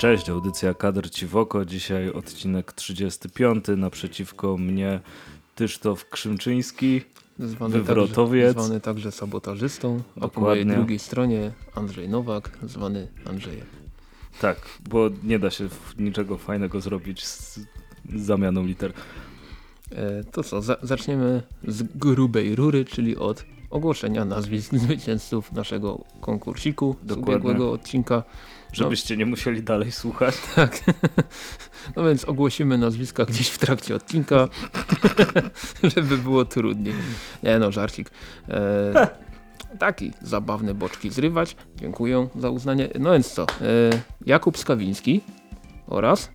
Cześć, audycja Kadr Ci w oko. Dzisiaj odcinek 35. Naprzeciwko mnie Tysztow Krzymczyński, zwany wywrotowiec. Także, zwany także sabotażystą, a po mojej drugiej stronie Andrzej Nowak, zwany Andrzejem. Tak, bo nie da się niczego fajnego zrobić z zamianą liter. E, to co, za zaczniemy z grubej rury, czyli od ogłoszenia nazwisk zwycięzców naszego konkursiku Dokładnie. z ubiegłego odcinka. Żebyście no, nie musieli dalej słuchać. Tak. No więc ogłosimy nazwiska gdzieś w trakcie odcinka, żeby było trudniej. Nie no, żarcik. E, taki zabawny boczki zrywać. Dziękuję za uznanie. No więc co, e, Jakub Skawiński oraz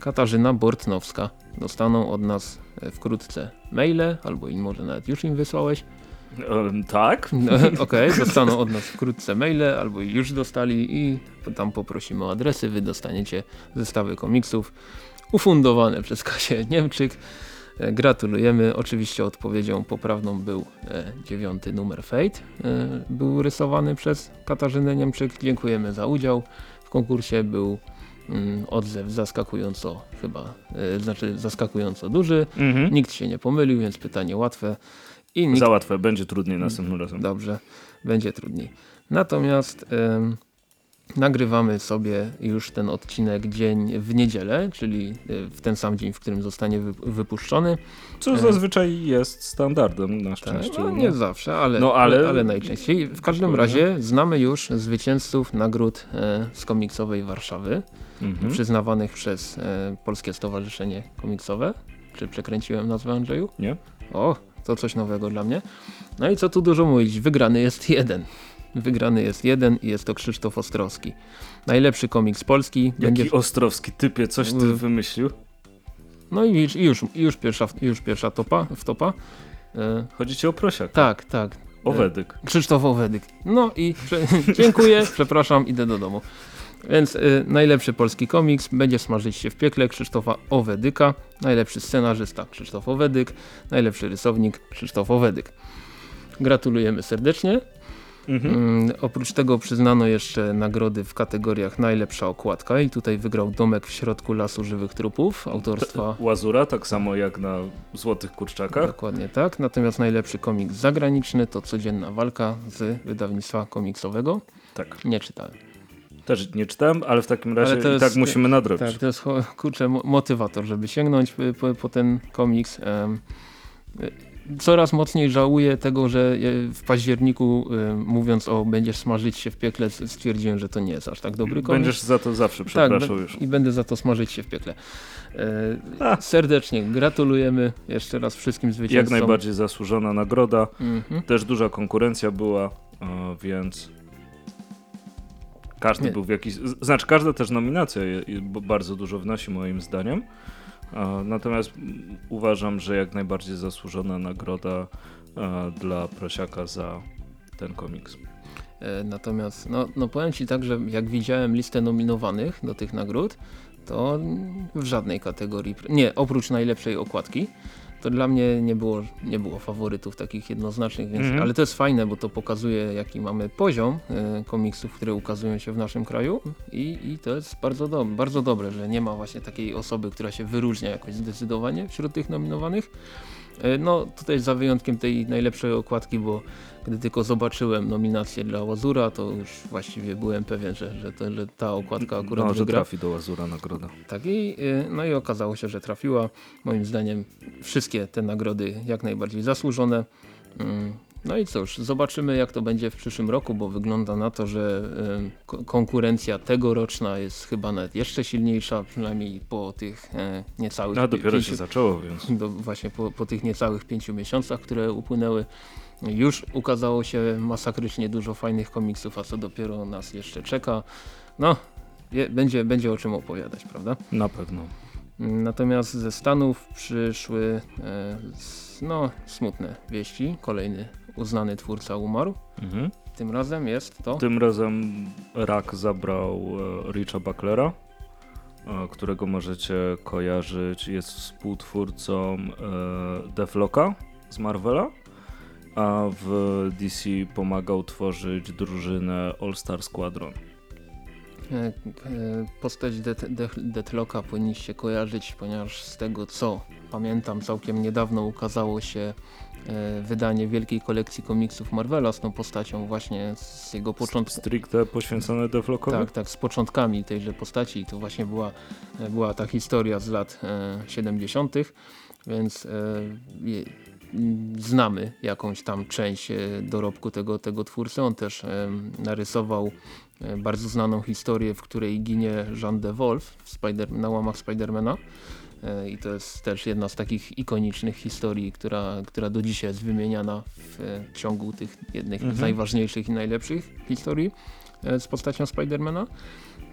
Katarzyna Bortnowska dostaną od nas e, wkrótce maile, albo im może nawet już im wysłałeś. Um, tak. No, Okej, okay, dostaną od nas wkrótce maile, albo już dostali i tam poprosimy o adresy, wy dostaniecie zestawy komiksów ufundowane przez Kasię Niemczyk. E, gratulujemy. Oczywiście odpowiedzią poprawną był e, dziewiąty numer Fate. E, był rysowany przez Katarzynę Niemczyk. Dziękujemy za udział w konkursie. Był mm, odzew zaskakująco chyba, e, znaczy zaskakująco duży. Mhm. Nikt się nie pomylił, więc pytanie łatwe. I nikt... Za łatwe, będzie trudniej następnym razem. Dobrze, będzie trudniej. Natomiast nagrywamy sobie już ten odcinek dzień w niedzielę, czyli e, w ten sam dzień, w którym zostanie wypuszczony. Co zazwyczaj jest standardem na szczęście. Tak, no, nie zawsze, ale, no, ale... ale najczęściej. W każdym razie znamy już zwycięzców nagród e, z komiksowej Warszawy, mhm. przyznawanych przez e, Polskie Stowarzyszenie Komiksowe. Czy przekręciłem nazwę Andrzeju? Nie. O, to coś nowego dla mnie. No i co tu dużo mówić, wygrany jest jeden. Wygrany jest jeden i jest to Krzysztof Ostrowski. Najlepszy komiks polski. Jaki będzie... Ostrowski typie, coś ty wymyślił? No i, już, i już, pierwsza, już pierwsza topa, w topa. E... Chodzi ci o prosiak. Tak, tak. Owedyk. E... Krzysztof Owedyk. No i dziękuję, przepraszam, idę do domu. Więc y, najlepszy polski komiks będzie smażyć się w piekle Krzysztofa Owedyka, najlepszy scenarzysta Krzysztof Owedyk, najlepszy rysownik Krzysztof Owedyk. Gratulujemy serdecznie. Mhm. Mm, oprócz tego przyznano jeszcze nagrody w kategoriach najlepsza okładka i tutaj wygrał Domek w środku Lasu Żywych Trupów autorstwa Łazura, tak samo jak na Złotych Kurczakach. Dokładnie tak, natomiast najlepszy komiks zagraniczny to Codzienna Walka z wydawnictwa komiksowego. Tak. Nie czytałem. Też nie czytałem, ale w takim razie i tak musimy nadrobić. Tak, to jest kurczę motywator, żeby sięgnąć po, po ten komiks. Um, coraz mocniej żałuję tego, że w październiku y, mówiąc o będziesz smażyć się w piekle stwierdziłem, że to nie jest aż tak dobry komiks. Będziesz za to zawsze przepraszał tak, już. i będę za to smażyć się w piekle. E, serdecznie gratulujemy jeszcze raz wszystkim zwycięzcom. Jak najbardziej zasłużona nagroda. Mhm. Też duża konkurencja była, więc każdy nie. był w jakiś... Znaczy każda też nominacja bardzo dużo wnosi moim zdaniem. Natomiast uważam, że jak najbardziej zasłużona nagroda dla Prosiaka za ten komiks. E, natomiast no, no powiem Ci tak, że jak widziałem listę nominowanych do tych nagród, to w żadnej kategorii, nie, oprócz najlepszej okładki, to dla mnie nie było, nie było faworytów takich jednoznacznych, więc, mm -hmm. ale to jest fajne, bo to pokazuje jaki mamy poziom y, komiksów, które ukazują się w naszym kraju i, i to jest bardzo, do, bardzo dobre, że nie ma właśnie takiej osoby, która się wyróżnia jakoś zdecydowanie wśród tych nominowanych. Y, no tutaj za wyjątkiem tej najlepszej okładki, bo gdy tylko zobaczyłem nominację dla Łazura, to już właściwie byłem pewien, że, że, to, że ta okładka akurat no, że trafi do Łazura nagroda. Tak i, y, no i okazało się, że trafiła. Moim zdaniem wszystkie te nagrody jak najbardziej zasłużone. No i cóż, zobaczymy jak to będzie w przyszłym roku, bo wygląda na to, że y, konkurencja tegoroczna jest chyba nawet jeszcze silniejsza, przynajmniej po tych e, niecałych... A dopiero pięciu, się zaczęło, więc... Do, właśnie po, po tych niecałych pięciu miesiącach, które upłynęły. Już ukazało się masakrycznie dużo fajnych komiksów, a co dopiero nas jeszcze czeka. No, je, będzie, będzie o czym opowiadać, prawda? Na pewno. Natomiast ze Stanów przyszły e, no, smutne wieści. Kolejny uznany twórca umarł. Mhm. Tym razem jest to... Tym razem rak zabrał e, Richa Bucklera, e, którego możecie kojarzyć. Jest współtwórcą e, Defloka z Marvela a w DC pomagał tworzyć drużynę All Star Squadron. E, e, Postać Det- Det- powinniście kojarzyć, ponieważ z tego co pamiętam całkiem niedawno ukazało się e, wydanie wielkiej kolekcji komiksów Marvela z tą postacią właśnie z jego początku. Stricte poświęcone Deflockowi? Tak, tak, z początkami tejże postaci. I To właśnie była, była ta historia z lat e, 70., więc znamy jakąś tam część dorobku tego, tego twórcy. On też narysował bardzo znaną historię, w której ginie Jean de Wolf na łamach Spidermana. E, I to jest też jedna z takich ikonicznych historii, która, która do dzisiaj jest wymieniana w e, ciągu tych jednych z Mhm. najważniejszych i najlepszych historii e, z postacią Spidermana.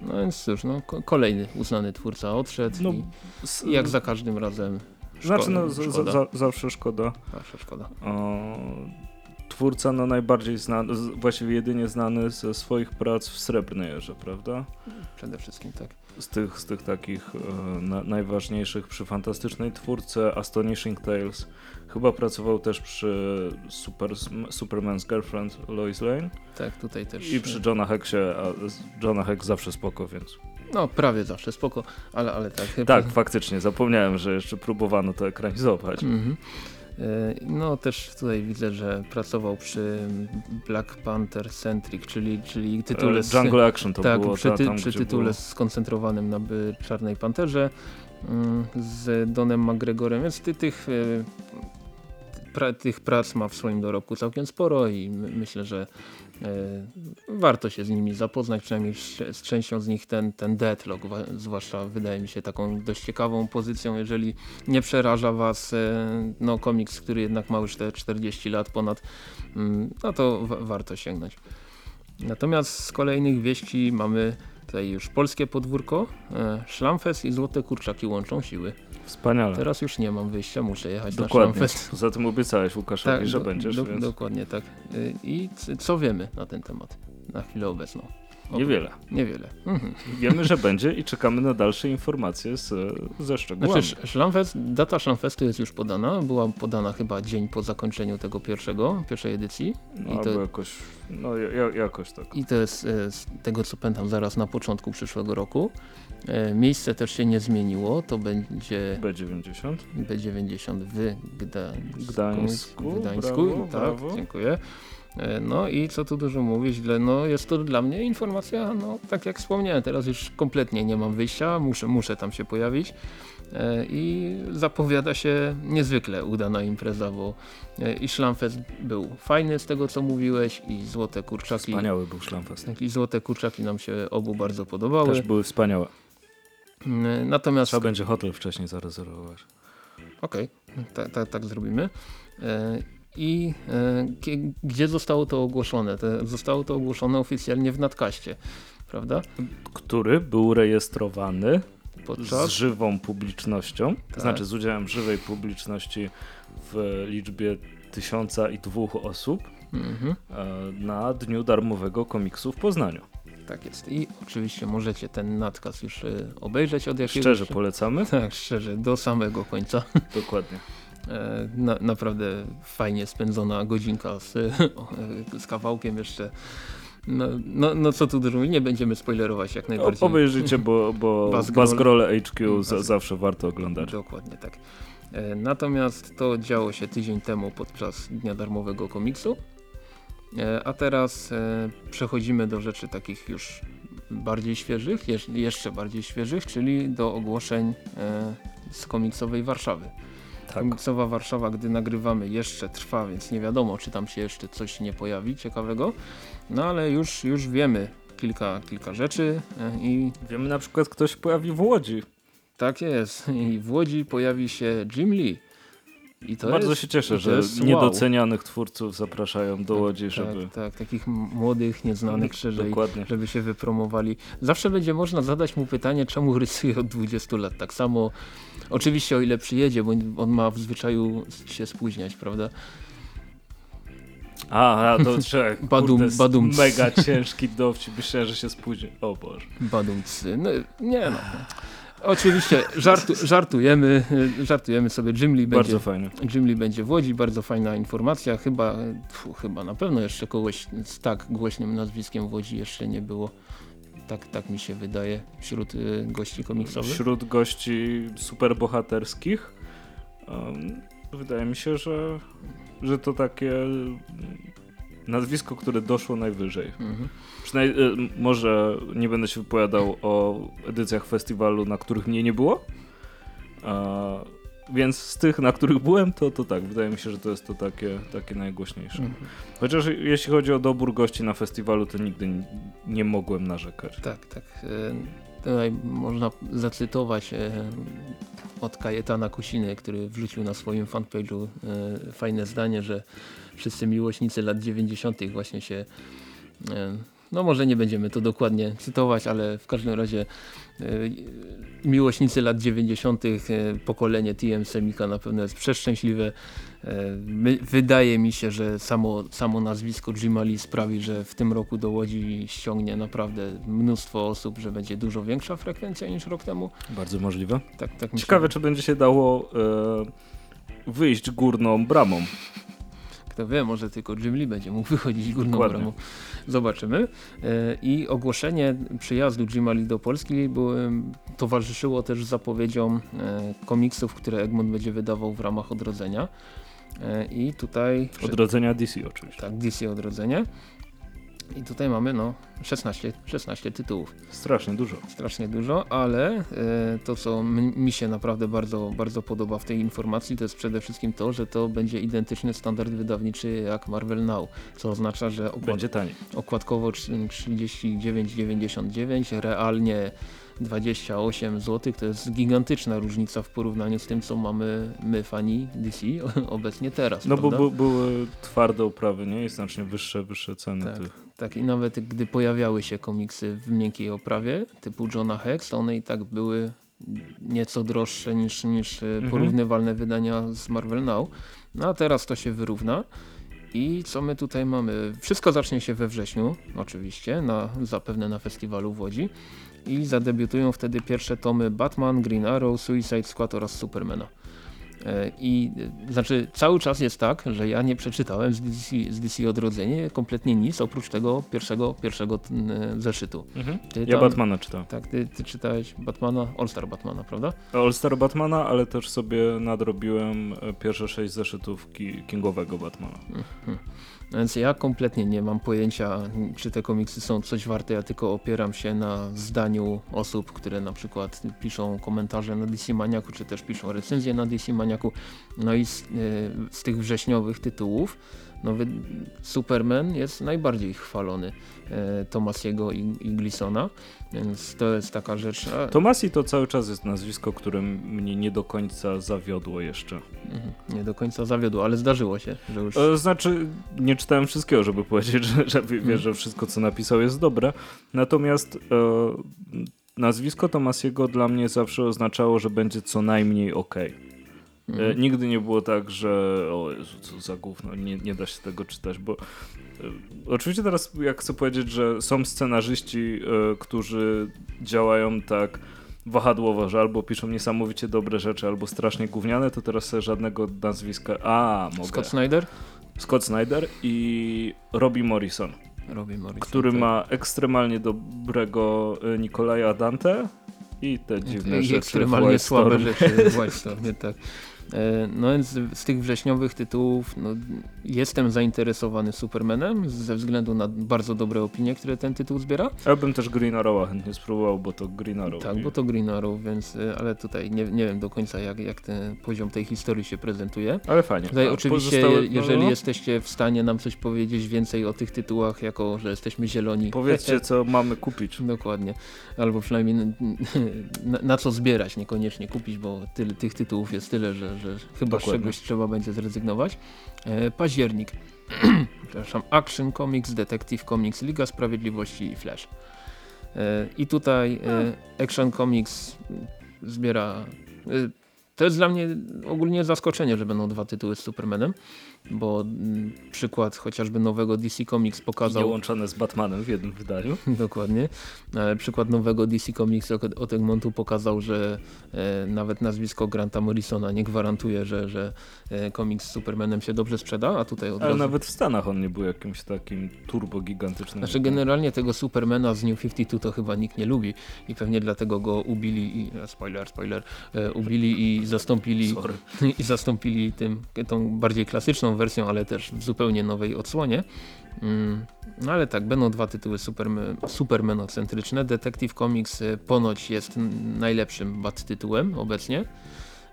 No więc cóż, no, ko- kolejny uznany twórca odszedł No, i, jak za każdym razem szkoda. Znaczy, no, z- z- szkoda. za, zawsze szkoda. Zawsze szkoda. O, twórca no najbardziej znany, właściwie jedynie znany ze swoich prac w Srebrnej Erze, prawda? Przede wszystkim tak. Z tych, z tych takich e, na, najważniejszych przy Fantastycznej Twórce, Astonishing Tales. Chyba pracował też przy Super, Superman's Girlfriend Lois Lane Tak, tutaj też. i przy Johna Hecksie, a Johna Heck zawsze spoko, więc... No prawie zawsze, spoko, ale, ale tak. Tak, faktycznie, zapomniałem, że jeszcze próbowano to ekranizować. Mhm. E, No też tutaj widzę, że pracował przy Black Panther Centric, czyli, czyli tytule z, E, Jungle Action to tak, było przy, ty, tam, przy tytule było... skoncentrowanym na Czarnej Panterze mm, z Donem McGregorem, więc ty, tych, e, pra, tych prac ma w swoim dorobku całkiem sporo i my, myślę, że warto się z nimi zapoznać, przynajmniej z, częścią z nich ten, ten Deathlock, wa- zwłaszcza wydaje mi się taką dość ciekawą pozycją, jeżeli nie przeraża was e, no, komiks, który jednak ma już te 40 lat ponad, mm, no to wa warto sięgnąć. Natomiast z kolejnych wieści mamy tutaj już polskie podwórko, e, Szlamfest i Złote Kurczaki łączą siły. Wspaniale. Teraz już nie mam wyjścia, muszę jechać Dokładnie. na Szlamfest. Poza tym obiecałeś Łukaszowi, że do- będziesz, do, więc Dokładnie tak. Y, I co wiemy na ten temat na chwilę obecną? Niewiele. Niewiele. Mhm. Wiemy, że będzie i czekamy na dalsze informacje z, ze szczegółami. Znaczy, Szlamfest, data Szlamfestu jest już podana. Była podana chyba dzień po zakończeniu tego pierwszego, pierwszej edycji. no, I albo to, jakoś, no ja, jakoś tak. I to jest e, z tego co pamiętam zaraz na początku przyszłego roku. E, Miejsce też się nie zmieniło. To będzie B90. B90 w Gdańsku. Gdańsku, W Gdańsku, brawo, tak, brawo. dziękuję. E, No i co tu dużo mówić, źle, no jest to dla mnie informacja, no tak jak wspomniałem, teraz już kompletnie nie mam wyjścia, muszę, muszę tam się pojawić E, i zapowiada się niezwykle udana impreza, bo e, i Szlamfest był fajny z tego co mówiłeś i Złote Kurczaki, Wspaniały był Szlamfest. tak, i Złote Kurczaki nam się obu bardzo podobały. Też były wspaniałe. E, Natomiast Trzeba będzie hotel wcześniej zarezerwować. Okej, tak, tak, tak zrobimy. I e, gdzie zostało to ogłoszone? To, zostało to ogłoszone oficjalnie w nadkaście, prawda? Który był rejestrowany z Podczas żywą publicznością, to Tak. znaczy z udziałem żywej publiczności w liczbie tysiąca i dwóch osób mhm, e, na Dniu Darmowego Komiksu w Poznaniu. tak jest. I oczywiście możecie ten nadkaz już e, obejrzeć od jakiegoś... Szczerze polecamy. Tak, szczerze, do samego końca. Dokładnie. E, Na, naprawdę fajnie spędzona godzinka z, z kawałkiem jeszcze. No, no, no co tu dużo, nie będziemy spoilerować jak najbardziej. Obejrzyjcie, bo, bo Basgrole- HQ Bas- zawsze warto oglądać. Dokładnie tak. E, Natomiast to działo się tydzień temu podczas Dnia Darmowego Komiksu. E, A teraz e, przechodzimy do rzeczy takich już bardziej świeżych, jeszcze bardziej świeżych, czyli do ogłoszeń e, z komiksowej Warszawy. Tak. Komiksowa Warszawa, gdy nagrywamy, jeszcze trwa, więc nie wiadomo, czy tam się jeszcze coś nie pojawi ciekawego. No ale już, już wiemy kilka, kilka rzeczy e, i Wiemy na przykład, ktoś pojawi w Łodzi. tak jest. I w Łodzi pojawi się Jim Lee. Bardzo jest, się cieszę, że jest wow. niedocenianych twórców zapraszają do Łodzi, żeby... Tak, tak, takich młodych, nieznanych szerzej, Dokładnie. żeby się wypromowali. Zawsze będzie można zadać mu pytanie, czemu rysuje od 20 lat. Tak samo, oczywiście o ile przyjedzie, bo on ma w zwyczaju się spóźniać, prawda? A, to trzeba. Badum- kurde, badum. Mega ciężki dowcip. Myślałem, że się spóźni. O Boże. Badumc. No, nie no. Oczywiście żartu, żartujemy, żartujemy sobie. Jim Lee będzie, Bardzo fajnie. Jim Lee będzie w Łodzi, bardzo fajna informacja. Chyba, chyba na pewno jeszcze kogoś z tak głośnym nazwiskiem w Łodzi jeszcze nie było. Tak, tak mi się wydaje wśród y, gości komiksowych. Wśród gości superbohaterskich um, wydaje mi się, że, że to takie nazwisko, które doszło najwyżej. Mhm. Przynajmniej y, może nie będę się wypowiadał o edycjach festiwalu, na których mnie nie było. Więc z tych, na których byłem, to, to tak, wydaje mi się, że to jest to takie, takie najgłośniejsze. Mhm. Chociaż jeśli chodzi o dobór gości na festiwalu, to nigdy nie, mogłem narzekać. Tak, tak. E, Tutaj można zacytować e, od Kajetana Kusiny, który wrzucił na swoim fanpage'u fajne zdanie, że wszyscy miłośnicy lat 90. właśnie się e, no może nie będziemy to dokładnie cytować, ale w każdym razie e, miłośnicy lat 90. e, pokolenie TM Semika na pewno jest przeszczęśliwe. Wydaje mi się, że samo, samo nazwisko Jimali sprawi, że w tym roku do Łodzi ściągnie naprawdę mnóstwo osób, że będzie dużo większa frekwencja niż rok temu. Bardzo możliwe. Tak, tak Ciekawe, czy będzie się dało e, wyjść górną bramą. Kto wie, może tylko Jim Lee będzie mógł wychodzić górną Dokładnie. bramą. Zobaczymy. E, I ogłoszenie przyjazdu Jima Lee do Polski towarzyszyło też zapowiedziom e, komiksów, które Egmont będzie wydawał w ramach Odrodzenia. E, I tutaj... Odrodzenia DC oczywiście. Tak, DC Odrodzenie. I tutaj mamy no 16, 16 tytułów. Strasznie dużo. Strasznie dużo, ale e, to co mi się naprawdę bardzo, bardzo podoba w tej informacji to jest przede wszystkim to, że to będzie identyczny standard wydawniczy jak Marvel Now, co oznacza, że okład, Będzie taniej. okładkowo trzy- 39,99, realnie 28 zł, to jest gigantyczna różnica w porównaniu z tym co mamy my fani DC obecnie teraz. No bo prawda? bu, były twarde oprawy, nie? I znacznie wyższe, wyższe ceny Tak. tych. Tak i nawet gdy pojawiały się komiksy w miękkiej oprawie typu Johna Hex, one i tak były nieco droższe niż, niż e, Mhm. porównywalne wydania z Marvel Now. No a teraz to się wyrówna. I co my tutaj mamy? Wszystko zacznie się we wrześniu, oczywiście, na, zapewne na festiwalu w Łodzi. I zadebiutują wtedy pierwsze tomy Batman, Green Arrow, Suicide Squad oraz Supermana. E, I e, znaczy cały czas jest tak, że ja nie przeczytałem z DC, z DC Odrodzenie kompletnie nic oprócz tego pierwszego, pierwszego zeszytu. Mhm. Ja Batmana czytałem. Tak, ty, ty czytałeś Batmana, All Star Batmana, prawda? All Star Batmana, ale też sobie nadrobiłem e, pierwsze sześć zeszytów ki Kingowego Batmana. Mhm. Więc ja kompletnie nie mam pojęcia, czy te komiksy są coś warte. Ja tylko opieram się na zdaniu osób, które na przykład piszą komentarze na DC Maniaku, czy też piszą recenzje na DC Maniaku. No i z, e, z tych wrześniowych tytułów, no Superman jest najbardziej chwalony e, Tomasiego i, i Gleasona, więc to jest taka rzecz. A, Tomasi to cały czas jest nazwisko, które mnie nie do końca zawiodło jeszcze. Mhm, nie do końca zawiodło, ale zdarzyło się, że już... E, Znaczy, nie czytałem wszystkiego, żeby powiedzieć, że, że wie, że wszystko, co napisał, jest dobre. Natomiast e, nazwisko Tomasiego dla mnie zawsze oznaczało, że będzie co najmniej ok. Mhm. nigdy nie było tak, że o Jezu, co za gówno, nie, nie da się tego czytać, bo e, oczywiście teraz jak chcę powiedzieć, że są scenarzyści, e, którzy działają tak wahadłowo, że albo piszą niesamowicie dobre rzeczy, albo strasznie gówniane, to teraz żadnego nazwiska... A, mogę. Scott Snyder? Scott Snyder i Robbie Morrison, Robi Morrison. który tak. ma ekstremalnie dobrego Nikolaja Dante i te dziwne I rzeczy. ekstremalnie słabe rzeczy w White Stormie, tak. E, No więc z tych wrześniowych tytułów no, jestem zainteresowany Supermanem ze względu na bardzo dobre opinie, które ten tytuł zbiera. Ja bym też Green Arrow'a chętnie spróbował, bo to Green Arrow. Tak, bo to Green Arrow, więc e, ale tutaj nie, nie wiem do końca jak, jak ten poziom tej historii się prezentuje. Ale fajnie. Tutaj A oczywiście, je- jeżeli no, jesteście w stanie nam coś powiedzieć więcej o tych tytułach, jako że jesteśmy zieloni. Powiedzcie, co mamy kupić. Dokładnie. Albo przynajmniej na, na co zbierać, niekoniecznie kupić, bo tyle, tych tytułów jest tyle, że, że chyba z Dokładnie. czegoś trzeba będzie zrezygnować. E, październik. Przepraszam. Action Comics, Detective Comics, Liga Sprawiedliwości i Flash. E, I tutaj e, Action Comics zbiera to jest dla mnie ogólnie zaskoczenie, że będą dwa tytuły z Supermanem, bo mm, przykład chociażby nowego DC Comics pokazał... Nie łączone z Batmanem w jednym wydaniu. Dokładnie. Ale przykład nowego DC Comics od, Egmontu pokazał, że e, nawet nazwisko Granta Morrisona nie gwarantuje, że, że e, komiks z Supermanem się dobrze sprzeda, a tutaj od Ale razu... nawet w Stanach on nie był jakimś takim turbo gigantycznym. Znaczy generalnie tego Supermana z New 52 to chyba nikt nie lubi i pewnie dlatego go ubili i... Spoiler, spoiler. E, ubili i zastąpili Sorry. i zastąpili tym, tą bardziej klasyczną wersją, ale też w zupełnie nowej odsłonie. Mm, No ale tak, będą dwa tytuły superme- supermenocentryczne. Detective Comics e, ponoć jest najlepszym bat tytułem obecnie.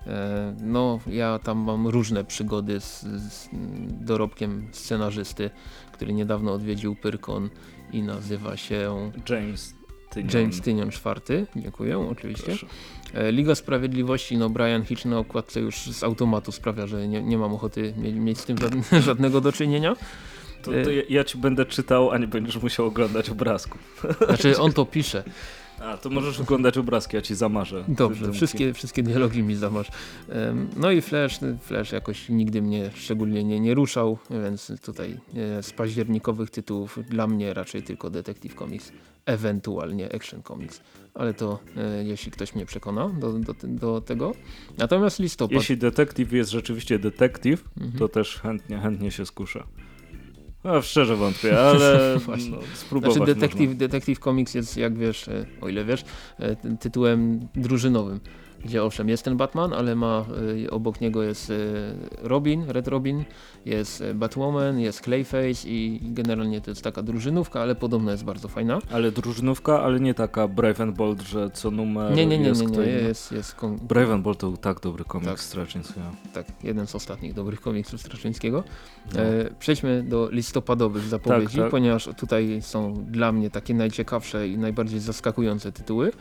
E, No, ja tam mam różne przygody z, z dorobkiem scenarzysty, który niedawno odwiedził Pyrkon i nazywa się James Tynion. James Tynion IV. Dziękuję, oczywiście. Proszę. E, Liga Sprawiedliwości, no Brian Hitch na okładce już z automatu sprawia, że nie, nie mam ochoty mie mieć z tym żadne, żadnego do czynienia. To, to ja, ja ci będę czytał, a nie będziesz musiał oglądać obrazku. Znaczy on to pisze. A, to możesz oglądać obrazki, ja ci zamarzę. Dobrze, wszystkie, wszystkie dialogi mi zamasz. Em, No i Flash, Flash jakoś nigdy mnie szczególnie nie, nie ruszał, więc tutaj e, z październikowych tytułów dla mnie raczej tylko Detective Comics, ewentualnie Action Comics. Ale to e, jeśli ktoś mnie przekona do, do, do tego. Natomiast listopad. Jeśli detektyw jest rzeczywiście detektyw, Mhm. to też chętnie, chętnie się skuszę. No, szczerze wątpię, ale Właśnie. no, spróbować Znaczy można. Detective, Detective Comics jest, jak wiesz, e, o ile wiesz, e, ty- tytułem drużynowym. Gdzie owszem, jest ten Batman, ale ma e, obok niego jest e, Robin, Red Robin, jest e, Batwoman, jest Clayface i generalnie to jest taka drużynówka, ale podobno jest bardzo fajna. Ale drużynówka, ale nie taka Brave and Bold, że co numer Nie, nie, nie, jest nie, kto nie inny. jest, jest kon- Brave and Bold to tak dobry komiks Tak. Straczyńskiego. tak, jeden z ostatnich dobrych komiksów Straczyńskiego. No. E, przejdźmy do listopadowych zapowiedzi, Tak, tak. ponieważ tutaj są dla mnie takie najciekawsze i najbardziej zaskakujące tytuły.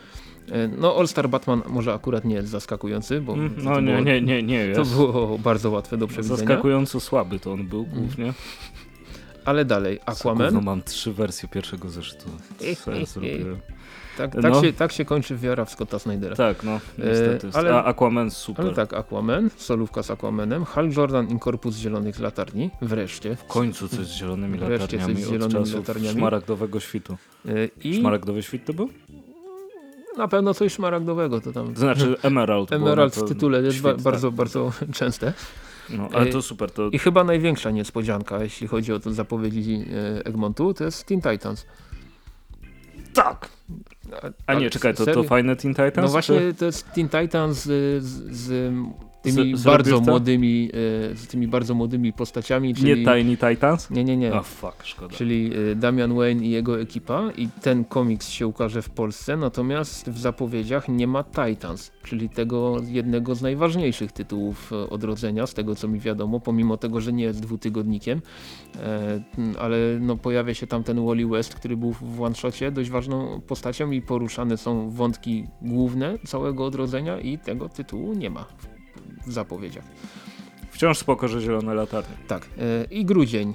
E, no All Star Batman może akurat nie jest zaskakujący, bo Mm, to No było, nie, nie, nie, nie to jest. było bardzo łatwe do przewidzenia. Zaskakująco słaby to on był głównie. Ale dalej, No Aquaman. mam trzy wersje pierwszego zeszytu. Co ja zrobiłem? Tak, tak, No. się, tak się kończy wiara w Scotta Snydera. Tak, no, niestety. ale- A Aquaman super. Ale tak, Aquaman, solówka z Aquamanem, Hal Jordan i Korpus Zielonych Latarni, wreszcie. W końcu coś z zielonymi Wreszcie coś latarniami z od zielonymi czasów latarniami. szmaragdowego świtu. E, I Szmaragdowy świt to był? Na pewno coś szmaragdowego, to tam znaczy Emerald. Emerald w tytule jest świt, bardzo, bardzo częste. No, ale E, to super, to I chyba największa niespodzianka, jeśli chodzi o to zapowiedzi e, Egmontu, to jest Teen Titans. tak! A nie, ale czekaj, to, to fajne Teen Titans? No właśnie czy- to jest Teen Titans z, z, z tymi Z- bardzo młodymi, e, z tymi bardzo młodymi postaciami, czyli... Nie Tiny Titans? nie, nie, nie. O fuck, szkoda. Czyli e, Damian Wayne i jego ekipa i ten komiks się ukaże w Polsce, natomiast w zapowiedziach nie ma Titans, czyli tego jednego z najważniejszych tytułów e, odrodzenia, z tego co mi wiadomo, pomimo tego, że nie jest dwutygodnikiem, ale no, pojawia się tam ten Wally West, który był w one-shocie dość ważną postacią i poruszane są wątki główne całego odrodzenia i tego tytułu nie ma zapowiedziach. Wciąż spoko, że zielone latarnie. Tak. E, I grudzień.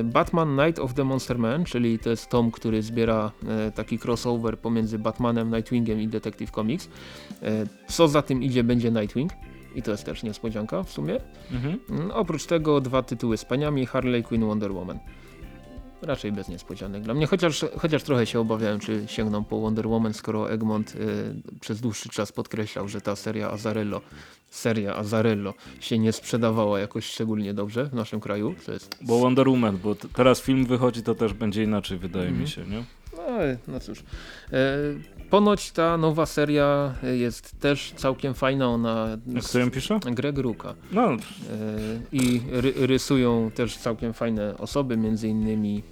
E, Batman Night of the Monster Man, czyli to jest tom, który zbiera e, taki crossover pomiędzy Batmanem, Nightwingiem i Detective Comics. Co za tym idzie, będzie Nightwing. I to jest też niespodzianka w sumie. Mhm. Mm, Oprócz tego dwa tytuły z paniami, Harley Quinn, Wonder Woman. Raczej bez niespodzianek dla mnie, chociaż, chociaż trochę się obawiałem, czy sięgną po Wonder Woman, skoro Egmont e, przez dłuższy czas podkreślał, że ta seria Azarello, seria Azarello się nie sprzedawała jakoś szczególnie dobrze w naszym kraju. To jest Bo Wonder Woman, bo teraz film wychodzi, to też będzie inaczej, wydaje Mhm. mi się, nie? No, no cóż. E, ponoć ta nowa seria jest też całkiem fajna. Ona kto ją pisze? Greg Ruka. No, E, I ry rysują też całkiem fajne osoby, między innymi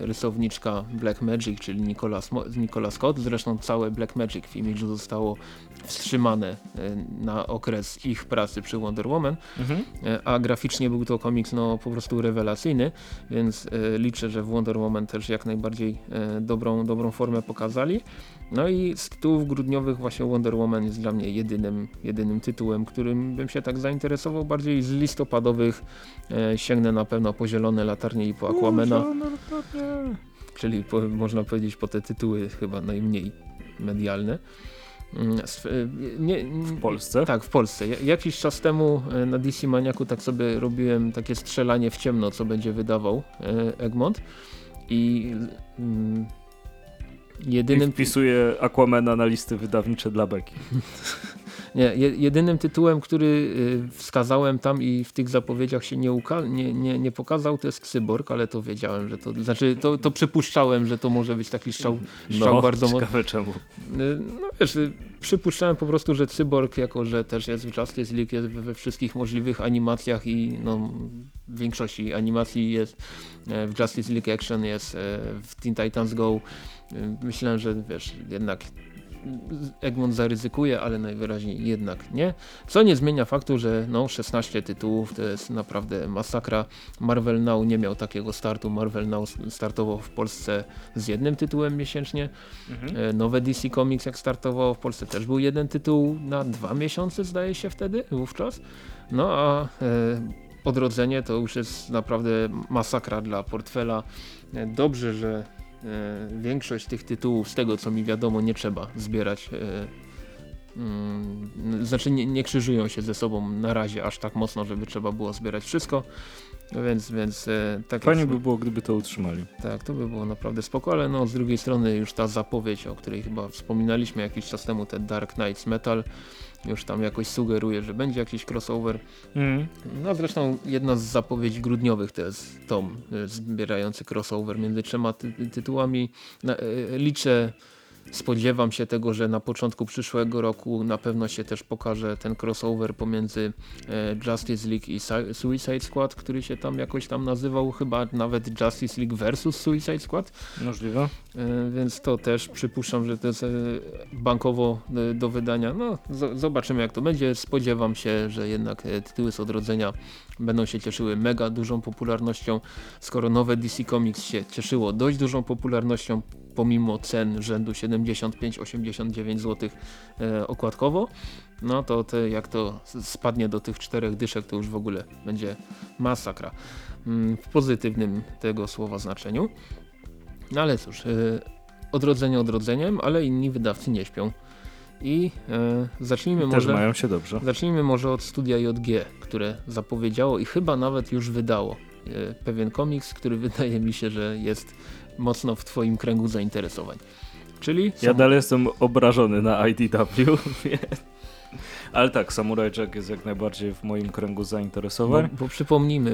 e, rysowniczka Black Magic, czyli Nicola, Smo- Nicola Scott. Zresztą całe Black Magic w Image zostało wstrzymane na okres ich pracy przy Wonder Woman. mhm. A graficznie był to komiks no, po prostu rewelacyjny, więc liczę, że w Wonder Woman też jak najbardziej dobrą, dobrą formę pokazali. No i z tytułów grudniowych właśnie Wonder Woman jest dla mnie jedynym, jedynym tytułem, którym bym się tak zainteresował. Bardziej z listopadowych e, sięgnę na pewno po Zielone Latarnie i po latarnie. czyli po, można powiedzieć po te tytuły chyba najmniej medialne. Mm, nie, w Polsce? Tak, w Polsce. Jakiś czas temu na DC Maniaku tak sobie robiłem takie strzelanie w ciemno, co będzie wydawał Egmont i mm, jedynym... I wpisuje Aquamena na listy wydawnicze dla Beki. Nie, jedynym tytułem, który y, wskazałem tam i w tych zapowiedziach się nie, nie, nie, nie pokazał, to jest Cyborg, ale to wiedziałem, że to, znaczy to, to przypuszczałem, że to może być taki strzał, strzał no, bardzo mocny. czemu. Y, no wiesz, y, przypuszczałem po prostu, że Cyborg, jako że też jest w Justice League, jest we wszystkich możliwych animacjach i no, w większości animacji jest e, w Justice League Action, jest e, w Teen Titans Go. Myślałem, że wiesz, jednak Egmont zaryzykuje, ale najwyraźniej jednak nie. Co nie zmienia faktu, że no 16 tytułów to jest naprawdę masakra. Marvel Now nie miał takiego startu. Marvel Now startował w Polsce z jednym tytułem miesięcznie. Mhm. E, nowe DC Comics jak startowało w Polsce też był jeden tytuł na dwa miesiące zdaje się wtedy, wówczas. No a e, Odrodzenie to już jest naprawdę masakra dla portfela. Dobrze, że większość tych tytułów, z tego co mi wiadomo, nie trzeba zbierać. E, mm, znaczy nie, nie krzyżują się ze sobą na razie aż tak mocno, żeby trzeba było zbierać wszystko. Więc, więc e, tak Fajnie by było, gdyby to utrzymali. Tak, to by było naprawdę spoko, ale no, z drugiej strony już ta zapowiedź, o której chyba wspominaliśmy jakiś czas temu, ten Dark Knights Metal, już tam jakoś sugeruje, że będzie jakiś crossover. Mm. No zresztą jedna z zapowiedzi grudniowych to jest tom e, zbierający crossover między trzema ty tytułami. Na, e, liczę Spodziewam się tego, że na początku przyszłego roku na pewno się też pokaże ten crossover pomiędzy e, Justice League i Suicide Squad, który się tam jakoś tam nazywał, chyba nawet Justice League versus Suicide Squad. Możliwe. E, więc to też przypuszczam, że to jest e, bankowo do wydania. No, zobaczymy jak to będzie. Spodziewam się, że jednak tytuły z odrodzenia będą się cieszyły mega dużą popularnością. Skoro nowe DC Comics się cieszyło dość dużą popularnością, pomimo cen rzędu 75-89 zł e, okładkowo, no to te, jak to spadnie do tych czterech dyszek, to już w ogóle będzie masakra mm, w pozytywnym tego słowa znaczeniu. No ale cóż, e, odrodzenie odrodzeniem, ale inni wydawcy nie śpią. I e, zacznijmy Też może. mają się dobrze. Zacznijmy może od studia JG, które zapowiedziało i chyba nawet już wydało e, pewien komiks, który wydaje mi się, że jest mocno w twoim kręgu zainteresowań. Czyli... Ja dalej jestem obrażony na IDW, ale tak, Samurai Jack jest jak najbardziej w moim kręgu zainteresowań. Bo, bo przypomnijmy,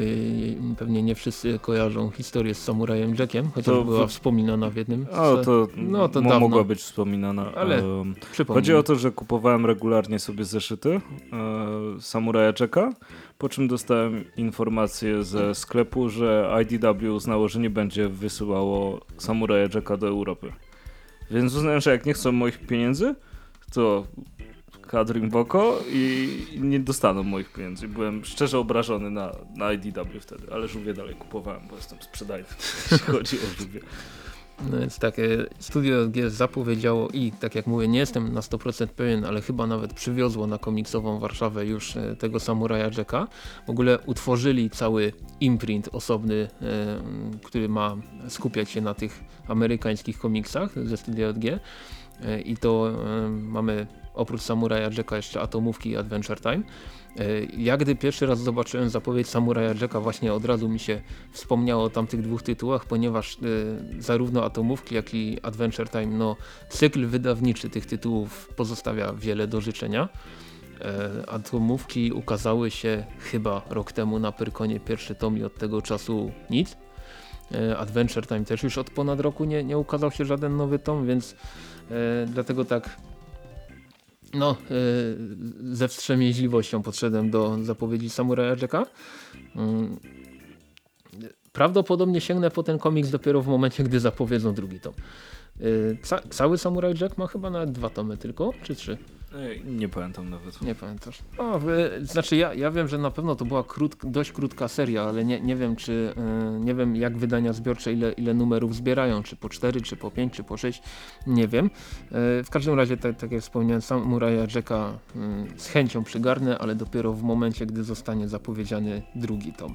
pewnie nie wszyscy kojarzą historię z Samurajem Jackiem, chociaż to była wspominana w jednym. O, to, no, to dawno. mogła być wspominana. Ale um, Chodzi o to, że kupowałem regularnie sobie zeszyty e, Samuraja Jacka, po czym dostałem informację ze sklepu, że IDW uznało, że nie będzie wysyłało Samuraja Jacka do Europy. Więc uznałem, że jak nie chcą moich pieniędzy, to Kadrim Boko i nie dostaną moich pieniędzy. Byłem szczerze obrażony na, na IDW wtedy, ale żółwie dalej kupowałem, bo jestem sprzedajny, jeśli chodzi o żółwie. No więc takie Studio G zapowiedziało i tak jak mówię, nie jestem na 100% pewien, ale chyba nawet przywiozło na komiksową Warszawę już e, tego Samuraja Jacka. W ogóle utworzyli cały imprint osobny, e, który ma skupiać się na tych amerykańskich komiksach ze Studio G. E, I to mamy oprócz Samuraja Jacka jeszcze Atomówki i Adventure Time. E, ja gdy pierwszy raz zobaczyłem zapowiedź Samuraja Jacka właśnie od razu mi się wspomniało o tamtych dwóch tytułach, ponieważ y, zarówno Atomówki jak i Adventure Time, no cykl wydawniczy tych tytułów pozostawia wiele do życzenia. E, Atomówki ukazały się chyba rok temu na Pyrkonie pierwszy tom i od tego czasu nic. Adventure Time też już od ponad roku nie, nie ukazał się żaden nowy tom, więc e, dlatego tak no, yy, ze wstrzemięźliwością podszedłem do zapowiedzi Samuraja Jacka. Yy, prawdopodobnie sięgnę po ten komiks dopiero w momencie, gdy zapowiedzą drugi tom. Yy, ca cały Samurai Jack ma chyba nawet dwa tomy tylko, czy trzy? Nie pamiętam nawet. Nie pamiętasz. O, znaczy ja, ja wiem, że na pewno to była krót, dość krótka seria, ale nie, nie wiem czy yy, nie wiem jak wydania zbiorcze ile, ile numerów zbierają, czy po 4, czy po 5, czy po 6, nie wiem. Yy, w każdym razie tak, tak jak wspomniałem, sam Muraja Jacka yy, z chęcią przygarnę, ale dopiero w momencie, gdy zostanie zapowiedziany drugi tom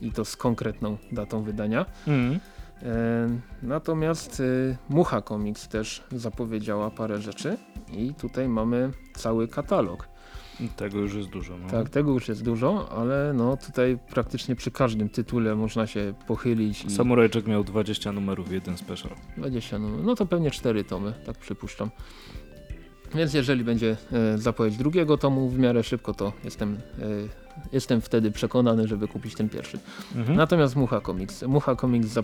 i to z konkretną datą wydania. Mm. E, natomiast y, Mucha Comics też zapowiedziała parę rzeczy i tutaj mamy cały katalog. Tego już jest dużo. No. Tak, tego już jest dużo, ale no tutaj praktycznie przy każdym tytule można się pochylić. I miał 20 numerów, jeden special. 20 numer, no to pewnie 4 tomy, tak przypuszczam. Więc jeżeli będzie e, zapowiedź drugiego tomu w miarę szybko, to jestem, e, jestem wtedy przekonany, żeby kupić ten pierwszy. Mhm. Natomiast Mucha Comics. Mucha Comics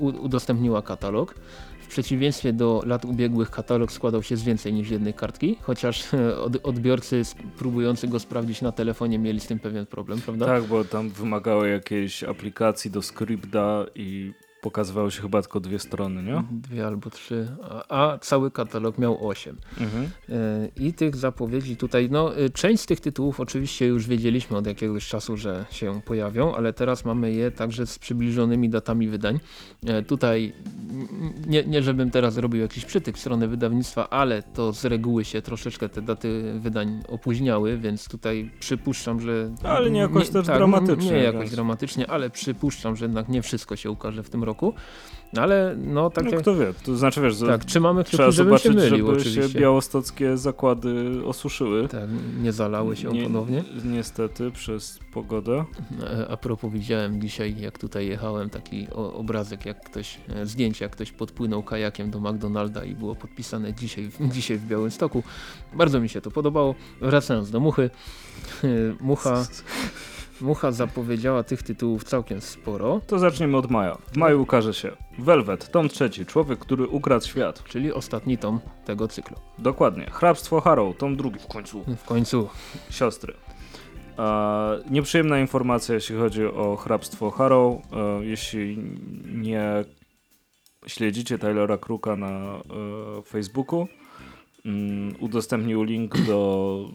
udostępniła katalog. W przeciwieństwie do lat ubiegłych katalog składał się z więcej niż jednej kartki, chociaż e, od, odbiorcy próbujący go sprawdzić na telefonie mieli z tym pewien problem, prawda? Tak, bo tam wymagały jakiejś aplikacji do scripta i pokazywało się chyba tylko dwie strony, nie? Dwie albo trzy, a, a cały katalog miał osiem. Mhm. E, I tych zapowiedzi tutaj, no e, część z tych tytułów oczywiście już wiedzieliśmy od jakiegoś czasu, że się pojawią, ale teraz mamy je także z przybliżonymi datami wydań. E, Tutaj nie, nie żebym teraz robił jakiś przytyk w stronę wydawnictwa, ale to z reguły się troszeczkę te daty wydań opóźniały, więc tutaj przypuszczam, że... Ale nie jakoś też tak, dramatycznie, Nie jakoś więc- dramatycznie, ale przypuszczam, że jednak nie wszystko się ukaże w tym roku. No ale no tak No jak... kto wie, to znaczy wiesz, Tak, trzymamy trzeba kciuki, żebym się zobaczyć, mylił żeby oczywiście. się białostockie zakłady osuszyły. Tak, nie zalały się Nie- ponownie. Niestety przez pogodę. E, A propos widziałem dzisiaj, jak tutaj jechałem, taki obrazek, jak ktoś, e, zdjęcie, jak ktoś podpłynął kajakiem do McDonalda i było podpisane dzisiaj, dzisiaj w Białymstoku. Bardzo mi się to podobało. Wracając do Muchy. e, Mucha, Mucha zapowiedziała tych tytułów całkiem sporo, To zaczniemy od maja. W maju ukaże się Velvet, tom trzeci, człowiek, który ukradł świat. czyli ostatni tom tego cyklu. Dokładnie. Hrabstwo Harrow, tom drugi. W końcu. W końcu Siostry. E, nieprzyjemna informacja, jeśli chodzi o hrabstwo Harrow. E, jeśli nie śledzicie Tylera Crooka na e, Facebooku, mm, udostępnił link do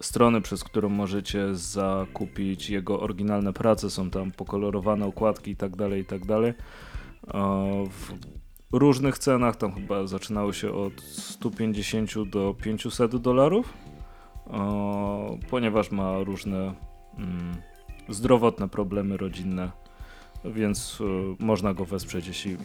strony, przez którą możecie zakupić jego oryginalne prace. Są tam pokolorowane okładki tak dalej, i tak dalej. W różnych cenach, tam chyba zaczynały się od 150 do 500 dolarów, ponieważ ma różne mm, zdrowotne problemy rodzinne, więc e, można go wesprzeć, jeśli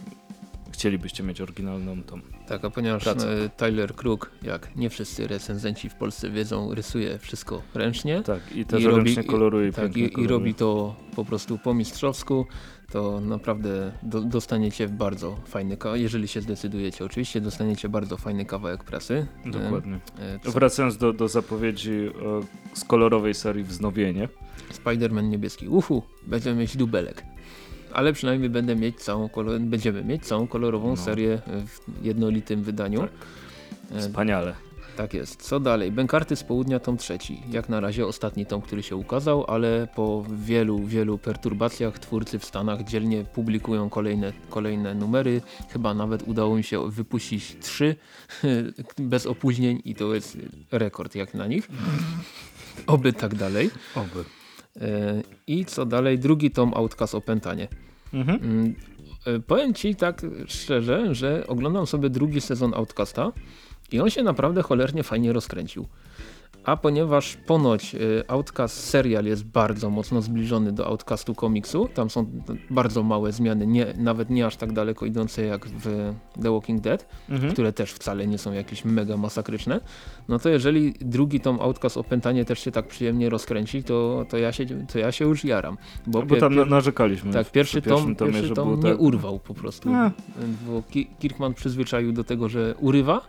chcielibyście mieć oryginalną tą. Tak, a ponieważ Praca. e, Tyler Crook, jak nie wszyscy recenzenci w Polsce wiedzą, rysuje wszystko ręcznie, Tak, i też I robi- ręcznie koloruje. i Tak, i, i koloruje. robi to po prostu po mistrzowsku, to naprawdę do, dostaniecie bardzo fajny kawałek, jeżeli się zdecydujecie oczywiście, dostaniecie bardzo fajny kawałek prasy. Dokładnie. E, co- Wracając do, do zapowiedzi e, z kolorowej serii Wznowienie. Spider-Man niebieski, uhu, będziemy mieć dubelek. Ale przynajmniej będę mieć całą kolor, będziemy mieć całą kolorową No. serię w jednolitym wydaniu. Tak. Wspaniale. Tak jest. Co dalej? Bękarty z południa tom trzeci. Jak na razie ostatni tom, który się ukazał, ale po wielu, wielu perturbacjach twórcy w Stanach dzielnie publikują kolejne, kolejne numery. Chyba nawet udało mi się wypuścić trzy bez opóźnień i to jest rekord jak na nich. Oby tak dalej. Oby. I co dalej? Drugi tom Outcast opętanie. Mhm. Mm, e, Powiem ci tak szczerze, że oglądam sobie drugi sezon Outcasta i on się naprawdę cholernie fajnie rozkręcił. A ponieważ ponoć y, Outcast serial jest bardzo mocno zbliżony do Outcastu komiksu, tam są bardzo małe zmiany, nie, nawet nie aż tak daleko idące jak w The Walking Dead, Mhm. które też wcale nie są jakieś mega masakryczne, no to jeżeli drugi tom Outcast opętanie też się tak przyjemnie rozkręci, to, to, ja, się, to ja się już jaram. Bo, No Bo tam pier- na, narzekaliśmy. tak, pierwszy tom, tomie, pierwszy tom nie tak- urwał po prostu, A. bo Ki- Kirkman przyzwyczaił do tego, że urywa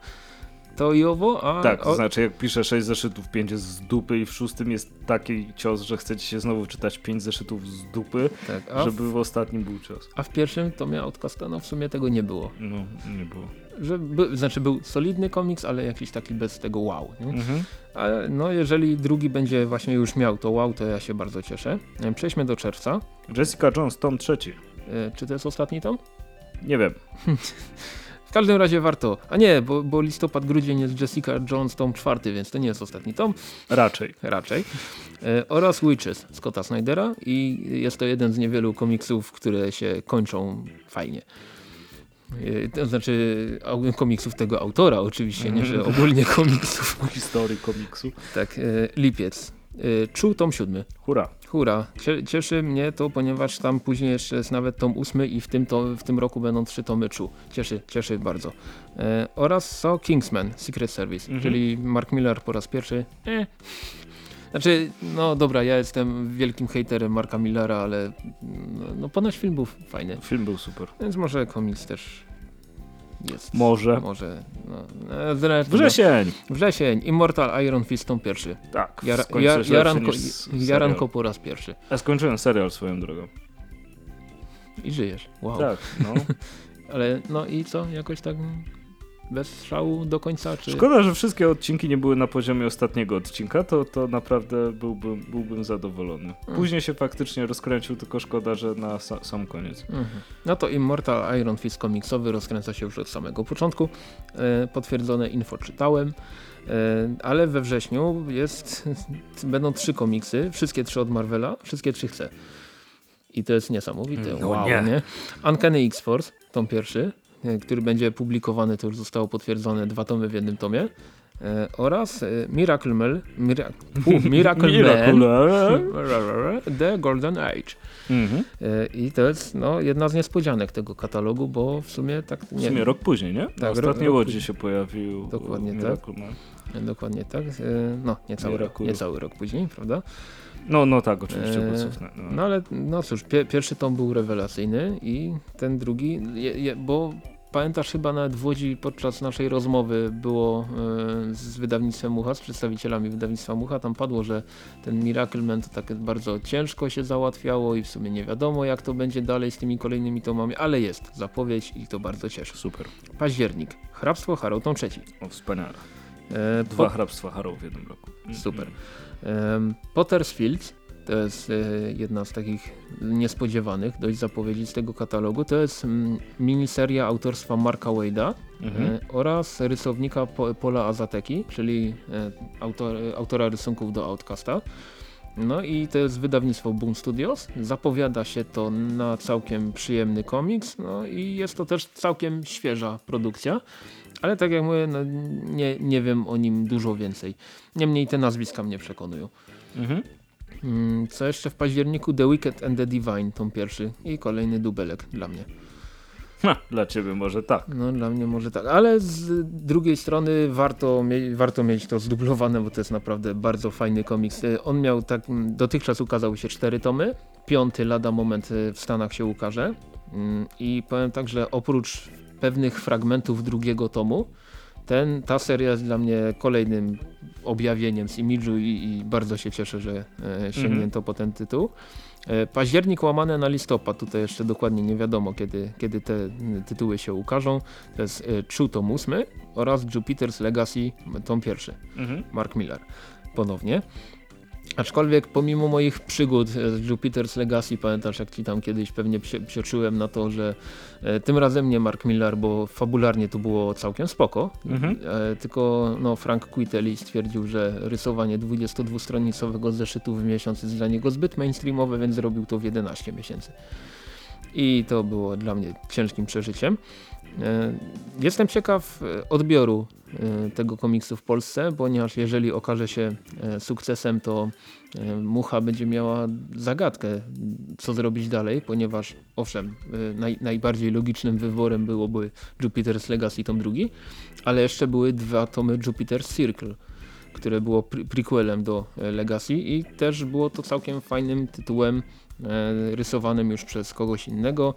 to i owo, a Tak, to o, znaczy jak pisze 6 zeszytów, 5 jest z dupy i w szóstym jest taki cios, że chcecie się znowu czytać 5 zeszytów z dupy, tak, a, w, żeby w ostatnim był cios. a w pierwszym tomie Outcasta no w sumie tego nie było. No, nie było. Że by, znaczy był solidny komiks, ale jakiś taki bez tego wow. Mhm. Ale no jeżeli drugi będzie właśnie już miał to wow, to ja się bardzo cieszę. E, Przejdźmy do czerwca. Jessica Jones, tom trzeci. E, Czy to jest ostatni tom? Nie wiem. W każdym razie warto. A nie, bo, bo listopad, grudzień jest Jessica Jones tom czwarty, więc to nie jest ostatni tom. Raczej. raczej. E, oraz Witches Scotta Snydera i jest to jeden z niewielu komiksów, które się kończą fajnie. E, To znaczy komiksów tego autora oczywiście, nie, że ogólnie komiksów. Historii komiksu. Tak, e, lipiec. E, Czuł tom siódmy. Hurra. Hura. Cieszy mnie to, ponieważ tam później jeszcze jest nawet tom ósmy i w tym, to, w tym roku będą trzy tomy Chu. Cieszy, cieszy bardzo. E, oraz co Kingsman Secret Service, mhm. czyli Mark Miller po raz pierwszy. E. Znaczy, no dobra, ja jestem wielkim haterem Marka Millera, ale no, no ponoć film był fajny. Film był super. Więc może komiks też jest. Może. Może. No, e, zresztą, wrzesień. No, wrzesień. Immortal Iron Fist tom pierwszy. Tak. Jar, jar, jaranko, jaranko po raz pierwszy. Ja skończyłem serial swoją drogą. I żyjesz. Wow. Tak, no. Ale no i co? Jakoś tak bez szału do końca? Czy... Szkoda, że wszystkie odcinki nie były na poziomie ostatniego odcinka, to, to naprawdę byłbym, byłbym zadowolony. Mm. Później się faktycznie rozkręcił, tylko szkoda, że na sa sam koniec. Mm -hmm. No to Immortal Iron Fist komiksowy rozkręca się już od samego początku. E, potwierdzone info czytałem. E, ale we wrześniu jest, będą trzy komiksy, wszystkie trzy od Marvela, wszystkie trzy chcę. I to jest niesamowite. No wow, nie. nie? Uncanny X-Force, tom pierwszy, który będzie publikowany, to już zostało potwierdzone, dwa tomy w jednym tomie. E, oraz e, Miracle Man, Mira, uh, Miracle Man The Golden Age. Mhm. I to jest no, jedna z niespodzianek tego katalogu, bo w sumie tak... Nie, w sumie rok później, nie? Tak, ostatniej rok, łodzi się pojawił Dokładnie Miracle tak. Man. Dokładnie tak. No, niecały, rok, niecały rok później, prawda? No, no tak, oczywiście, bo cofnę. No. no ale, no cóż, pierwszy tom był rewelacyjny i ten drugi, je, je, bo Pamiętasz chyba nawet w Łodzi podczas naszej rozmowy było y, z wydawnictwem Mucha, z przedstawicielami wydawnictwa Mucha, tam padło, że ten Miracle Man to tak bardzo ciężko się załatwiało i w sumie nie wiadomo jak to będzie dalej z tymi kolejnymi tomami, ale jest zapowiedź i to bardzo cieszy. Super. Październik. Hrabstwo Harrow, tom trzeci. O, wspaniale. E, Dwa po... hrabstwa Harrow w jednym roku. Super. E, Potter's Fields to jest e, jedna z takich niespodziewanych dość zapowiedzi z tego katalogu. To jest mm, miniseria autorstwa Marka Wade'a mhm. E, oraz rysownika Pola Azateki, czyli e, autor, autora rysunków do Outcasta. No i to jest wydawnictwo Boom Studios. Zapowiada się to na całkiem przyjemny komiks, no i jest to też całkiem świeża produkcja. Ale tak jak mówię, no nie, nie wiem o nim dużo więcej. Niemniej te nazwiska mnie przekonują. Mhm. Mm, co jeszcze w październiku? The Wicked and the Divine, tą pierwszy i kolejny dubelek dla mnie. Ha, dla ciebie może tak. No dla mnie może tak, ale z drugiej strony warto, mie warto mieć to zdublowane, bo to jest naprawdę bardzo fajny komiks. E, on miał tak, dotychczas ukazały się cztery tomy, piąty lada moment e, w Stanach się ukaże mm, i powiem tak, że oprócz pewnych fragmentów drugiego tomu, ten, ta seria jest dla mnie kolejnym objawieniem z imidżu i, i, bardzo się cieszę, że e, sięgnięto mhm. po ten tytuł. E, październik łamane na listopad, tutaj jeszcze dokładnie nie wiadomo kiedy, kiedy te tytuły się ukażą. To jest e, True tom 8 oraz Jupiter's Legacy tom pierwszy. Mhm. Mark Miller ponownie. Aczkolwiek pomimo moich przygód z Jupiter's Legacy, pamiętasz jak ci tam kiedyś pewnie psioczyłem na to, że e, tym razem nie Mark Millar, bo fabularnie to było całkiem spoko, mhm. e, tylko no, Frank Quitely stwierdził, że rysowanie 22-stronicowego zeszytu w miesiąc jest dla niego zbyt mainstreamowe, więc zrobił to w 11 miesięcy. I to było dla mnie ciężkim przeżyciem. E, jestem ciekaw e, odbioru e, tego komiksu w Polsce, ponieważ jeżeli okaże się sukcesem, to Mucha będzie miała zagadkę, co zrobić dalej, ponieważ owszem, naj, najbardziej logicznym wyborem byłoby Jupiter's Legacy tom drugi, ale jeszcze były dwa tomy Jupiter's Circle, które było prequelem do Legacy i też było to całkiem fajnym tytułem rysowanym już przez kogoś innego.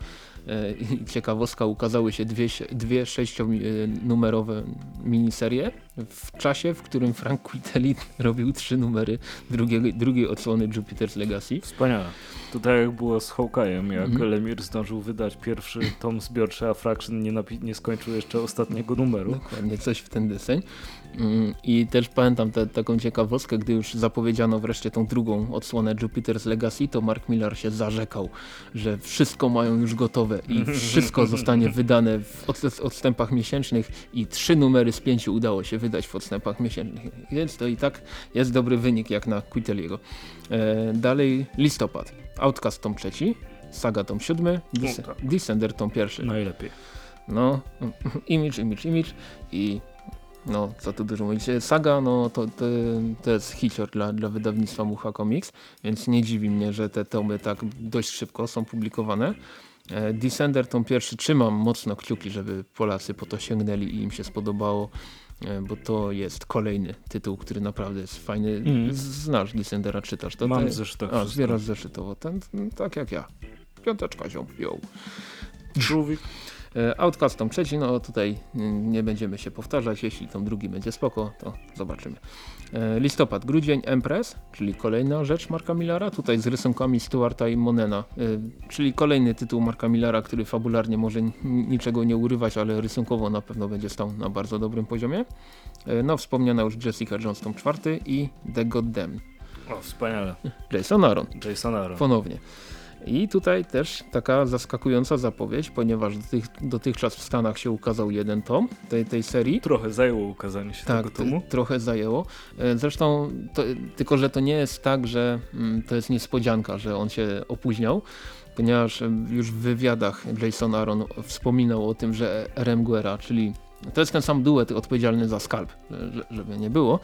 E, ciekawostka, ukazały się dwie, dwie sześcionumerowe miniserie w czasie, w którym Frank Quitely robił trzy numery drugiej, drugiej odsłony Jupiter's Legacy. Wspaniale. Tutaj jak było z Hawkeye'em, jak mm -hmm. Lemire zdążył wydać pierwszy tom zbiorczy, a Fraction nie, nie skończył jeszcze ostatniego numeru. Dokładnie, coś w ten deseń. Mm, I też pamiętam te, taką ciekawostkę, gdy już zapowiedziano wreszcie tą drugą odsłonę Jupiter's Legacy, to Mark Millar się zarzekał, że wszystko mają już gotowe i wszystko zostanie wydane w odstępach miesięcznych i trzy numery z pięciu udało się wydać w odstępach miesięcznych. Więc to i tak jest dobry wynik jak na Quiteliego. E, dalej listopad. Outcast tom trzeci, Saga tom siódmy, Dis no tak. Descender tom pierwszy. Najlepiej. No, image, image, image i no co tu dużo mówić. Saga, no to, to, to jest hicior dla, dla wydawnictwa Mucha Comics, więc nie dziwi mnie, że te tomy tak dość szybko są publikowane. E, Descender tą pierwszy trzymam mocno kciuki, żeby Polacy po to sięgnęli i im się spodobało, e, bo to jest kolejny tytuł, który naprawdę jest fajny. Mm. Znasz Descendera, czytasz to? Mam Te- w zeszytach A, zbierasz zeszytowo, ten, tak jak ja. Piąteczka ziom, ją. Żółwik. E, Outcast tą trzeci, no tutaj nie będziemy się powtarzać, jeśli tą drugi będzie spoko, to zobaczymy. E, Listopad, grudzień, Empress, czyli kolejna rzecz Marka Millara, tutaj z rysunkami Stuarta i Monena, e, czyli kolejny tytuł Marka Millara, który fabularnie może ni- niczego nie urywać, ale rysunkowo na pewno będzie stał na bardzo dobrym poziomie. No wspomniana już Jessica Jones tom czwarty i The Goddamn, O, wspaniale. Jason Aaron. Jason Aaron. Ponownie. I tutaj też taka zaskakująca zapowiedź, ponieważ dotych, dotychczas w Stanach się ukazał jeden tom tej, tej serii. Trochę zajęło ukazanie się Tak, tego tomu. trochę zajęło. E, Zresztą, to, tylko że to nie jest tak, że mm, to jest niespodzianka, że on się opóźniał, ponieważ em, już w wywiadach Jason Aaron wspominał o tym, że RM Guerra, czyli to jest ten sam duet odpowiedzialny za Scalp, że- żeby nie było.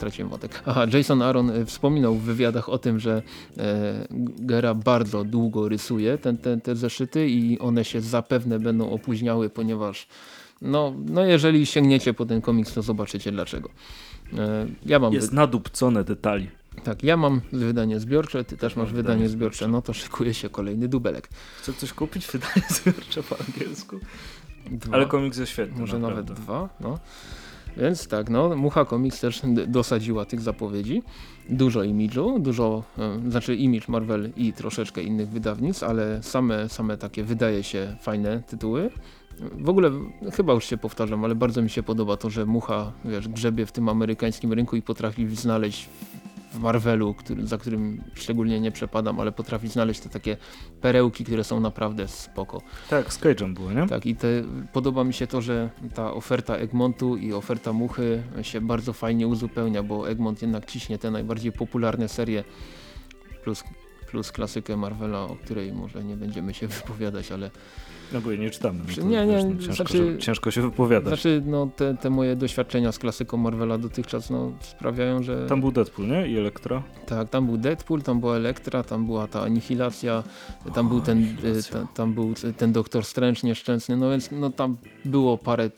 Straciłem wątek. Aha, Jason Aaron e, wspominał w wywiadach o tym, że e, Gera bardzo długo rysuje ten, ten, te zeszyty i one się zapewne będą opóźniały, ponieważ no, no jeżeli sięgniecie po ten komiks, to zobaczycie dlaczego. E, ja mam Jest nadupcone detali. tak, ja mam wydanie zbiorcze, ty też masz wydanie wydanie zbiorcze, zbiorcze. no to szykuje się kolejny dubelek. Chcę coś kupić? Wydanie zbiorcze po angielsku. Dwa. Ale komiks jest świetny, Może naprawdę. nawet dwa, no. Więc tak, no, Mucha Comics też dosadziła tych zapowiedzi. Dużo imidżu, dużo, e, znaczy imidż Marvel i troszeczkę innych wydawnictw, ale same, same takie wydaje się fajne tytuły. W ogóle chyba już się powtarzam, ale bardzo mi się podoba to, że Mucha wiesz, grzebie w tym amerykańskim rynku i potrafi znaleźć w Marvelu, który, za którym szczególnie nie przepadam, ale potrafi znaleźć te takie perełki, które są naprawdę spoko. Tak, z Cage'em było, nie? Tak i te, podoba mi się to, że ta oferta Egmontu i oferta Muchy się bardzo fajnie uzupełnia, bo Egmont jednak ciśnie te najbardziej popularne serie plus, plus klasykę Marvela, o której może nie będziemy się wypowiadać, ale No bo jej nie czytamy. No nie, nie, wiesz, no, ciężko, znaczy- się, ciężko się wypowiadać. znaczy no, te, te moje doświadczenia z klasyką Marvela dotychczas no, sprawiają, że Tam był Deadpool, nie? I Elektra. tak, tam był Deadpool, tam była Elektra, tam była ta Anihilacja, tam był ten, Anihilacja. e, ta, tam był ten Doktor Strange nieszczęsny, no więc no, tam było parę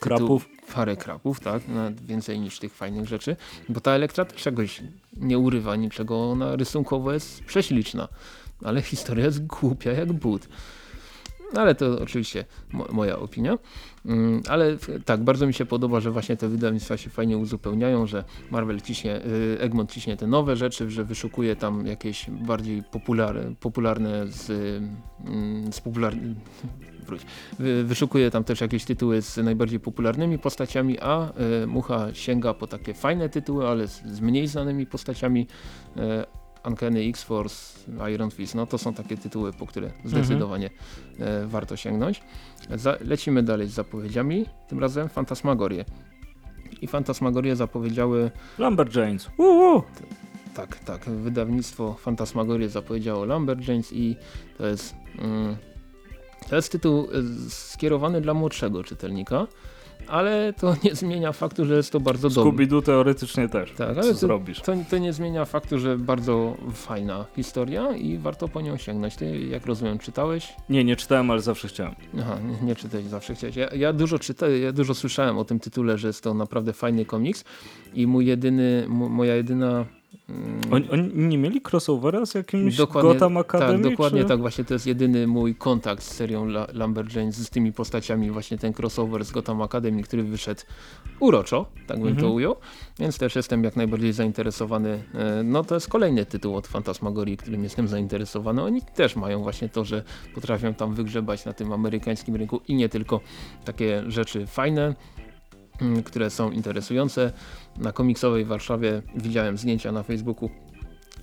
Krapów. parę krapów, tak, więcej niż tych fajnych rzeczy, bo ta Elektra też czegoś nie urywa niczego, ona rysunkowo jest prześliczna, ale historia jest głupia jak but. No, Ale to oczywiście mo moja opinia. Mm, ale tak, bardzo mi się podoba, że właśnie te wydawnictwa się fajnie uzupełniają, że Marvel ciśnie, y, Egmont ciśnie te nowe rzeczy, że wyszukuje tam jakieś bardziej popular, popularne z, mm, z wróć. Wy- Wyszukuje tam też jakieś tytuły z najbardziej popularnymi postaciami, a y, Mucha sięga po takie fajne tytuły, ale z, z mniej znanymi postaciami. Uncanny X-Force, Iron Fist, no to są takie tytuły, po które zdecydowanie e, warto sięgnąć. Za, lecimy dalej z zapowiedziami, tym razem Fantasmagorie. I Fantasmagorie zapowiedziały, Lumberjanes. Uuu. tak, tak, wydawnictwo Fantasmagorie zapowiedziało Lumberjanes i to jest, mm, to jest tytuł e, skierowany dla młodszego czytelnika, ale to nie zmienia faktu, że jest to bardzo dobry. Scooby-Doo teoretycznie też. Tak, ale to, zrobisz? to, to nie zmienia faktu, że bardzo fajna historia i warto po nią sięgnąć. Ty, jak rozumiem, czytałeś? Nie, nie czytałem, ale zawsze chciałem. Aha, nie, nie czytać zawsze chciałeś. Ja, ja dużo czytałem, ja dużo słyszałem o tym tytule, że jest to naprawdę fajny komiks i mój jedyny, mo- moja jedyna... Oni, oni nie mieli crossovera z jakimś Dokładnie- Gotham Academy? tak, dokładnie czy? tak, właśnie to jest jedyny mój kontakt z serią La Lumberjanes, z tymi postaciami, właśnie ten crossover z Gotham Academy, który wyszedł uroczo, tak bym to Mhm. ujął, więc też jestem jak najbardziej zainteresowany. E, No to jest kolejny tytuł od Fantasmagorii, którym jestem zainteresowany. Oni też mają właśnie to, że potrafią tam wygrzebać na tym amerykańskim rynku i nie tylko takie rzeczy fajne, które są interesujące. Na komiksowej Warszawie widziałem zdjęcia na Facebooku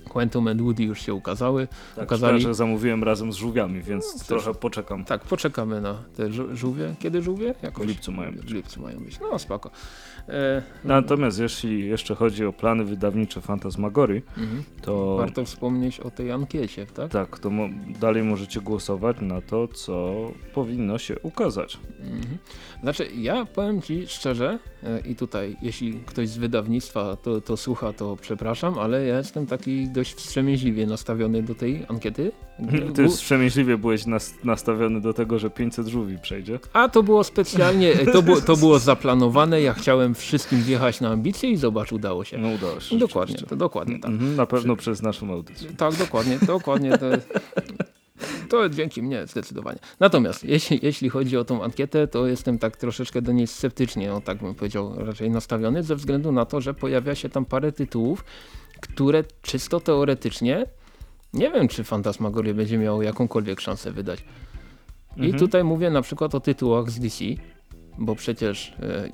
Quantum and Woody już się ukazały. Tak, ukazali. zamówiłem razem z żółwiami, więc No, trochę poczekam. Tak, poczekamy na te żółwie. Kiedy żółwie? W Jakoś. lipcu mają W być. lipcu mają być. No spoko. E, Natomiast jeśli jeszcze chodzi o plany wydawnicze Fantasmagorii, mhm. to Warto wspomnieć o tej ankiecie, tak? tak, to mo dalej możecie głosować na to, co powinno się ukazać. Mhm. Znaczy, ja powiem Ci szczerze, e, i tutaj, jeśli ktoś z wydawnictwa to, to słucha, to przepraszam, ale ja jestem taki dość wstrzemięźliwie nastawiony do tej ankiety. Ty wstrzemięźliwie byłeś nas nastawiony do tego, że 500 żółwi przejdzie. A to było specjalnie, to to było zaplanowane, ja chciałem wszystkim wjechać na ambicje i zobacz, udało się. No udało się. Dokładnie, to dokładnie tak. Mhm, Na pewno przez naszą audycję. Tak, dokładnie, dokładnie. To, to dzięki mnie zdecydowanie. Natomiast jeśli, jeśli chodzi o tą ankietę, to jestem tak troszeczkę do niej sceptycznie, no tak bym powiedział, raczej nastawiony, ze względu na to, że pojawia się tam parę tytułów, które czysto teoretycznie nie wiem, czy Fantasmagoria będzie miało jakąkolwiek szansę wydać. I Mhm. tutaj mówię na przykład o tytułach z DC, bo przecież e,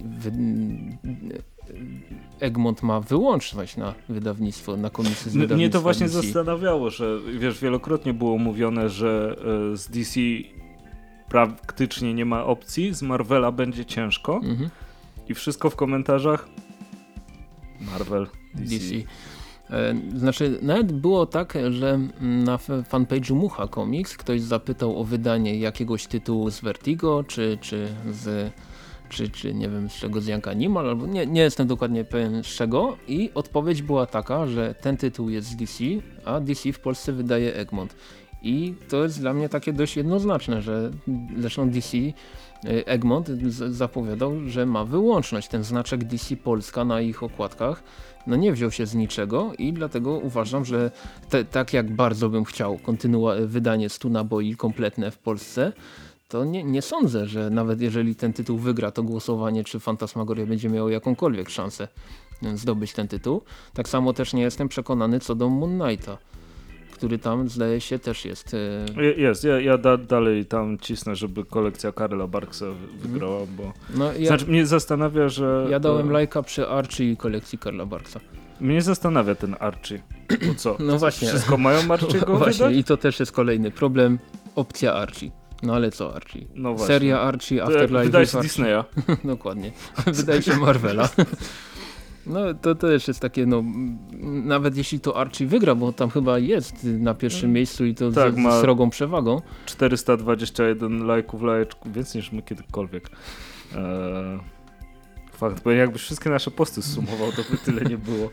Egmont ma wyłączność na wydawnictwo, na komisję z wydawnictwa Mnie to właśnie DC. zastanawiało, że wiesz, wielokrotnie było mówione, że e, z DC praktycznie nie ma opcji, z Marvela będzie ciężko Mhm. i wszystko w komentarzach Marvel, DC. DC. E, Znaczy, nawet było tak, że na fanpage'u Mucha Comics ktoś zapytał o wydanie jakiegoś tytułu z Vertigo, czy, czy z czy, czy nie wiem z czego, z Young Animal, albo nie, nie jestem dokładnie pewien z czego i odpowiedź była taka, że ten tytuł jest z DC, a DC w Polsce wydaje Egmont. I to jest dla mnie takie dość jednoznaczne, że zresztą DC e, Egmont zapowiadał, że ma wyłączność, ten znaczek DC Polska na ich okładkach no nie wziął się z niczego i dlatego uważam, że te, tak jak bardzo bym chciał kontynuować wydanie 100 naboi kompletne w Polsce, to nie, nie sądzę, że nawet jeżeli ten tytuł wygra, to głosowanie czy Fantasmagoria będzie miało jakąkolwiek szansę e, zdobyć ten tytuł. Tak samo też nie jestem przekonany co do Moon Knighta, który tam zdaje się też jest. e, Je- Jest, ja, ja da, dalej tam cisnę, żeby kolekcja Karla Barksa wy- wygrała, bo... No, ja, Znaczy mnie zastanawia, że... ja dałem lajka przy Archie i kolekcji Karla Barksa. Mnie zastanawia ten Archie. Bo co? No właśnie. Wszystko mają Archiego Właśnie wydać? i to też jest kolejny problem. Opcja Archie. No ale co Archie? No właśnie. Seria Archie, Afterlife z Archie. Disneya. Dokładnie. Wydaje się Marvela. No to też jest takie, no nawet jeśli to Archie wygra, bo tam chyba jest na pierwszym miejscu i to Tak, z, ma- z srogą przewagą. 421 lajków, lajeczków, więcej niż my kiedykolwiek. Eee, fakt, bo jakbyś wszystkie nasze posty zsumował, to by tyle nie było.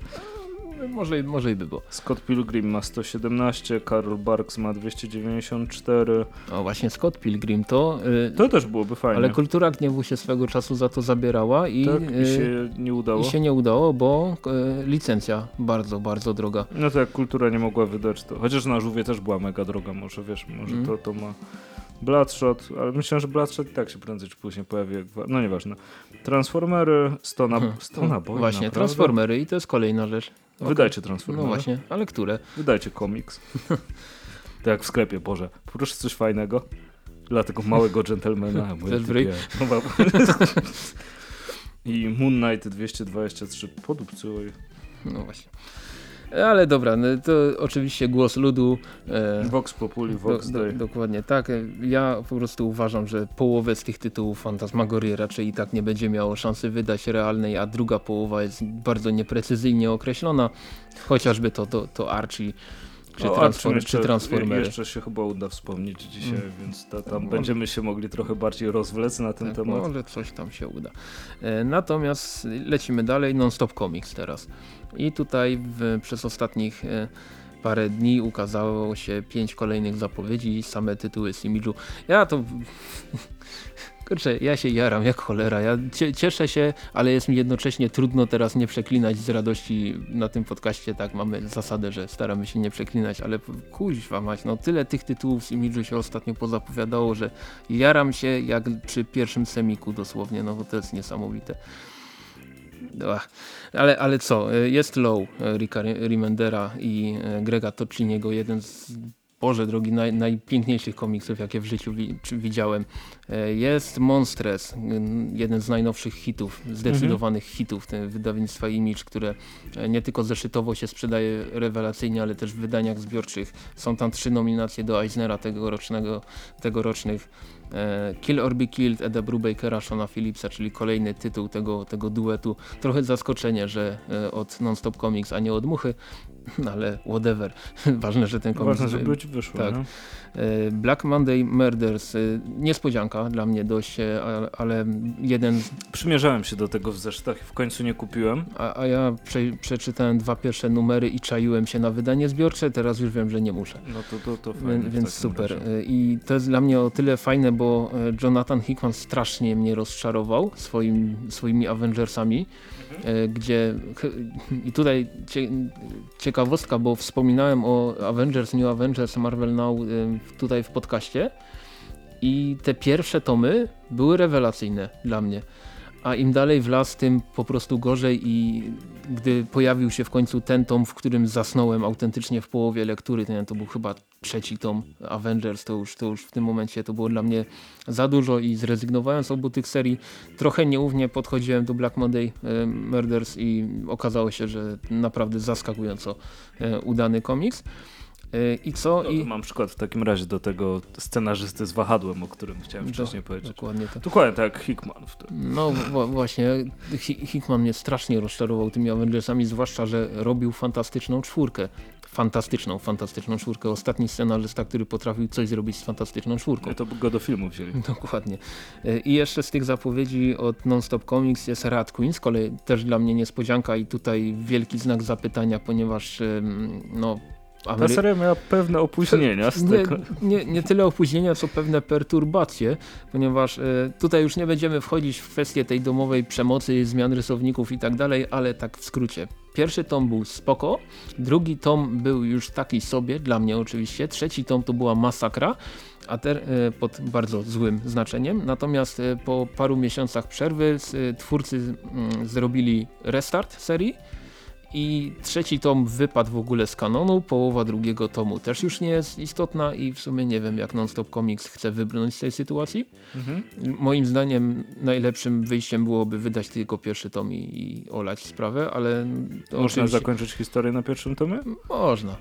Może, może i by było. Scott Pilgrim ma 117, Karol Barks ma 294. O właśnie Scott Pilgrim to, y, To też byłoby fajnie. ale Kultura Gniewu się swego czasu za to zabierała i, tak, y, i się nie udało. i się nie udało, bo y, licencja bardzo, bardzo droga. No to jak kultura nie mogła wydać, to chociaż na żółwie też była mega droga, może wiesz, może Mm. to, to ma Bloodshot, ale myślę, że Bloodshot i tak się prędzej czy później pojawi, jak, no nieważne. Transformery, 100 na, 100 na Właśnie, naprawdę? Transformery i to jest kolejna rzecz. Wydajcie No Transformery. właśnie, ale które? Wydajcie komiks. to jak w sklepie, Boże. Proszę coś fajnego. Dla tego małego dżentelmena. No, I Moon Knight 223 podupcyły. No właśnie. Ale dobra, no to oczywiście głos ludu. E, Vox Populi, Vox do, do, dokładnie tak. E, Ja po prostu uważam, że połowę z tych tytułów Fantasmagorii raczej i tak nie będzie miało szansy wydać realnej, a druga połowa jest bardzo nieprecyzyjnie określona. Chociażby to, to, to Archie czy, O, transform, Archie czy Transformery. Jeszcze się chyba uda wspomnieć dzisiaj, Mm. więc ta, tam Może- będziemy się mogli trochę bardziej rozwlec na ten Tak, temat. Może coś tam się uda. E, Natomiast lecimy dalej, Non-Stop Comics teraz. I tutaj w, przez ostatnich e, parę dni ukazało się pięć kolejnych zapowiedzi, same tytuły z Imidżu. Ja to... Kurczę, ja się jaram jak cholera. Ja cie, cieszę się, ale jest mi jednocześnie trudno teraz nie przeklinać z radości na tym podcaście. Tak, mamy zasadę, że staramy się nie przeklinać, ale kuźwa mać, no tyle tych tytułów z Imidżu się ostatnio pozapowiadało, że jaram się jak przy pierwszym semiku dosłownie, no bo to jest niesamowite. Ale, ale co, e, jest Low e, Ricka Remendera i e, Grega Tociniego, jeden z Boże drogi, naj, najpiękniejszych komiksów, jakie w życiu wi widziałem. Jest Monstres, jeden z najnowszych hitów, zdecydowanych mhm. hitów wydawnictwa Image, które nie tylko zeszytowo się sprzedaje rewelacyjnie, ale też w wydaniach zbiorczych. Są tam trzy nominacje do Eisnera tegorocznego, tegorocznych. E, Kill or Be Killed Eda Brubakera, Shona Phillipsa, czyli kolejny tytuł tego, tego duetu. Trochę zaskoczenie, że od Non-Stop Comics, a nie od Muchy, ale whatever. Ważne, że ten komiks... Ważne, żeby wyszło. Tak. E, Black Monday Murders, e, niespodzianka dla mnie dość, e, ale jeden... Przymierzałem się do tego w zesztach i w końcu nie kupiłem. A, a ja prze, przeczytałem dwa pierwsze numery i czaiłem się na wydanie zbiorcze, teraz już wiem, że nie muszę. No to, to, to fajnie Więc super. Razie. I to jest dla mnie o tyle fajne, bo Jonathan Hickman strasznie mnie rozczarował swoim, swoimi Avengersami. E, gdzie i tutaj ciekawostka, bo wspominałem o Avengers, New Avengers, Marvel Now e, tutaj w podcaście. I te pierwsze tomy były rewelacyjne dla mnie a im dalej w las, tym po prostu gorzej i gdy pojawił się w końcu ten tom, w którym zasnąłem autentycznie w połowie lektury, ten to był chyba trzeci tom Avengers, to już, to już w tym momencie to było dla mnie za dużo i zrezygnowałem z obu tych serii. Trochę nieufnie podchodziłem do Black Monday e, Murders i okazało się, że naprawdę zaskakująco e, udany komiks. I co? No, I... Mam przykład w takim razie do tego scenarzysty z wahadłem, o którym chciałem wcześniej do, powiedzieć. Dokładnie tak. Dokładnie tak Hickman. No właśnie, Hickman mnie strasznie rozczarował tymi Avengersami, zwłaszcza, że robił fantastyczną czwórkę. Fantastyczną, fantastyczną czwórkę. Ostatni scenarzysta, który potrafił coś zrobić z fantastyczną czwórką. No to go do filmu wzięli. Dokładnie. I jeszcze z tych zapowiedzi od Non-Stop Comics jest Rat Queen, z kolei też dla mnie niespodzianka i tutaj wielki znak zapytania, ponieważ no, Amery... Ta seria miała pewne opóźnienia z nie, tego. Nie, nie tyle opóźnienia, co pewne perturbacje, ponieważ e, tutaj już nie będziemy wchodzić w kwestię tej domowej przemocy, zmian rysowników i tak dalej, ale tak w skrócie. Pierwszy tom był spoko, drugi tom był już taki sobie, dla mnie oczywiście, trzeci tom to była masakra, a ter, e, pod bardzo złym znaczeniem. Natomiast e, po paru miesiącach przerwy twórcy mm, zrobili restart serii i trzeci tom wypadł w ogóle z kanonu, połowa drugiego tomu też już nie jest istotna i w sumie nie wiem jak Nonstop Comics chce wybrnąć z tej sytuacji. Mhm. Moim zdaniem najlepszym wyjściem byłoby wydać tylko pierwszy tom i, i olać sprawę, ale... Można oczywiście... zakończyć historię na pierwszym tomie? Można.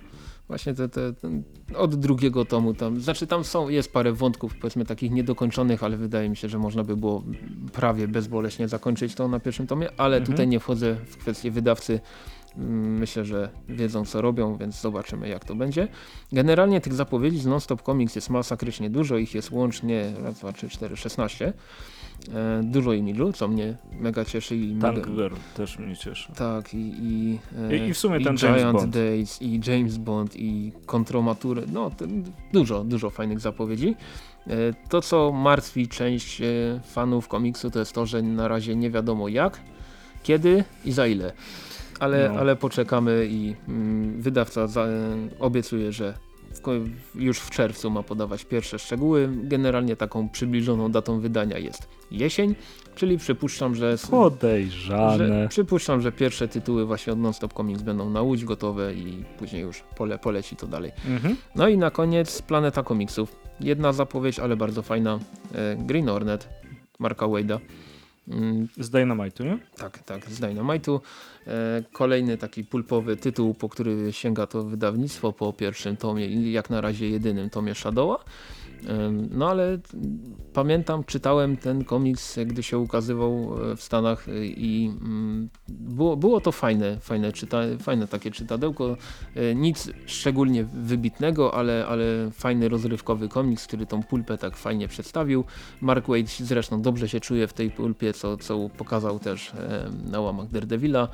Właśnie te, te, te, od drugiego tomu tam, znaczy tam są, jest parę wątków powiedzmy takich niedokończonych, ale wydaje mi się, że można by było prawie bezboleśnie zakończyć to na pierwszym tomie, ale mhm. tutaj nie wchodzę w kwestię wydawcy myślę, że wiedzą co robią, więc zobaczymy jak to będzie. Generalnie tych zapowiedzi z Nonstop Comics jest masakrycznie dużo, ich jest łącznie raz, dwa, trzy, cztery, szesnaście. E, dużo imilu, co mnie mega cieszy. I Tank mega... Girl też mnie cieszy. Tak, i, i, e, I, w sumie i ten Giant James Bond. Days, i James Bond, i Kontromatury, no dużo, dużo fajnych zapowiedzi. E, to, co martwi część fanów komiksu, to jest to, że na razie nie wiadomo jak, kiedy i za ile ale, no. ale poczekamy i mm, wydawca za, obiecuje, że w, już w czerwcu ma podawać pierwsze szczegóły. Generalnie taką przybliżoną datą wydania jest jesień, czyli przypuszczam, że... Podejrzane. Że, przypuszczam, że pierwsze tytuły właśnie od Nonstop Comics będą na łódź gotowe i później już pole, poleci to dalej. Mhm. No i na koniec Planeta Komiksów. Jedna zapowiedź, ale bardzo fajna. E, Green Hornet, Marka Wade'a. Mm. Z Dynamite'u, nie? Tak, tak, z Dynamite'u. E, kolejny taki pulpowy tytuł, po który sięga to wydawnictwo po pierwszym tomie i jak na razie jedynym tomie Shadowa. No ale pamiętam, czytałem ten komiks, gdy się ukazywał e, w Stanach e, i mm, było, było to fajne, fajne, czyta, fajne takie czytadełko. E, nic szczególnie wybitnego, ale, ale fajny rozrywkowy komiks, który tą pulpę tak fajnie przedstawił. Mark Wade zresztą dobrze się czuje w tej pulpie, co, co pokazał też na łamach Daredevila.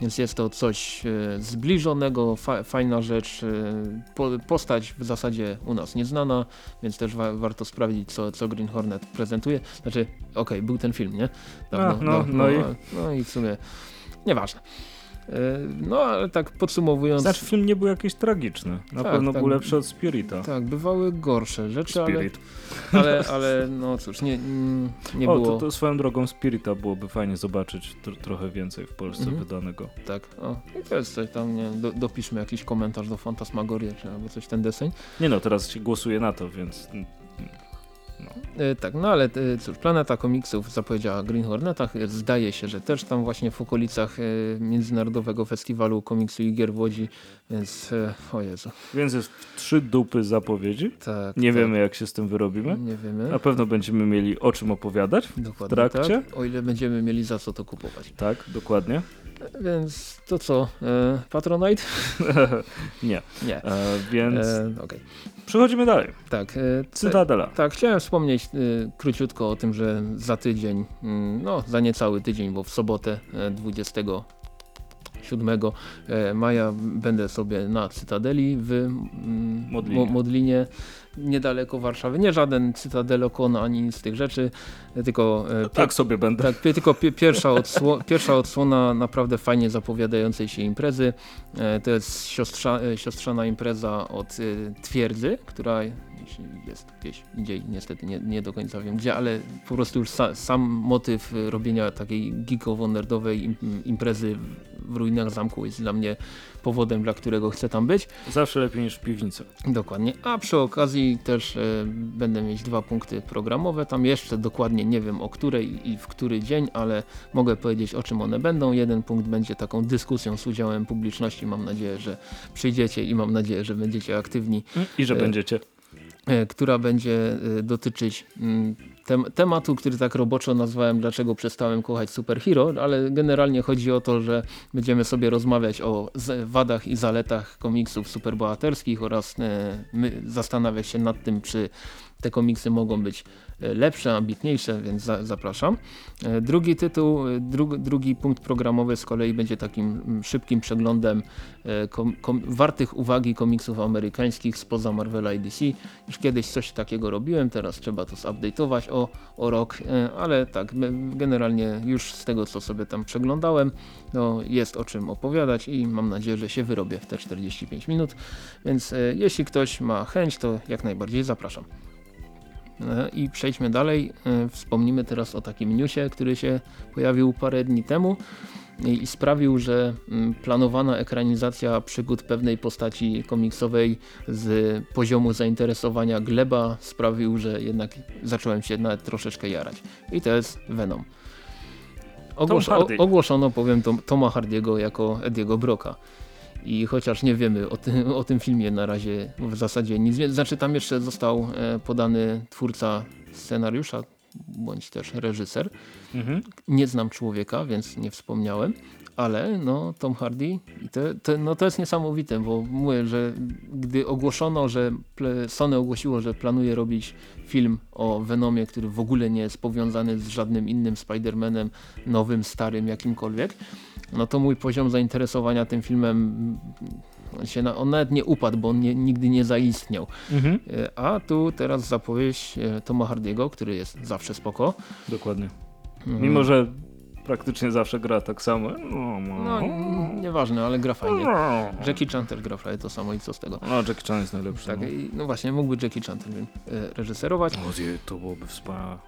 Więc jest to coś e, zbliżonego, fa fajna rzecz, e, po postać w zasadzie u nas nieznana, więc też wa warto sprawdzić co, co Green Hornet prezentuje. Znaczy, okej, okay, był ten film, nie? Dawno, no, no, no, no, i... no i w sumie nieważne. No ale tak podsumowując... Znaczy film nie był jakiś tragiczny. Na Tak, pewno tak. był lepszy od Spirita. Tak, bywały gorsze rzeczy, ale, Spirit. ale, ale no cóż, nie, mm, nie o, było... to, to swoją drogą Spirita byłoby fajnie zobaczyć tr trochę więcej w Polsce Mhm. wydanego. Tak, o, i to jest coś tam, nie do, dopiszmy jakiś komentarz do Fantasmagorii, czy albo coś ten deseń. Nie no, teraz się głosuje na to, więc E, tak, no ale e, cóż, Planeta Komiksów zapowiedziała Green Hornetach. E, Zdaje się, że też tam właśnie w okolicach Międzynarodowego Festiwalu Komiksu i Gier w Łodzi, więc o Jezu. Więc jest trzy dupy zapowiedzi. Tak, Nie tak, wiemy jak się z tym wyrobimy. Nie wiemy. Na pewno będziemy mieli o czym opowiadać. Dokładnie trakcie? Tak, o ile będziemy mieli za co to kupować. Tak, dokładnie. Więc to co, e, Patronite? nie. Nie. E, więc e, okay. przechodzimy dalej. Tak. E, Cytadela. Tak, chciałem wspomnieć e, króciutko o tym, że za tydzień, mm, no za niecały tydzień, bo w sobotę e, 20 7 e, maja będę sobie na Cytadeli w mm, Modlinie. Modlinie niedaleko Warszawy. Nie żaden Cytadelokon ani nic z tych rzeczy, tylko... E, no tak sobie będę. Tak, tylko pierwsza, odsło pierwsza odsłona naprawdę fajnie zapowiadającej się imprezy. E, to jest siostrza siostrzana impreza od Twierdzy, która jeśli jest gdzieś indziej, niestety nie, nie do końca wiem gdzie, ale po prostu już sa sam motyw e, robienia takiej geekowo-nerdowej im imprezy w ruinach zamku jest dla mnie powodem, dla którego chcę tam być. Zawsze lepiej niż w piwnicy. Dokładnie, a przy okazji też e, będę mieć dwa punkty programowe, tam jeszcze dokładnie nie wiem o której i w który dzień, ale mogę powiedzieć o czym one będą. Jeden punkt będzie taką dyskusją z udziałem publiczności, mam nadzieję, że przyjdziecie i mam nadzieję, że będziecie aktywni, I że E, będziecie. E, która będzie e, dotyczyć mm, tem tematu, który tak roboczo nazwałem dlaczego przestałem kochać superhero, ale generalnie chodzi o to, że będziemy sobie rozmawiać o wadach i zaletach komiksów superbohaterskich oraz e, zastanawiać się nad tym, czy te komiksy mogą być e, lepsze, ambitniejsze, więc za, zapraszam. E, Drugi tytuł, e, dru, drugi punkt programowy z kolei będzie takim mm, szybkim przeglądem kom, kom, wartych uwagi komiksów amerykańskich spoza Marvela i DC. Już kiedyś coś takiego robiłem, teraz trzeba to zupdate'ować o, o rok, ale tak, generalnie już z tego co sobie tam przeglądałem, no jest o czym opowiadać i mam nadzieję, że się wyrobię w te 45 minut, więc jeśli ktoś ma chęć, to jak najbardziej zapraszam. E, I przejdźmy dalej. E, Wspomnimy teraz o takim newsie, który się pojawił parę dni temu i sprawił, że mm, planowana ekranizacja przygód pewnej postaci komiksowej z poziomu zainteresowania gleba sprawił, że jednak zacząłem się nawet troszeczkę jarać. I to jest Venom. Ogłos ogłoszono powiem Tom, Toma Hardiego jako Ediego Broka. I chociaż nie wiemy o tym, o tym filmie na razie w zasadzie nic znaczy tam jeszcze został e, podany twórca scenariusza, bądź też reżyser. Mhm. Nie znam człowieka, więc nie wspomniałem, ale no Tom Hardy to, to, no to jest niesamowite, bo mówię, że gdy ogłoszono, że Sony ogłosiło, że planuje robić film o Venomie, który w ogóle nie jest powiązany z żadnym innym Spider-Manem, nowym, starym, jakimkolwiek, no to mój poziom zainteresowania tym filmem on, się na, on nawet nie upadł, bo on nie, nigdy nie zaistniał. Mhm. E, A tu teraz zapowiedź e, Toma Hardiego, który jest zawsze spoko. Dokładnie. Mm. Mimo, że praktycznie zawsze gra tak samo. No, No, n- nieważne, ale gra fajnie. No, Jackie Chan też gra prawie to samo i co z tego. no Jackie Chan jest najlepszy. Tak, no. i, no właśnie, mógłby Jackie Chan ten e, reżyserować. O, to byłoby wspaniałe.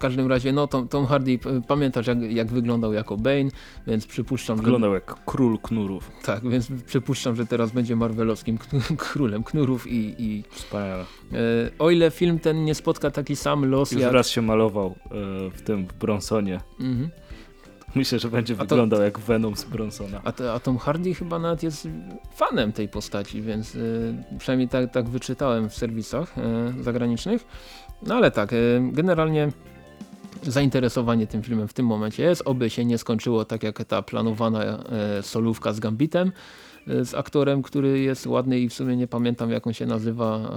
W każdym razie, no Tom, Tom Hardy, pamiętasz jak, jak wyglądał jako Bane, więc przypuszczam, Wyglądał jak król knurów. że, tak, więc przypuszczam, że teraz będzie marvelowskim królem knurów i, i Wspaniale. e, o ile film ten nie spotka taki sam los Już jak... raz się malował e, w tym, w Bronsonie. Mhm. Myślę, że będzie to- wyglądał jak Venom z Bronsona. A, to, a Tom Hardy chyba nawet jest fanem tej postaci, więc y, przynajmniej tak, tak wyczytałem w serwisach y, zagranicznych. No ale tak, y, generalnie zainteresowanie tym filmem w tym momencie jest. Oby się nie skończyło tak jak ta planowana y, solówka z Gambitem, y, z aktorem, który jest ładny i w sumie nie pamiętam jak on się nazywa.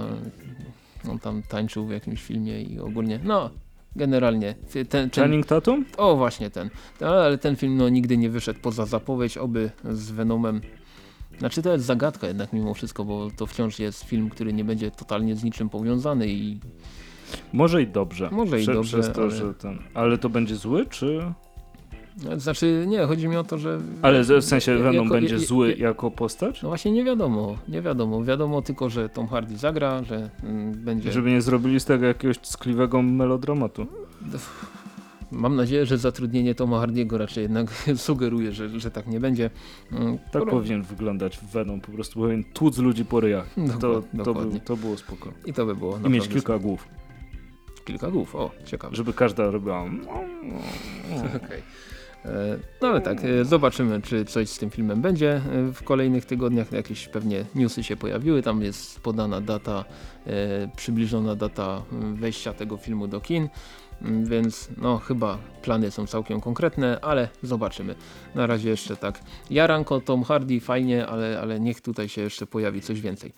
y, on tam tańczył w jakimś filmie i ogólnie, no generalnie ten, ten, Channing Tatum? o, właśnie ten. No, Ale ten film no, nigdy nie wyszedł poza zapowiedź, oby z Venomem. Znaczy to jest zagadka jednak mimo wszystko, bo to wciąż jest film, który nie będzie totalnie z niczym powiązany i Może i dobrze. Może i Prze- dobrze, Przez to, ale- że ten... ale to będzie zły, czy... Znaczy, nie, chodzi mi o to, że... Ale w sensie Venom będzie zły je- jako postać? No właśnie nie wiadomo, nie wiadomo. Wiadomo tylko, że Tom Hardy zagra, że mm, będzie... Żeby nie zrobili z tego jakiegoś ckliwego melodramatu. Mam nadzieję, że zatrudnienie Toma Hardiego raczej jednak sugeruje, że, że tak nie będzie. Mm, Tak pora- powinien wyglądać Venom, po prostu powinien tłuc ludzi po ryjach. To, Dokład- to, był, dokładnie. to było spoko. I to by było I mieć kilka głów, kilka głów. O, ciekawe. żeby każda robiła... Okej. E, No ale tak, e, zobaczymy, czy coś z tym filmem będzie e, w kolejnych tygodniach. Jakieś pewnie newsy się pojawiły. Tam jest podana data, przybliżona data wejścia tego filmu do kin. Mm, Więc no chyba plany są całkiem konkretne, ale zobaczymy. Na razie jeszcze tak. Jaranko, Tom Hardy, fajnie, ale, ale niech tutaj się jeszcze pojawi coś więcej.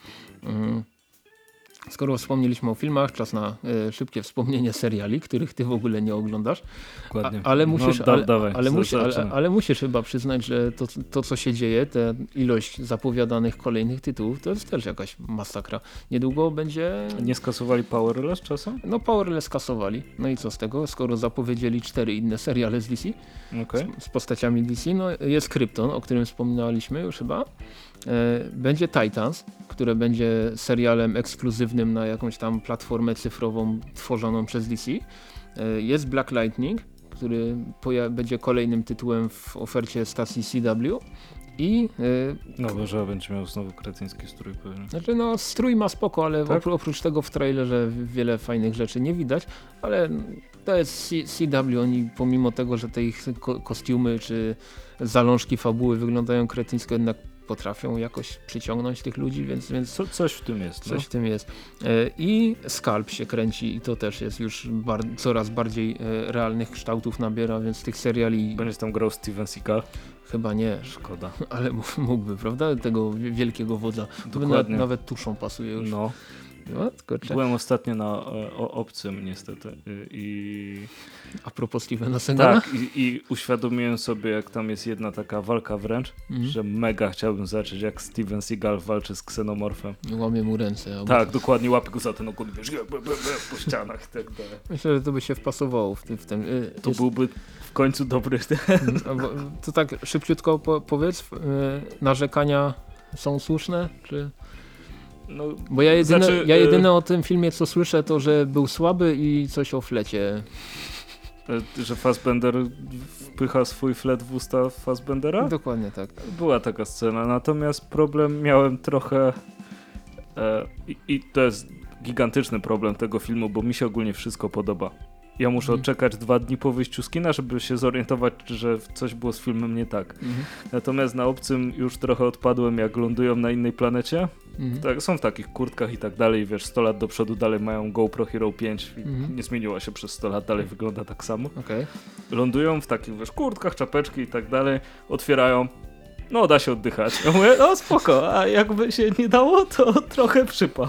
Skoro wspomnieliśmy o filmach, czas na e, szybkie wspomnienie seriali, których ty w ogóle nie oglądasz. Dokładnie. A, ale, musisz, no, da, ale, dawaj, ale, musi, ale, ale musisz chyba przyznać, że to, to co się dzieje, ta ilość zapowiadanych kolejnych tytułów, to jest też jakaś masakra. Niedługo będzie... Nie skasowali Powerless czasem? No Powerless kasowali. No i co z tego, skoro zapowiedzieli cztery inne seriale z DC, Okej. z, z postaciami DC, no jest Krypton, o którym wspominaliśmy już chyba. E, będzie Titans, które będzie serialem ekskluzywnym na jakąś tam platformę cyfrową tworzoną przez DC. E, jest Black Lightning, który będzie kolejnym tytułem w ofercie stacji CW. I e, No Boże, będzie miał znowu kretyński strój pewnie. znaczy no strój ma spoko, ale Tak? opró- oprócz tego w trailerze wiele fajnych rzeczy nie widać, ale to jest CW, oni pomimo tego, że te ich ko kostiumy czy zalążki fabuły wyglądają kretyńsko, jednak potrafią jakoś przyciągnąć tych ludzi, więc, więc Co, coś w tym jest. coś w tym jest. E, I Scalp się kręci i to też jest już bar coraz bardziej e, realnych kształtów nabiera, więc tych seriali No. Będziesz tam grał Steven Seagal? chyba nie, Szkoda. ale mógłby, prawda? Tego wi- wielkiego wodza. To by nawet, Dokładnie. nawet tuszą pasuje już. No. No, kurczę. Byłem ostatnio na e, o, obcym niestety y, i A propos Stevena Segala? tak i, i uświadomiłem sobie jak tam jest jedna taka walka wręcz, Mhm. że mega chciałbym zobaczyć jak Steven Seagal walczy z ksenomorfem. Łamie mu ręce. Tak, dokładnie łapie go za ten ogon, wiesz, po ścianach i tak dalej. Myślę, że to by się wpasowało w, tym- w ten. y, To jest- byłby w końcu dobry albo- To tak szybciutko po, powiedz, y, narzekania są słuszne? Czy... no, Bo ja jedyne, Znaczy, ja y- jedyne o tym filmie co słyszę to, że był słaby i coś o flecie. e, że Fassbender wpycha swój flet w usta Fassbendera? Dokładnie tak. Była taka scena, natomiast problem miałem trochę e, i, i to jest gigantyczny problem tego filmu, bo mi się ogólnie wszystko podoba. Ja muszę Mhm. czekać dwa dni po wyjściu z kina, żeby się zorientować, że coś było z filmem nie tak. Mhm. Natomiast na obcym już trochę odpadłem, jak lądują na innej planecie. Mhm. Tak, są w takich kurtkach i tak dalej, wiesz, 100 lat do przodu dalej mają GoPro Hero 5 i Mhm. nie zmieniła się przez 100 lat, dalej wygląda tak samo Okej. lądują w takich, wiesz, kurtkach, czapeczki i tak dalej, otwierają, no da się oddychać. Ja mówię, no spoko, a jakby się nie dało, to trochę przypał.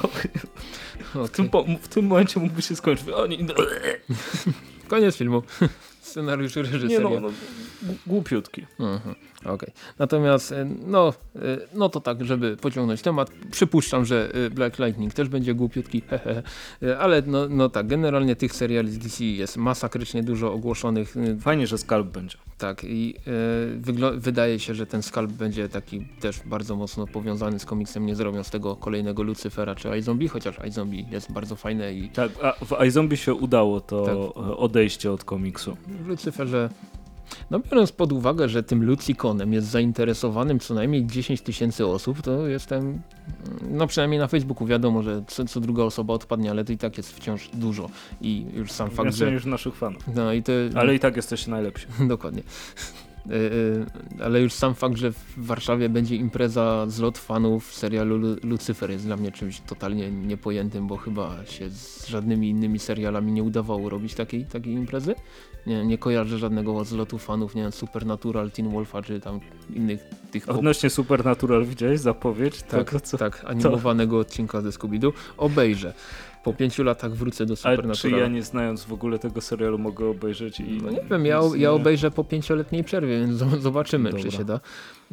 W Okej. tym, po- w tym momencie mógłby się skończyć. Oni, Koniec filmu. Scenariusz reżyseria. nie no, no, głupiutki. Mhm, Okej. Natomiast e, no, e, no to tak, żeby pociągnąć temat, przypuszczam, że e, Black Lightning też będzie głupiutki, ale no, no tak, generalnie tych seriali z DC jest masakrycznie dużo ogłoszonych, Fajnie, że skalp będzie. tak i wyglo- wydaje się, że ten skalp będzie taki też bardzo mocno powiązany z komiksem, nie zrobią z tego kolejnego Lucyfera czy iZombie, chociaż iZombie jest bardzo fajne i Tak, a w iZombie się udało to Tak. odejście od komiksu. w Lucyferze no biorąc pod uwagę, że tym Lucikonem jest zainteresowanym co najmniej 10 tysięcy osób, to jestem, no przynajmniej na Facebooku wiadomo, że co, co druga osoba odpadnie, ale to i tak jest wciąż dużo i już sam fakt, Więcej że... niż naszych fanów. No i to, Ale i tak jesteście najlepsi. Dokładnie. Y, y, Ale już sam fakt, że w Warszawie będzie impreza zlot fanów serialu Lu- Lucyfer jest dla mnie czymś totalnie niepojętym, bo chyba się z żadnymi innymi serialami nie udawało robić takiej, takiej imprezy. Nie, nie kojarzę żadnego zlotu fanów, nie wiem, Supernatural, Teen Wolfa czy tam innych tych Odnośnie Supernatural widziałeś zapowiedź? tak, Tego, co... tak, animowanego odcinka ze Scooby-Doo. Obejrzę. Po pięciu latach wrócę do Ale Supernatural. czy ja nie znając w ogóle tego serialu mogę obejrzeć i... No nie wiem, ja, ja obejrzę po pięcioletniej przerwie, więc zo- zobaczymy, Dobra. czy się da.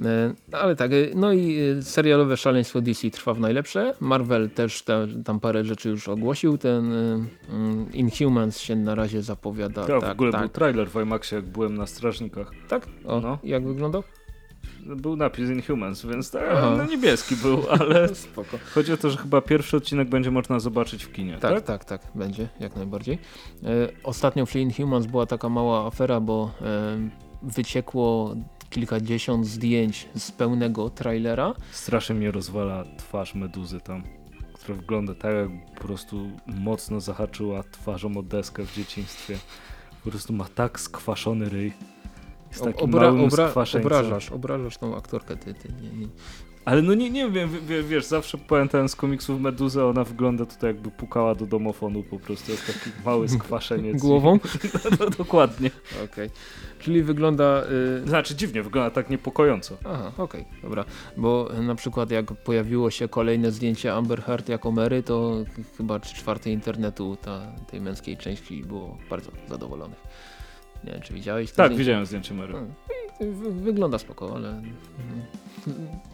E, Ale tak, e, no i e, serialowe szaleństwo DC trwa w najlepsze. Marvel też ta, tam parę rzeczy już ogłosił. Ten mm, Inhumans się na razie zapowiada. Ja, w tak, ogóle był tak, trailer w IMAXie, jak byłem na Strażnikach. tak? O, No. jak wyglądał? Był napis Inhumans, więc tak, no niebieski był, ale Spoko. chodzi o to, że chyba pierwszy odcinek będzie można zobaczyć w kinie, Tak, tak? tak, tak, będzie, jak najbardziej. E, ostatnio przy Inhumans była taka mała afera, bo e, wyciekło kilkadziesiąt zdjęć z pełnego trailera. Strasznie mnie rozwala twarz Meduzy tam, która wygląda tak, jak po prostu mocno zahaczyła twarzą o deskę w dzieciństwie. Po prostu ma tak skwaszony ryj. O- takim Obra, małym obra, skwaszeńcem. obrażasz, obrażasz tą aktorkę, ty, ty nie, nie. Ale no nie, nie wiem, wie- wiesz, zawsze pamiętałem z komiksów Meduzę, ona wygląda tutaj jakby pukała do domofonu po prostu, jest taki mały skwaszeniec. Głową? No, no, dokładnie. Okej. Czyli wygląda... Y... Znaczy dziwnie, wygląda tak niepokojąco. Aha, okej, dobra. Bo y, na przykład jak pojawiło się kolejne zdjęcie Amber Heard jako Mary, to ch- chyba trzy czwarte internetu ta, tej męskiej części było bardzo zadowolonych. Nie wiem, czy widziałeś to Tak, zdjęcie? widziałem zdjęcie Mary. Wy- Wygląda spoko, ale mm,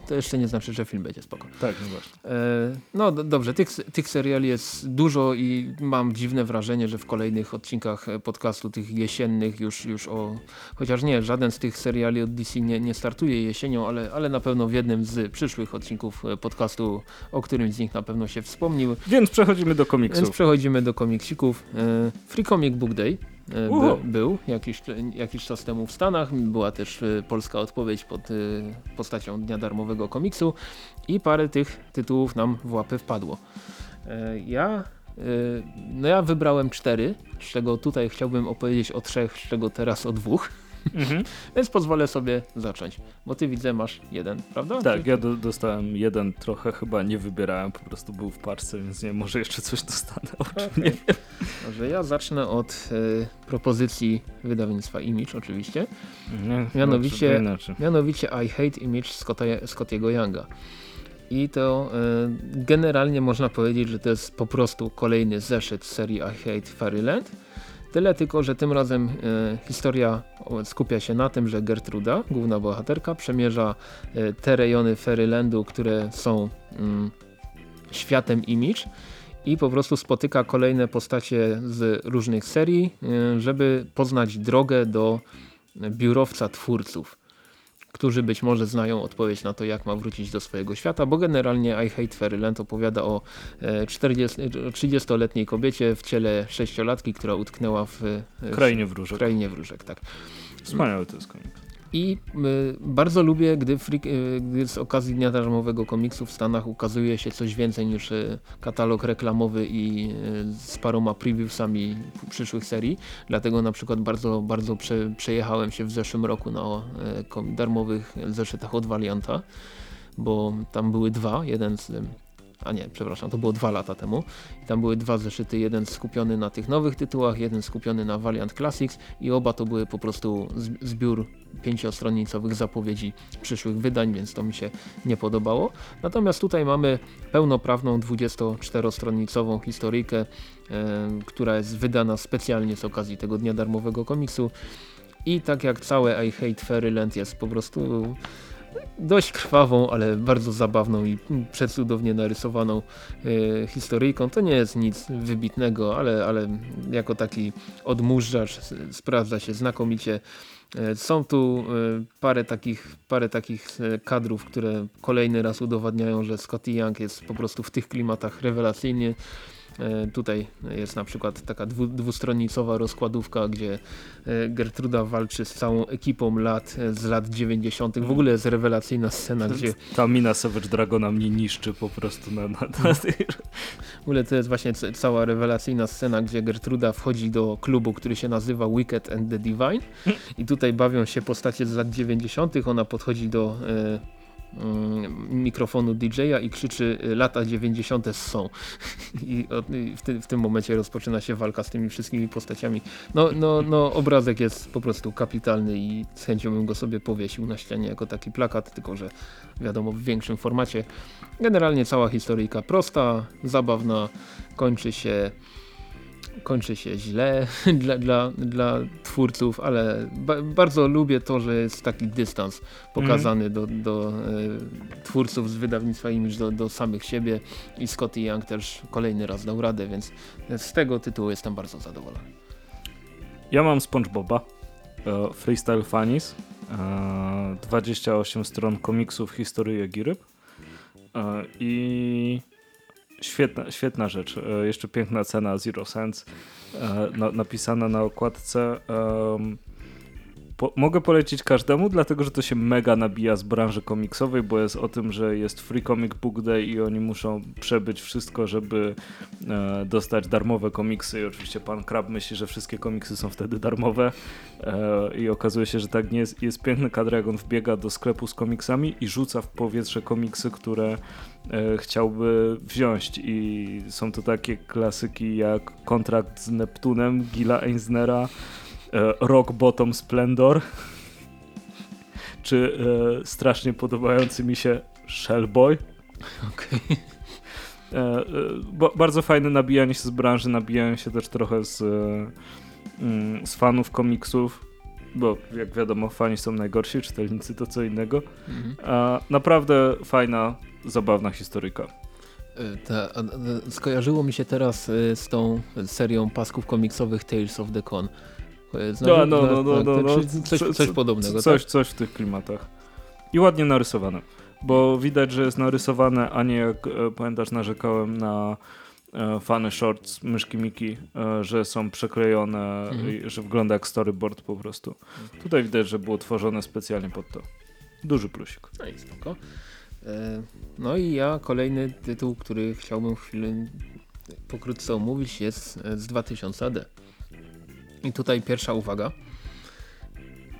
to jeszcze nie znaczy, że film będzie spoko. Tak, no właśnie. E, No dobrze, tych, tych seriali jest dużo i mam dziwne wrażenie, że w kolejnych odcinkach e, podcastu tych jesiennych już, już o... Chociaż nie, żaden z tych seriali od DC nie, nie startuje jesienią, ale, ale na pewno w jednym z przyszłych odcinków e, podcastu, o którymś z nich na pewno się wspomnił. Więc przechodzimy do komiksów. Więc przechodzimy do komiksików. E, Free Comic Book Day. By, był jakiś, jakiś czas temu w Stanach. Była też e, polska odpowiedź pod e, postacią Dnia Darmowego Komiksu i parę tych tytułów nam w łapy wpadło. E, Ja, e, no ja wybrałem cztery, z czego tutaj chciałbym opowiedzieć o trzech, z czego teraz o dwóch. Mhm. Więc pozwolę sobie zacząć, bo ty widzę masz jeden, prawda? Tak, Czy- ja do, dostałem jeden, trochę chyba nie wybierałem, po prostu był w paczce, więc nie wiem, może jeszcze coś dostanę. O czym Okej. nie wiem. Może ja zacznę od e, propozycji wydawnictwa Image oczywiście. Nie, Mianowicie- znaczy. Mianowicie I Hate Image Scotta, Scottiego Younga. I to e, generalnie można powiedzieć, że to jest po prostu kolejny zeszyt z serii I Hate Fairyland. Tyle tylko, że tym razem e, historia skupia się na tym, że Gertruda, główna bohaterka, przemierza e, te rejony Fairylandu, które są mm, światem Image i po prostu spotyka kolejne postacie z różnych serii, e, żeby poznać drogę do biurowca twórców którzy być może znają odpowiedź na to, jak ma wrócić do swojego świata, bo generalnie I Hate Fairyland opowiada o e, 40 30-letniej kobiecie w ciele sześciolatki, która utknęła w, e, w Krainie wróżek. krainie wróżek. Tak. Wspaniały to jest komiks. I y, bardzo lubię, gdy, freak, y, gdy z okazji Dnia Darmowego Komiksu w Stanach ukazuje się coś więcej niż y, katalog reklamowy i y, z paroma previewsami przyszłych serii. Dlatego na przykład bardzo, bardzo prze, przejechałem się w zeszłym roku na y, darmowych zeszytach od Valianta, bo tam były dwa, jeden z a nie, przepraszam, to było dwa lata temu. I tam były dwa zeszyty, jeden skupiony na tych nowych tytułach, jeden skupiony na Valiant Classics i oba to były po prostu zbiór pięciostronnicowych zapowiedzi przyszłych wydań, więc to mi się nie podobało. Natomiast tutaj mamy pełnoprawną 24-stronicową historyjkę, e, która jest wydana specjalnie z okazji tego dnia darmowego komiksu. I tak jak całe I Hate Fairyland jest po prostu dość krwawą, ale bardzo zabawną i przecudownie narysowaną e, historyjką. To nie jest nic wybitnego, ale, ale jako taki odmurzacz sprawdza się znakomicie. E, Są tu e, parę takich, parę takich kadrów, które kolejny raz udowadniają, że Scotty Young jest po prostu w tych klimatach rewelacyjny. E, Tutaj jest na przykład taka dwu, dwustronicowa rozkładówka, gdzie e, Gertruda walczy z całą ekipą lat e, z lat 90. W ogóle jest rewelacyjna scena, gdzie Ta mina Savage Dragona mnie niszczy po prostu na, na, na tej... W ogóle to jest właśnie cała rewelacyjna scena, gdzie Gertruda wchodzi do klubu, który się nazywa Wicked and the Divine i tutaj bawią się postacie z lat 90. Ona podchodzi do, mm, mikrofonu DJ-a i krzyczy y, lata 90. są. I, w, w, tym momencie rozpoczyna się walka z tymi wszystkimi postaciami. No, no, no obrazek jest po prostu kapitalny i z chęcią bym go sobie powiesił na ścianie jako taki plakat, tylko że wiadomo w większym formacie. Generalnie cała historyjka prosta, zabawna, kończy się kończy się źle dla, dla, dla twórców, ale ba bardzo lubię to, że jest taki dystans pokazany mm. do, do e, twórców z wydawnictwa Image do, do samych siebie i Scotty Young też kolejny raz dał radę, więc z tego tytułu jestem bardzo zadowolony. Ja mam SpongeBoba, e, Freestyle Funnies, e, 28 stron komiksów historii Jagiryb e, i Świetna, świetna rzecz. E, jeszcze piękna cena Zero Sense e, na, napisana na okładce. Po, mogę polecić każdemu, dlatego że to się mega nabija z branży komiksowej, bo jest o tym, że jest Free Comic Book Day i oni muszą przebyć wszystko, żeby e, dostać darmowe komiksy. I oczywiście pan Krab myśli, że wszystkie komiksy są wtedy darmowe e, i okazuje się, że tak nie jest. Jest piękny kadr, jak on wbiega do sklepu z komiksami i rzuca w powietrze komiksy, które chciałby wziąć i są to takie klasyki jak Kontrakt z Neptunem Gila Einsnera, E, rock Bottom Splendor, czy e, strasznie podobający mi się Shellboy. Okay. E, bardzo fajne nabijanie się z branży, nabijanie się też trochę z, mm, z fanów komiksów, bo jak wiadomo fani są najgorsi, czytelnicy to co innego. Mhm. naprawdę fajna, zabawna historyka. Ta, skojarzyło mi się teraz z tą serią pasków komiksowych Tales of the Con. No, no, no, no, no, no, coś, coś podobnego. Coś, coś w tych klimatach. I ładnie narysowane. Bo widać, że jest narysowane, a nie jak e, pamiętasz, narzekałem na e, fany shorts myszki Miki, e, że są przeklejone, mhm. że wygląda jak storyboard po prostu. Tutaj widać, że było tworzone specjalnie pod to. Duży plusik. No i spoko. No i ja kolejny tytuł, który chciałbym chwilę pokrótce omówić jest z 2000 AD. I tutaj pierwsza uwaga.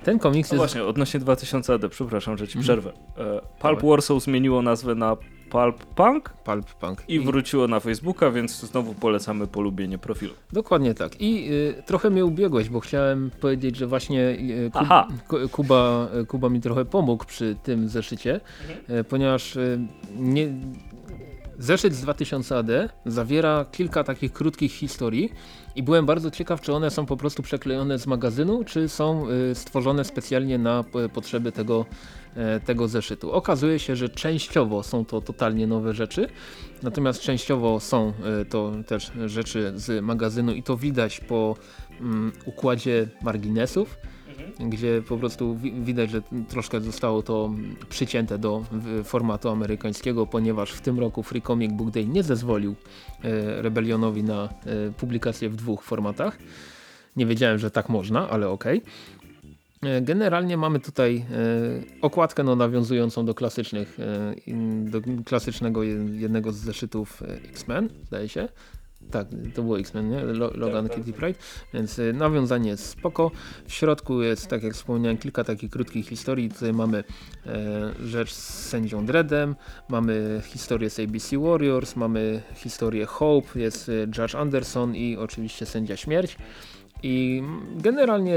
Ten komiks no jest... właśnie, odnośnie 2000 AD, przepraszam, że ci mhm. przerwę. E, Pulp Warsaw zmieniło nazwę na Pulp Punk, Pulp Punk. I, I, wróciło na Facebooka, więc znowu polecamy polubienie profilu. Dokładnie tak. I y, trochę mnie ubiegłeś, bo chciałem powiedzieć, że właśnie y, Kub, Kuba, Kuba mi trochę pomógł przy tym zeszycie, mhm. y, ponieważ y, nie, zeszyt z 2000 AD zawiera kilka takich krótkich historii, i byłem bardzo ciekaw, czy one są po prostu przeklejone z magazynu, czy są y, stworzone specjalnie na potrzeby tego, tego zeszytu. Okazuje się, że częściowo są to totalnie nowe rzeczy, natomiast częściowo są e, to też rzeczy z magazynu i to widać po mm, układzie marginesów gdzie po prostu widać, że troszkę zostało to przycięte do formatu amerykańskiego, ponieważ w tym roku Free Comic Book Day nie zezwolił e, Rebellionowi na e, publikację w dwóch formatach. Nie wiedziałem, że tak można, ale okej. Okay. E, generalnie mamy tutaj okładkę no, nawiązującą do klasycznych, do klasycznego jednego z zeszytów X-Men, zdaje się. Tak, to było X-Men, nie? Logan tak, Kitty tak. Pride, więc nawiązanie jest spoko. W środku jest, tak jak wspomniałem, kilka takich krótkich historii. Tutaj mamy e, rzecz z sędzią Dreadem, mamy historię z ABC Warriors, mamy historię Hope, jest Judge Anderson i oczywiście sędzia śmierć. I generalnie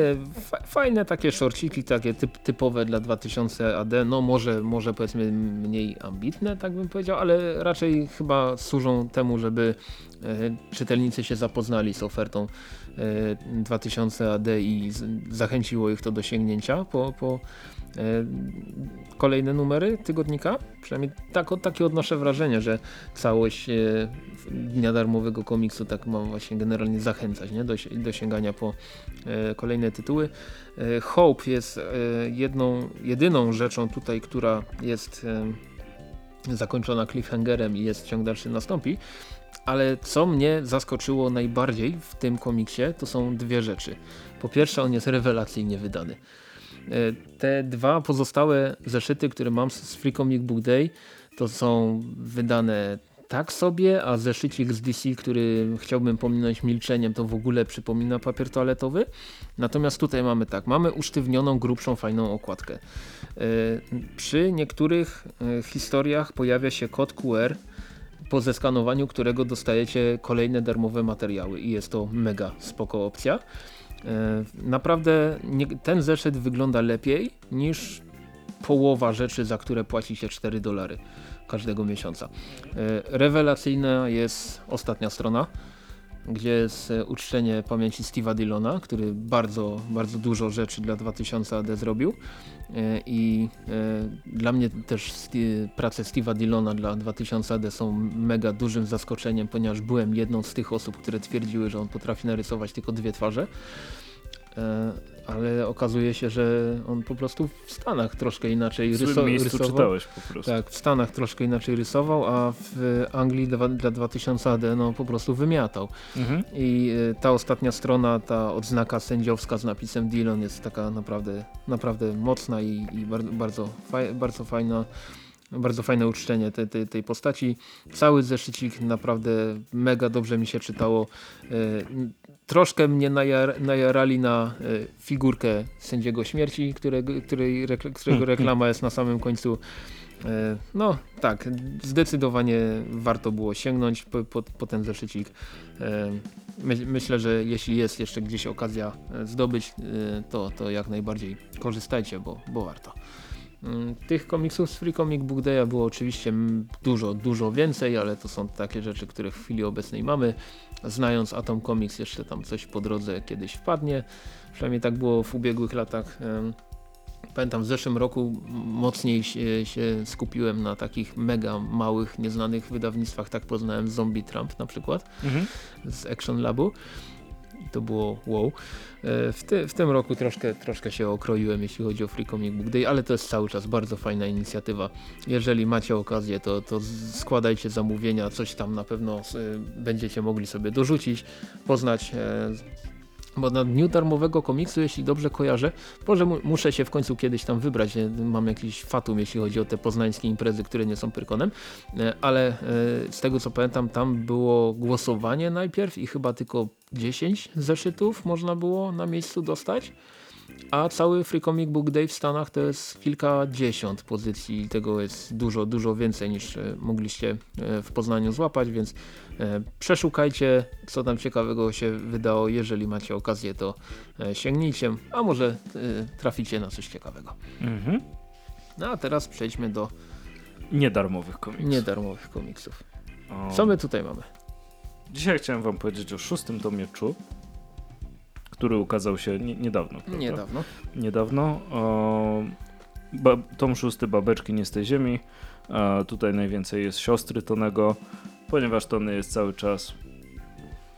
fajne takie shortciki, takie typ, typowe dla 2000 AD, no może, może powiedzmy mniej ambitne, tak bym powiedział, ale raczej chyba służą temu, żeby e, czytelnicy się zapoznali z ofertą e, 2000 AD i zachęciło ich to do sięgnięcia po, po E, kolejne numery tygodnika. Przynajmniej tak, takie odnoszę wrażenie, że całość e, dnia darmowego komiksu tak ma właśnie generalnie zachęcać nie? Do, do sięgania po e, kolejne tytuły. Hope jest jedną, jedyną rzeczą tutaj, która jest zakończona cliffhangerem i jest ciąg dalszy nastąpi. Ale co mnie zaskoczyło najbardziej w tym komiksie, to są dwie rzeczy. Po pierwsze, on jest rewelacyjnie wydany. E, te dwa pozostałe zeszyty, które mam z Free Comic Book Day, to są wydane tak sobie, a zeszycik z DC, który chciałbym pominąć milczeniem, to w ogóle przypomina papier toaletowy. Natomiast tutaj mamy tak, mamy usztywnioną, grubszą, fajną okładkę. E, przy niektórych e, historiach pojawia się kod QR, po zeskanowaniu którego dostajecie kolejne darmowe materiały i jest to mega spoko opcja. E, naprawdę nie, ten zeszyt wygląda lepiej niż połowa rzeczy, za które płaci się 4 dolary każdego miesiąca. E, rewelacyjna jest ostatnia strona, gdzie jest e, uczczenie pamięci Steve'a Dillona, który bardzo, bardzo dużo rzeczy dla 2000 AD zrobił. E, I dla mnie też prace Steve'a Dillona dla 2000 AD są mega dużym zaskoczeniem, ponieważ byłem jedną z tych osób, które twierdziły, że on potrafi narysować tylko dwie twarze ale okazuje się, że on po prostu w Stanach troszkę inaczej ryso rysował. czytałeś po prostu. Tak, w Stanach troszkę inaczej rysował, a w Anglii dla, dla 2000 AD no, po prostu wymiatał. Mhm. I y, ta ostatnia strona, ta odznaka sędziowska z napisem Dillon jest taka naprawdę, naprawdę mocna i, i bardzo, bardzo, faj, bardzo fajna bardzo fajne uczczenie te, te, tej postaci. Cały zeszycik naprawdę mega dobrze mi się czytało. E, troszkę mnie najar, najarali na e, figurkę sędziego śmierci, którego, której, którego reklama jest na samym końcu. E, no tak, zdecydowanie warto było sięgnąć po, po, po ten zeszycik. myślę, że jeśli jest jeszcze gdzieś okazja zdobyć, to, to jak najbardziej korzystajcie, bo, bo warto. Mm, tych komiksów z Free Comic Book Day'a było oczywiście dużo, dużo więcej, ale to są takie rzeczy, które w chwili obecnej mamy. Znając Atom Comics jeszcze tam coś po drodze kiedyś wpadnie. Przynajmniej tak było w ubiegłych latach. Pamiętam w zeszłym roku mocniej się, się, skupiłem na takich mega małych, nieznanych wydawnictwach. Tak poznałem Zombie Trump na przykład mhm. z Action Labu to było wow. E, w, ty, w, tym roku troszkę, troszkę się okroiłem, jeśli chodzi o Free Comic Book Day, ale to jest cały czas bardzo fajna inicjatywa. Jeżeli macie okazję, to, to składajcie zamówienia, coś tam na pewno y, będziecie mogli sobie dorzucić, poznać y, bo na dniu darmowego komiksu, jeśli dobrze kojarzę, może muszę się w końcu kiedyś tam wybrać, mam jakiś fatum, jeśli chodzi o te poznańskie imprezy, które nie są pyrkonem, e, ale e, z tego co pamiętam, tam było głosowanie najpierw i chyba tylko 10 zeszytów można było na miejscu dostać a cały Free Comic Book Day w Stanach to jest kilkadziesiąt pozycji, tego jest dużo, dużo więcej niż e, mogliście e, w Poznaniu złapać, więc e, przeszukajcie, co tam ciekawego się wydało, jeżeli macie okazję, to sięgnijcie, a może traficie na coś ciekawego. Mhm. No a teraz przejdźmy do niedarmowych komiksów. Niedarmowych komiksów. Co my tutaj mamy? Dzisiaj chciałem wam powiedzieć o szóstym tomieczu który ukazał się nie, niedawno. Prawda? Niedawno. Niedawno. O, ba, tom szósty Babeczki nie z tej ziemi. Tutaj najwięcej jest siostry Tonego, ponieważ Tony jest cały czas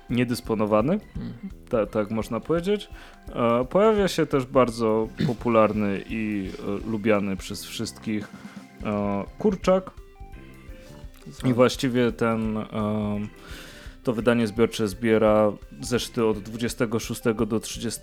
niedysponowany, mhm. Ta, tak można powiedzieć. E, pojawia się też bardzo popularny i e, lubiany przez wszystkich e, kurczak. I właściwie ten to wydanie zbiorcze zbiera zeszyty od 26 do 30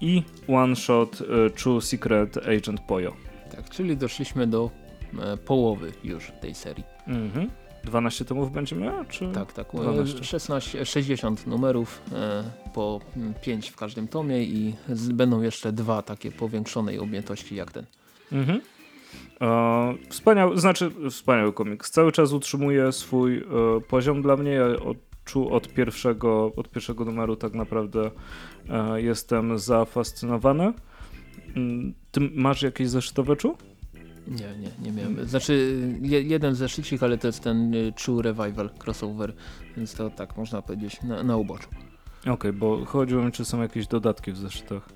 i one shot y, True Secret Agent Poyo. Tak, czyli doszliśmy do e, połowy już tej serii. Mhm. 12 tomów będzie miała? Czy tak, tak. 12? 16, 60 numerów, e, po 5 w każdym tomie i będą jeszcze dwa takie powiększonej objętości jak ten. Mhm. E, wspaniały, znaczy wspaniały komiks. Cały czas utrzymuje swój e, poziom dla mnie. Ja od czuł od pierwszego, od pierwszego numeru tak naprawdę e, jestem zafascynowany. Mm, ty masz jakieś zeszytowe czu? Nie, nie, nie miałem. Znaczy je, jeden zeszycik, ale to jest ten True Revival crossover, więc to tak można powiedzieć na, na uboczu. Okej, okay, bo chodziło mi, czy są jakieś dodatki w zeszytach.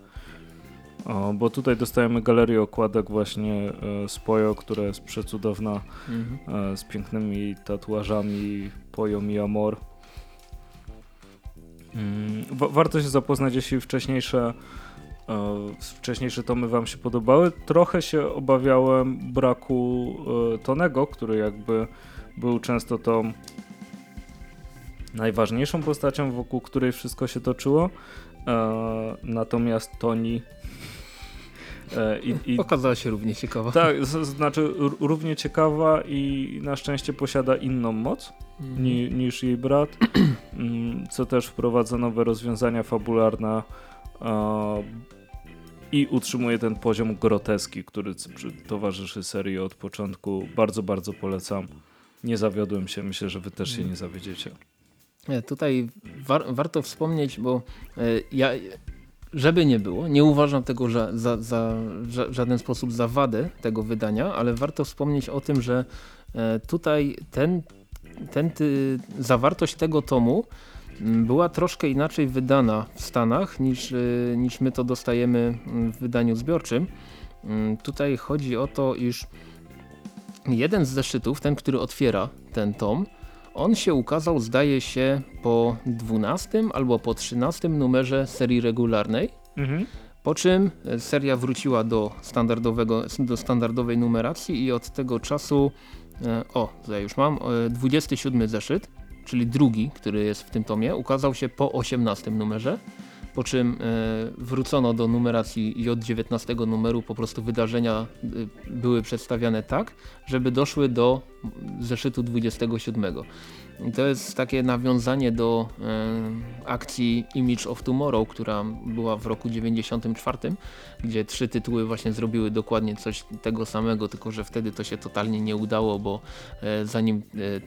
O, bo tutaj dostajemy galerię okładek właśnie e, z Pojo, która jest przecudowna, mhm. e, z pięknymi tatuażami Pojo mi Amor. Mm, warto się zapoznać, jeśli wcześniejsze, e, wcześniejsze tomy wam się podobały. Trochę się obawiałem braku e, Tonego, który jakby był często tą najważniejszą postacią, wokół której wszystko się toczyło. E, natomiast Toni i, i, Okazała się równie ciekawa. Tak, znaczy równie ciekawa i na szczęście posiada inną moc Mhm. ni, niż jej brat, mm, co też wprowadza nowe rozwiązania fabularne e, i utrzymuje ten poziom groteski, który towarzyszy serii od początku. Bardzo, bardzo polecam. Nie zawiodłem się, myślę, że wy też się nie zawiedziecie. Tutaj war, warto wspomnieć, bo e, ja, żeby nie było, nie uważam tego za, za, za ża- żaden sposób za wadę tego wydania, ale warto wspomnieć o tym, że e, tutaj ten, ten ty, zawartość tego tomu m, była troszkę inaczej wydana w Stanach niż, e, niż my to dostajemy m, w wydaniu zbiorczym. Mm, Tutaj chodzi o to, iż jeden z zeszytów, ten, który otwiera ten tom, on się ukazał, zdaje się, po 12 albo po 13 numerze serii regularnej, Mhm. po czym e, seria wróciła do, standardowego, do standardowej numeracji i od tego czasu, e, o, tutaj już mam, e, 27 zeszyt, czyli drugi, który jest w tym tomie, ukazał się po 18 numerze, po czym e, wrócono do numeracji i od 19 numeru po prostu wydarzenia e, były przedstawiane tak, żeby doszły do zeszytu 27. I to jest takie nawiązanie do e, akcji Image of Tomorrow, która była w roku 94, gdzie trzy tytuły właśnie zrobiły dokładnie coś tego samego, tylko że wtedy to się totalnie nie udało, bo e, zanim e,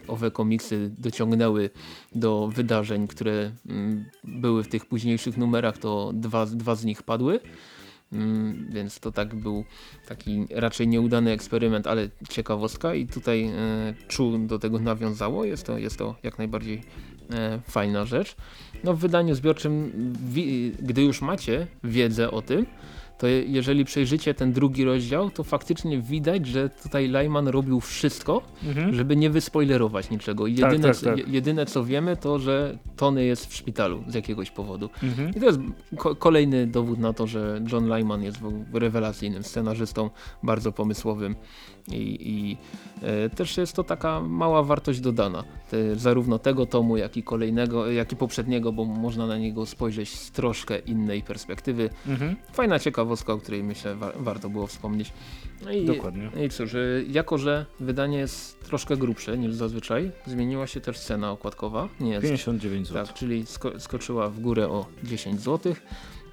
owe komiksy dociągnęły do wydarzeń, które mm, były w tych późniejszych numerach, to dwa, dwa z nich padły. Mm, Więc to tak był taki raczej nieudany eksperyment, ale ciekawostka i tutaj e, Chu do tego nawiązało. Jest to, jest to jak najbardziej e, fajna rzecz. No w wydaniu zbiorczym, gdy już macie wiedzę o tym, to je- jeżeli przejrzycie ten drugi rozdział, to faktycznie widać, że tutaj Lyman robił wszystko, Mhm. żeby nie wyspoilerować niczego. Tak, Jedyne, tak, co- tak. je- jedyne co wiemy, to że Tony jest w szpitalu z jakiegoś powodu. Mhm. I to jest ko kolejny dowód na to, że John Lyman jest rewelacyjnym scenarzystą, bardzo pomysłowym i, i e, też jest to taka mała wartość dodana. Zarówno tego tomu, jak i kolejnego, jak i poprzedniego, bo można na niego spojrzeć z troszkę innej perspektywy. Mhm. Fajna ciekawostka, o której myślę wa warto było wspomnieć. No i, Dokładnie. no i cóż, y, jako że wydanie jest troszkę grubsze niż zazwyczaj, zmieniła się też cena okładkowa. Nie jest 59 zł. tak, czyli sko skoczyła w górę o 10 zł,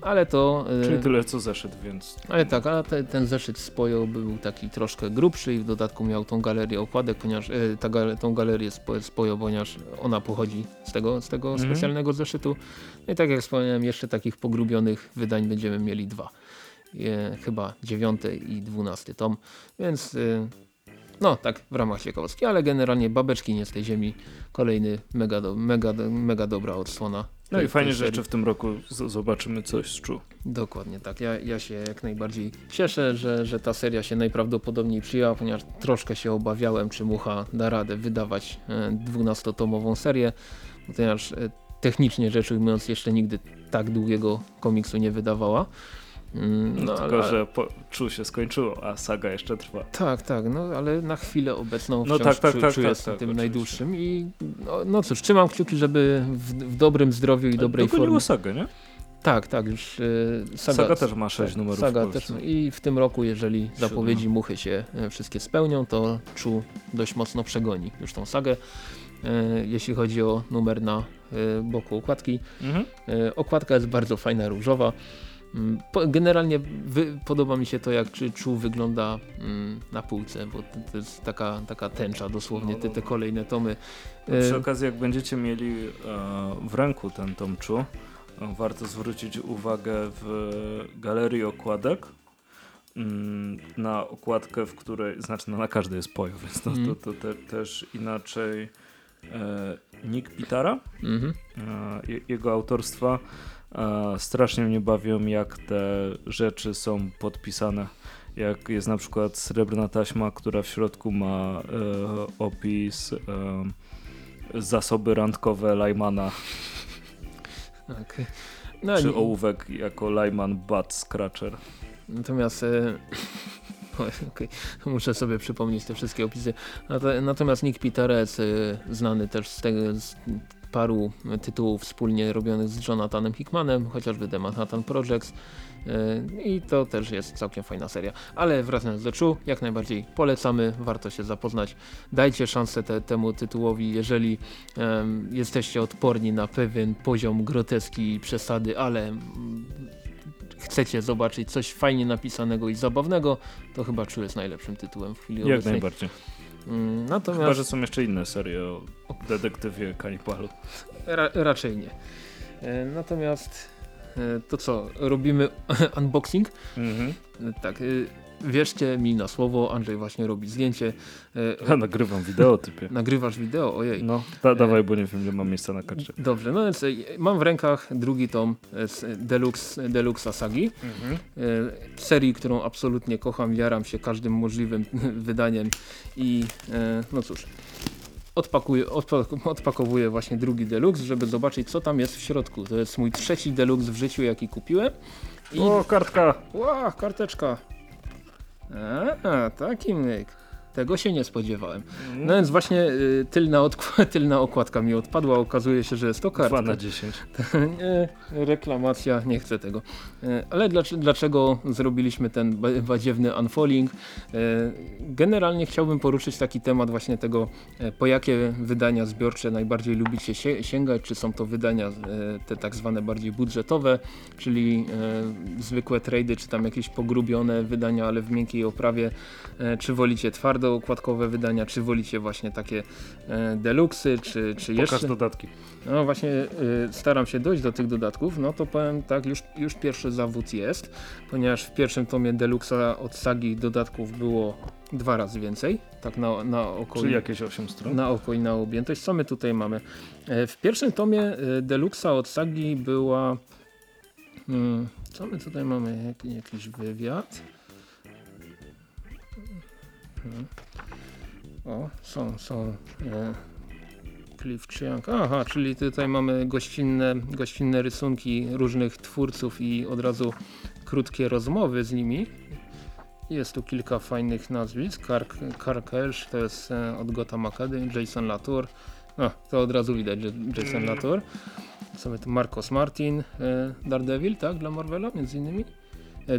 ale to... y, Czyli tyle co zeszyt, więc ale tak, a te, ten zeszyt Spojo był taki troszkę grubszy i w dodatku miał tą galerię okładek, ponieważ y, ta, tą galerię Spojo, ponieważ ona pochodzi z tego, z tego Mhm. specjalnego zeszytu. No i tak jak wspomniałem, jeszcze takich pogrubionych wydań będziemy mieli dwa. E, chyba dziewiąty i dwunasty tom, więc y, no tak w ramach ciekawostki, ale generalnie babeczki nie z tej ziemi, kolejny mega, do, mega, mega dobra odsłona. No tej- i fajnie, że jeszcze w tym roku zobaczymy coś z Czu. Dokładnie tak. Ja, ja się jak najbardziej cieszę, że, że ta seria się najprawdopodobniej przyjęła, ponieważ troszkę się obawiałem, czy Mucha da radę wydawać e, 12-tomową serię, ponieważ e, technicznie rzecz ujmując jeszcze nigdy tak długiego komiksu nie wydawała. Mm, No, tylko, ale, że po, Czu się skończyło, a saga jeszcze trwa. Tak, tak, no ale na chwilę obecną No tak, tak, czu, tak, czu tak, tak, tym najdłuższym i no, no cóż, trzymam kciuki, żeby w, w dobrym zdrowiu i dobrej Dogoniło formie. sagę, nie? Tak, tak, już y, saga, Saga też ma sześć tak, numerów Saga w też, I w tym roku, jeżeli zapowiedzi muchy się e, wszystkie spełnią, to Czu dość mocno przegoni już tą sagę. E, jeśli chodzi o numer na e, boku okładki. Mhm. E, okładka jest bardzo fajna, różowa. Mm, generalnie wy, podoba mi się to, jak czy Czu wygląda mm, na półce, bo to, jest taka, taka tęcza dosłownie, No, te, te no. kolejne tomy. Przy E, okazji, jak będziecie mieli e, w ręku ten tom Czu, e, warto zwrócić uwagę w galerii okładek mm, na okładkę, w której, znaczy no, na każdej jest pojo, więc to, to, Mhm. to te, też inaczej e, Nick Pitara, mhm. e, je- jego autorstwa. Strasznie mnie bawią, jak te rzeczy są podpisane. Jak jest na przykład srebrna taśma, która w środku ma e, opis e, zasoby randkowe Lajmana, Okej. No, czy nie- ołówek jako Lajman Butt Scratcher. Natomiast e, okej, muszę sobie przypomnieć te wszystkie opisy. Nat- Natomiast Nick Pitares, znany też z, tego, z paru tytułów wspólnie robionych z Jonathanem Hickmanem, chociażby The Manhattan Projects i to też jest całkiem fajna seria. Ale wracając do Chu, jak najbardziej polecamy, warto się zapoznać. Dajcie szansę te, temu tytułowi, jeżeli um, jesteście odporni na pewien poziom groteski i przesady, ale mm, chcecie zobaczyć coś fajnie napisanego i zabawnego, to chyba Chu jest najlepszym tytułem w chwili Jak obecnej. najbardziej. Mm, natomiast... Chyba, że są jeszcze inne serie o detektywie kanibalu. Ra raczej nie. E, natomiast e, to co, robimy unboxing? Mhm. E, tak, wierzcie mi na słowo, Andrzej właśnie robi zdjęcie. Ja nagrywam wideo typie. Nagrywasz wideo, ojej. No, da, dawaj, bo nie wiem, ile mam miejsca na karcie. Dobrze, no więc mam w rękach drugi tom z Deluxe, Deluxe Sagi. Mhm. Serii, którą absolutnie kocham, jaram się każdym możliwym wydaniem i no cóż, odpakuję, odpakowuję właśnie drugi deluxe, żeby zobaczyć co tam jest w środku. To jest mój trzeci deluxe w życiu jaki kupiłem. I... O, kartka! Ła, karteczka. A, taki myk. Tego się nie spodziewałem. No więc właśnie y, tylna, tylna okładka mi odpadła. Okazuje się, że jest to kartka. 2 na 10. nie, reklamacja, nie chcę tego. Y, ale dlaczego, dlaczego zrobiliśmy ten badziewny unfolding? Y, generalnie chciałbym poruszyć taki temat właśnie tego, po jakie wydania zbiorcze najbardziej lubicie sięgać. Czy są to wydania te tak zwane bardziej budżetowe, czyli zwykłe trady, czy tam jakieś pogrubione wydania, ale w miękkiej oprawie. Czy wolicie twardo okładkowe wydania, czy wolicie właśnie takie e, deluxy, czy, czy Pokaż jeszcze... dodatki. No właśnie y, staram się dojść do tych dodatków, no to powiem tak, już, już pierwszy zawód jest, ponieważ w pierwszym tomie deluxa od sagi dodatków było dwa razy więcej, tak na, na oko. Czyli jakieś 8 stron? Na oko i na objętość. Co my tutaj mamy? E, w pierwszym tomie e, deluxa od sagi była... Hmm, co my tutaj mamy? Jak, jakiś wywiad. Mhm. O, są, są e, Cliff Chiang. Aha, czyli tutaj mamy gościnne, gościnne rysunki różnych twórców i od razu krótkie rozmowy z nimi. Jest tu kilka fajnych nazwisk. Kark, Kark Elsh to jest e, od Gotham Academy, Jason Latour. No, to od razu widać, że Jason mm. Latour. Mamy tu Marcos Martin, e, Daredevil, tak, dla Marvela między innymi.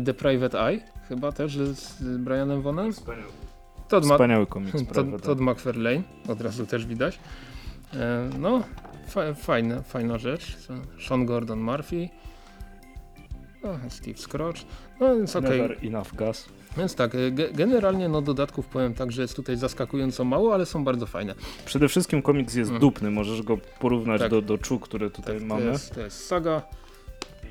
The Private Eye, chyba też z Brianem Vonem. Wspaniały. Todd Wspaniały komiks, Todd, Todd McFarlane, od razu też widać. E, no, fa fajna, fajna rzecz. Sean Gordon Murphy. O, Steve Scrooge. No więc okej. Okay. enough gas. Więc tak, e, ge generalnie no dodatków powiem tak, że jest tutaj zaskakująco mało, ale są bardzo fajne. Przede wszystkim komiks jest mm. dupny, możesz go porównać tak. do, do Czu, które tutaj tak, mamy. To jest, to jest Saga,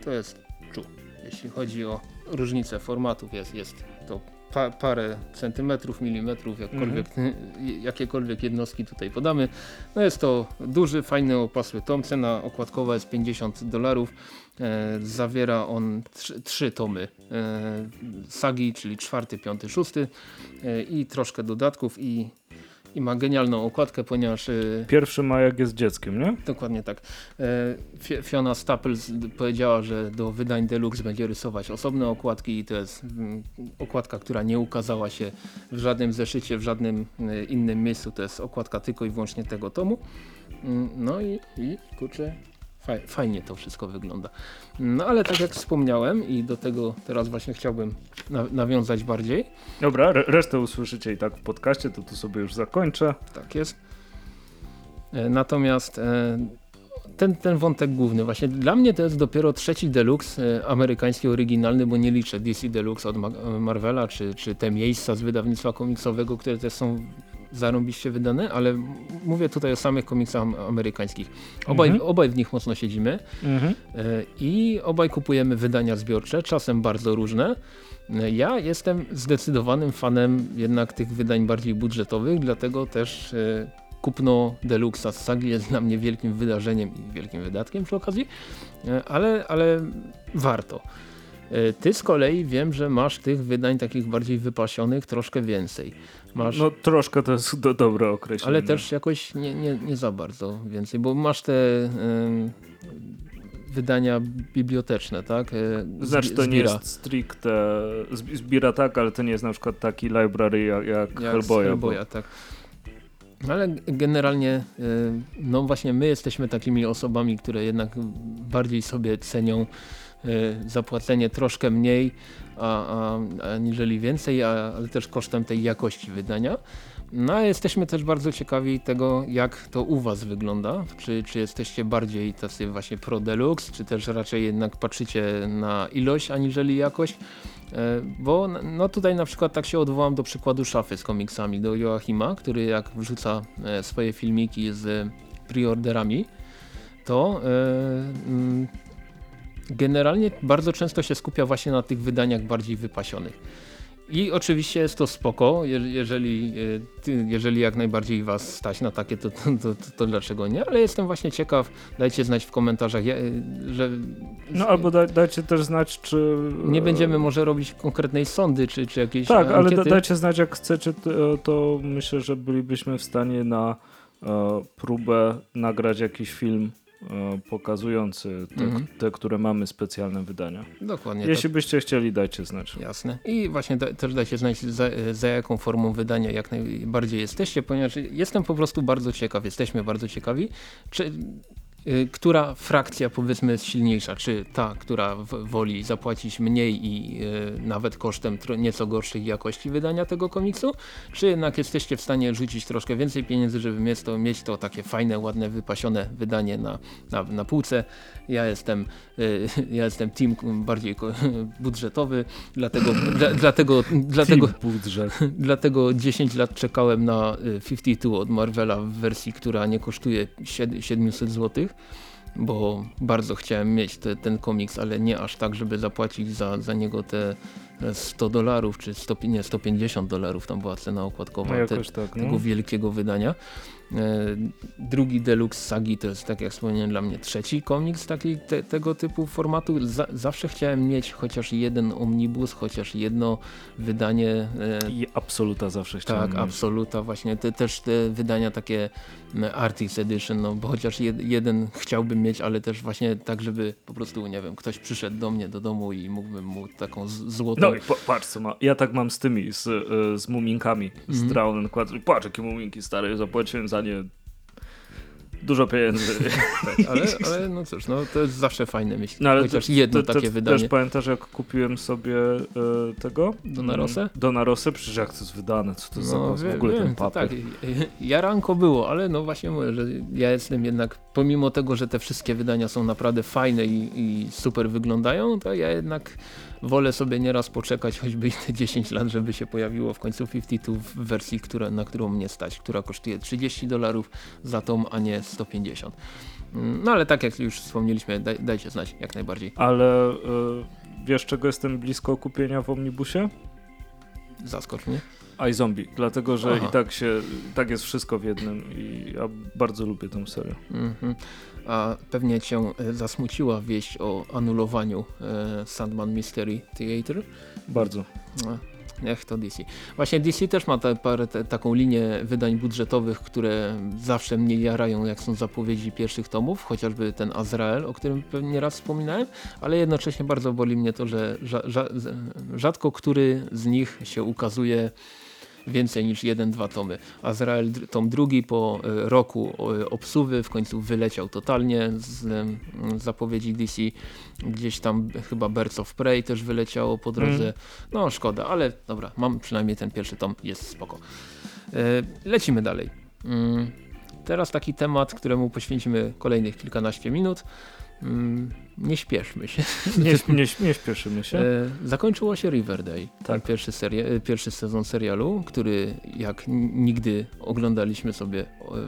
to jest Czu. Jeśli chodzi o różnicę formatów, jest, jest to pa, parę centymetrów, milimetrów, jakkolwiek, mm -hmm. jakiekolwiek jednostki tutaj podamy. No jest to duży, fajny, opasły tom. Cena okładkowa jest 50 dolarów. E, zawiera on trzy, trzy tomy e, sagi, czyli czwarty, piąty, szósty e, i troszkę dodatków i i ma genialną okładkę, ponieważ... Y, Pierwszy ma jak jest dzieckiem, nie? Dokładnie tak. E, Fiona Staples powiedziała, że do wydań Deluxe będzie rysować osobne okładki i to jest mm, okładka, która nie ukazała się w żadnym zeszycie, w żadnym y, innym miejscu. To jest okładka tylko i wyłącznie tego tomu. Mm, no i, i kurczę, fajnie to wszystko wygląda. No ale tak jak wspomniałem i do tego teraz właśnie chciałbym na nawiązać bardziej. Dobra, resztę usłyszycie i tak w podcaście, to tu sobie już zakończę. Tak jest. E, natomiast e, ten, ten wątek główny, właśnie dla mnie to jest dopiero trzeci deluxe e, amerykański oryginalny, bo nie liczę DC Deluxe od Marvela, czy, czy te miejsca z wydawnictwa komiksowego, które też są zarąbiście wydane, ale mówię tutaj o samych komiksach amerykańskich. Obaj, mhm. obaj w nich mocno siedzimy mhm. E, i obaj kupujemy wydania zbiorcze, czasem bardzo różne. E, ja jestem zdecydowanym fanem jednak tych wydań bardziej budżetowych, dlatego też e, kupno Deluxa z Sagi jest dla mnie wielkim wydarzeniem i wielkim wydatkiem przy okazji, ale, ale warto. Ty z kolei wiem, że masz tych wydań takich bardziej wypasionych troszkę więcej. Masz... No troszkę to jest do, dobre określenie. Ale też jakoś nie, nie, nie za bardzo więcej, bo masz te y, wydania biblioteczne, tak? Znaczy to nie jest stricte, zbiera tak, ale to nie jest na przykład taki library jak, jak, jak Hellboya. Hellboya bo... tak. Ale generalnie, no właśnie my jesteśmy takimi osobami, które jednak bardziej sobie cenią zapłacenie troszkę mniej, a, a, aniżeli więcej, a, ale też kosztem tej jakości wydania. No a jesteśmy też bardzo ciekawi tego, jak to u Was wygląda. Czy, czy jesteście bardziej tacy właśnie pro deluxe, czy też raczej jednak patrzycie na ilość aniżeli jakość. E, bo no tutaj na przykład tak się odwołam do przykładu szafy z komiksami, do Joachima, który jak wrzuca e, swoje filmiki z preorderami, to e, generalnie bardzo często się skupia właśnie na tych wydaniach bardziej wypasionych. I oczywiście jest to spoko, jeżeli, e, jeżeli jak najbardziej was stać na takie, to, to, to, to, dlaczego nie? Ale jestem właśnie ciekaw, dajcie znać w komentarzach, e, że... No albo dajcie też znać, czy... Nie będziemy może robić konkretnej sądy, czy, czy jakieś Tak, ankiety. ale dajcie znać, jak chcecie, to myślę, że bylibyśmy w stanie na e, próbę nagrać jakiś film E, pokazujący te, mhm. te, które mamy specjalne wydania. Dokładnie. Jeśli tak. byście chcieli, dajcie znać. Jasne. I właśnie da, też dajcie znać za, za, jaką formą wydania jak najbardziej jesteście, ponieważ jestem po prostu bardzo ciekaw, jesteśmy bardzo ciekawi, czy która frakcja powiedzmy jest silniejsza, czy ta, która woli zapłacić mniej i y, nawet kosztem nieco gorszej jakości wydania tego komiksu, czy jednak jesteście w stanie rzucić troszkę więcej pieniędzy, żeby mieć to, mieć to takie fajne, ładne, wypasione wydanie na, na, na półce. Ja jestem, y, ja jestem team bardziej budżetowy, dlatego, dla, dlatego, dlatego, budżet. dlatego 10 lat czekałem na 52 od Marvela w wersji, która nie kosztuje 700 zł bo bardzo chciałem mieć te, ten komiks, ale nie aż tak, żeby zapłacić za, za niego te 100 dolarów, czy 100, nie, 150 dolarów, tam była cena okładkowa no te, tak, no. tego wielkiego wydania. E, drugi Deluxe Sagi to jest, tak jak wspomniałem, dla mnie trzeci komiks taki, te, tego typu formatu. Za, zawsze chciałem mieć chociaż jeden omnibus, chociaż jedno wydanie. E, I Absoluta zawsze chciałem Tak, mieć. Absoluta właśnie. Te, też te wydania takie Artist Edition, no bo chociaż jed, jeden chciałbym mieć, ale też właśnie tak, żeby po prostu, nie wiem, ktoś przyszedł do mnie do domu i mógłbym mu taką złotą... No i patrz co ma. Ja tak mam z tymi, z, e, z muminkami, z mm -hmm. Drown Patrz jakie muminki stare, zapłaciłem za stanie dużo pieniędzy. tak, ale, ale no cóż, no to jest zawsze fajne myśli. No, ale Chociaż to, jedno to, takie wydanie. Też pamiętasz jak kupiłem sobie e, tego? Donarosę? Mm, Donarosę? Przecież jak to jest wydane, co to no, za w ogóle wiem, ten papier. Tak, jaranko było, ale no właśnie mówię, że ja jestem jednak, pomimo tego, że te wszystkie wydania są naprawdę fajne i, i super wyglądają, to ja jednak wolę sobie nieraz poczekać choćby te 10 lat, żeby się pojawiło w końcu 52 w wersji, która, na którą mnie stać, która kosztuje 30 dolarów za tom, a nie 150. Mm, no ale tak jak już wspomnieliśmy, daj, dajcie znać jak najbardziej. Ale y, wiesz czego jestem blisko kupienia w Omnibusie? Zaskocz mnie iZombie, dlatego że Aha. i tak się, tak jest wszystko w jednym i ja bardzo lubię tę serię. Mm -hmm. A pewnie cię e, zasmuciła wieść o anulowaniu e, Sandman Mystery Theater? Bardzo. A. Niech to DC. Właśnie DC też ma te, parę, taką linię wydań budżetowych, które zawsze mnie jarają, jak są zapowiedzi pierwszych tomów, chociażby ten Azrael, o którym pewnie raz wspominałem, ale jednocześnie bardzo boli mnie to, że rzadko który z nich się ukazuje więcej niż jeden, dwa tomy. Azrael tom drugi po e, roku obsuwy w końcu wyleciał totalnie z zapowiedzi DC. Gdzieś tam chyba Birds of Prey też wyleciało po drodze. Mm. No szkoda, ale dobra, mam przynajmniej ten pierwszy tom, jest spoko. E, lecimy dalej. Mm, teraz taki temat, któremu poświęcimy kolejnych kilkanaście minut. Mm, nie śpieszmy się. Nie, nie, nie śpieszymy się. E, zakończyło się Riverdale, tak. pierwszy, seria, e, pierwszy sezon serialu, który jak nigdy oglądaliśmy sobie,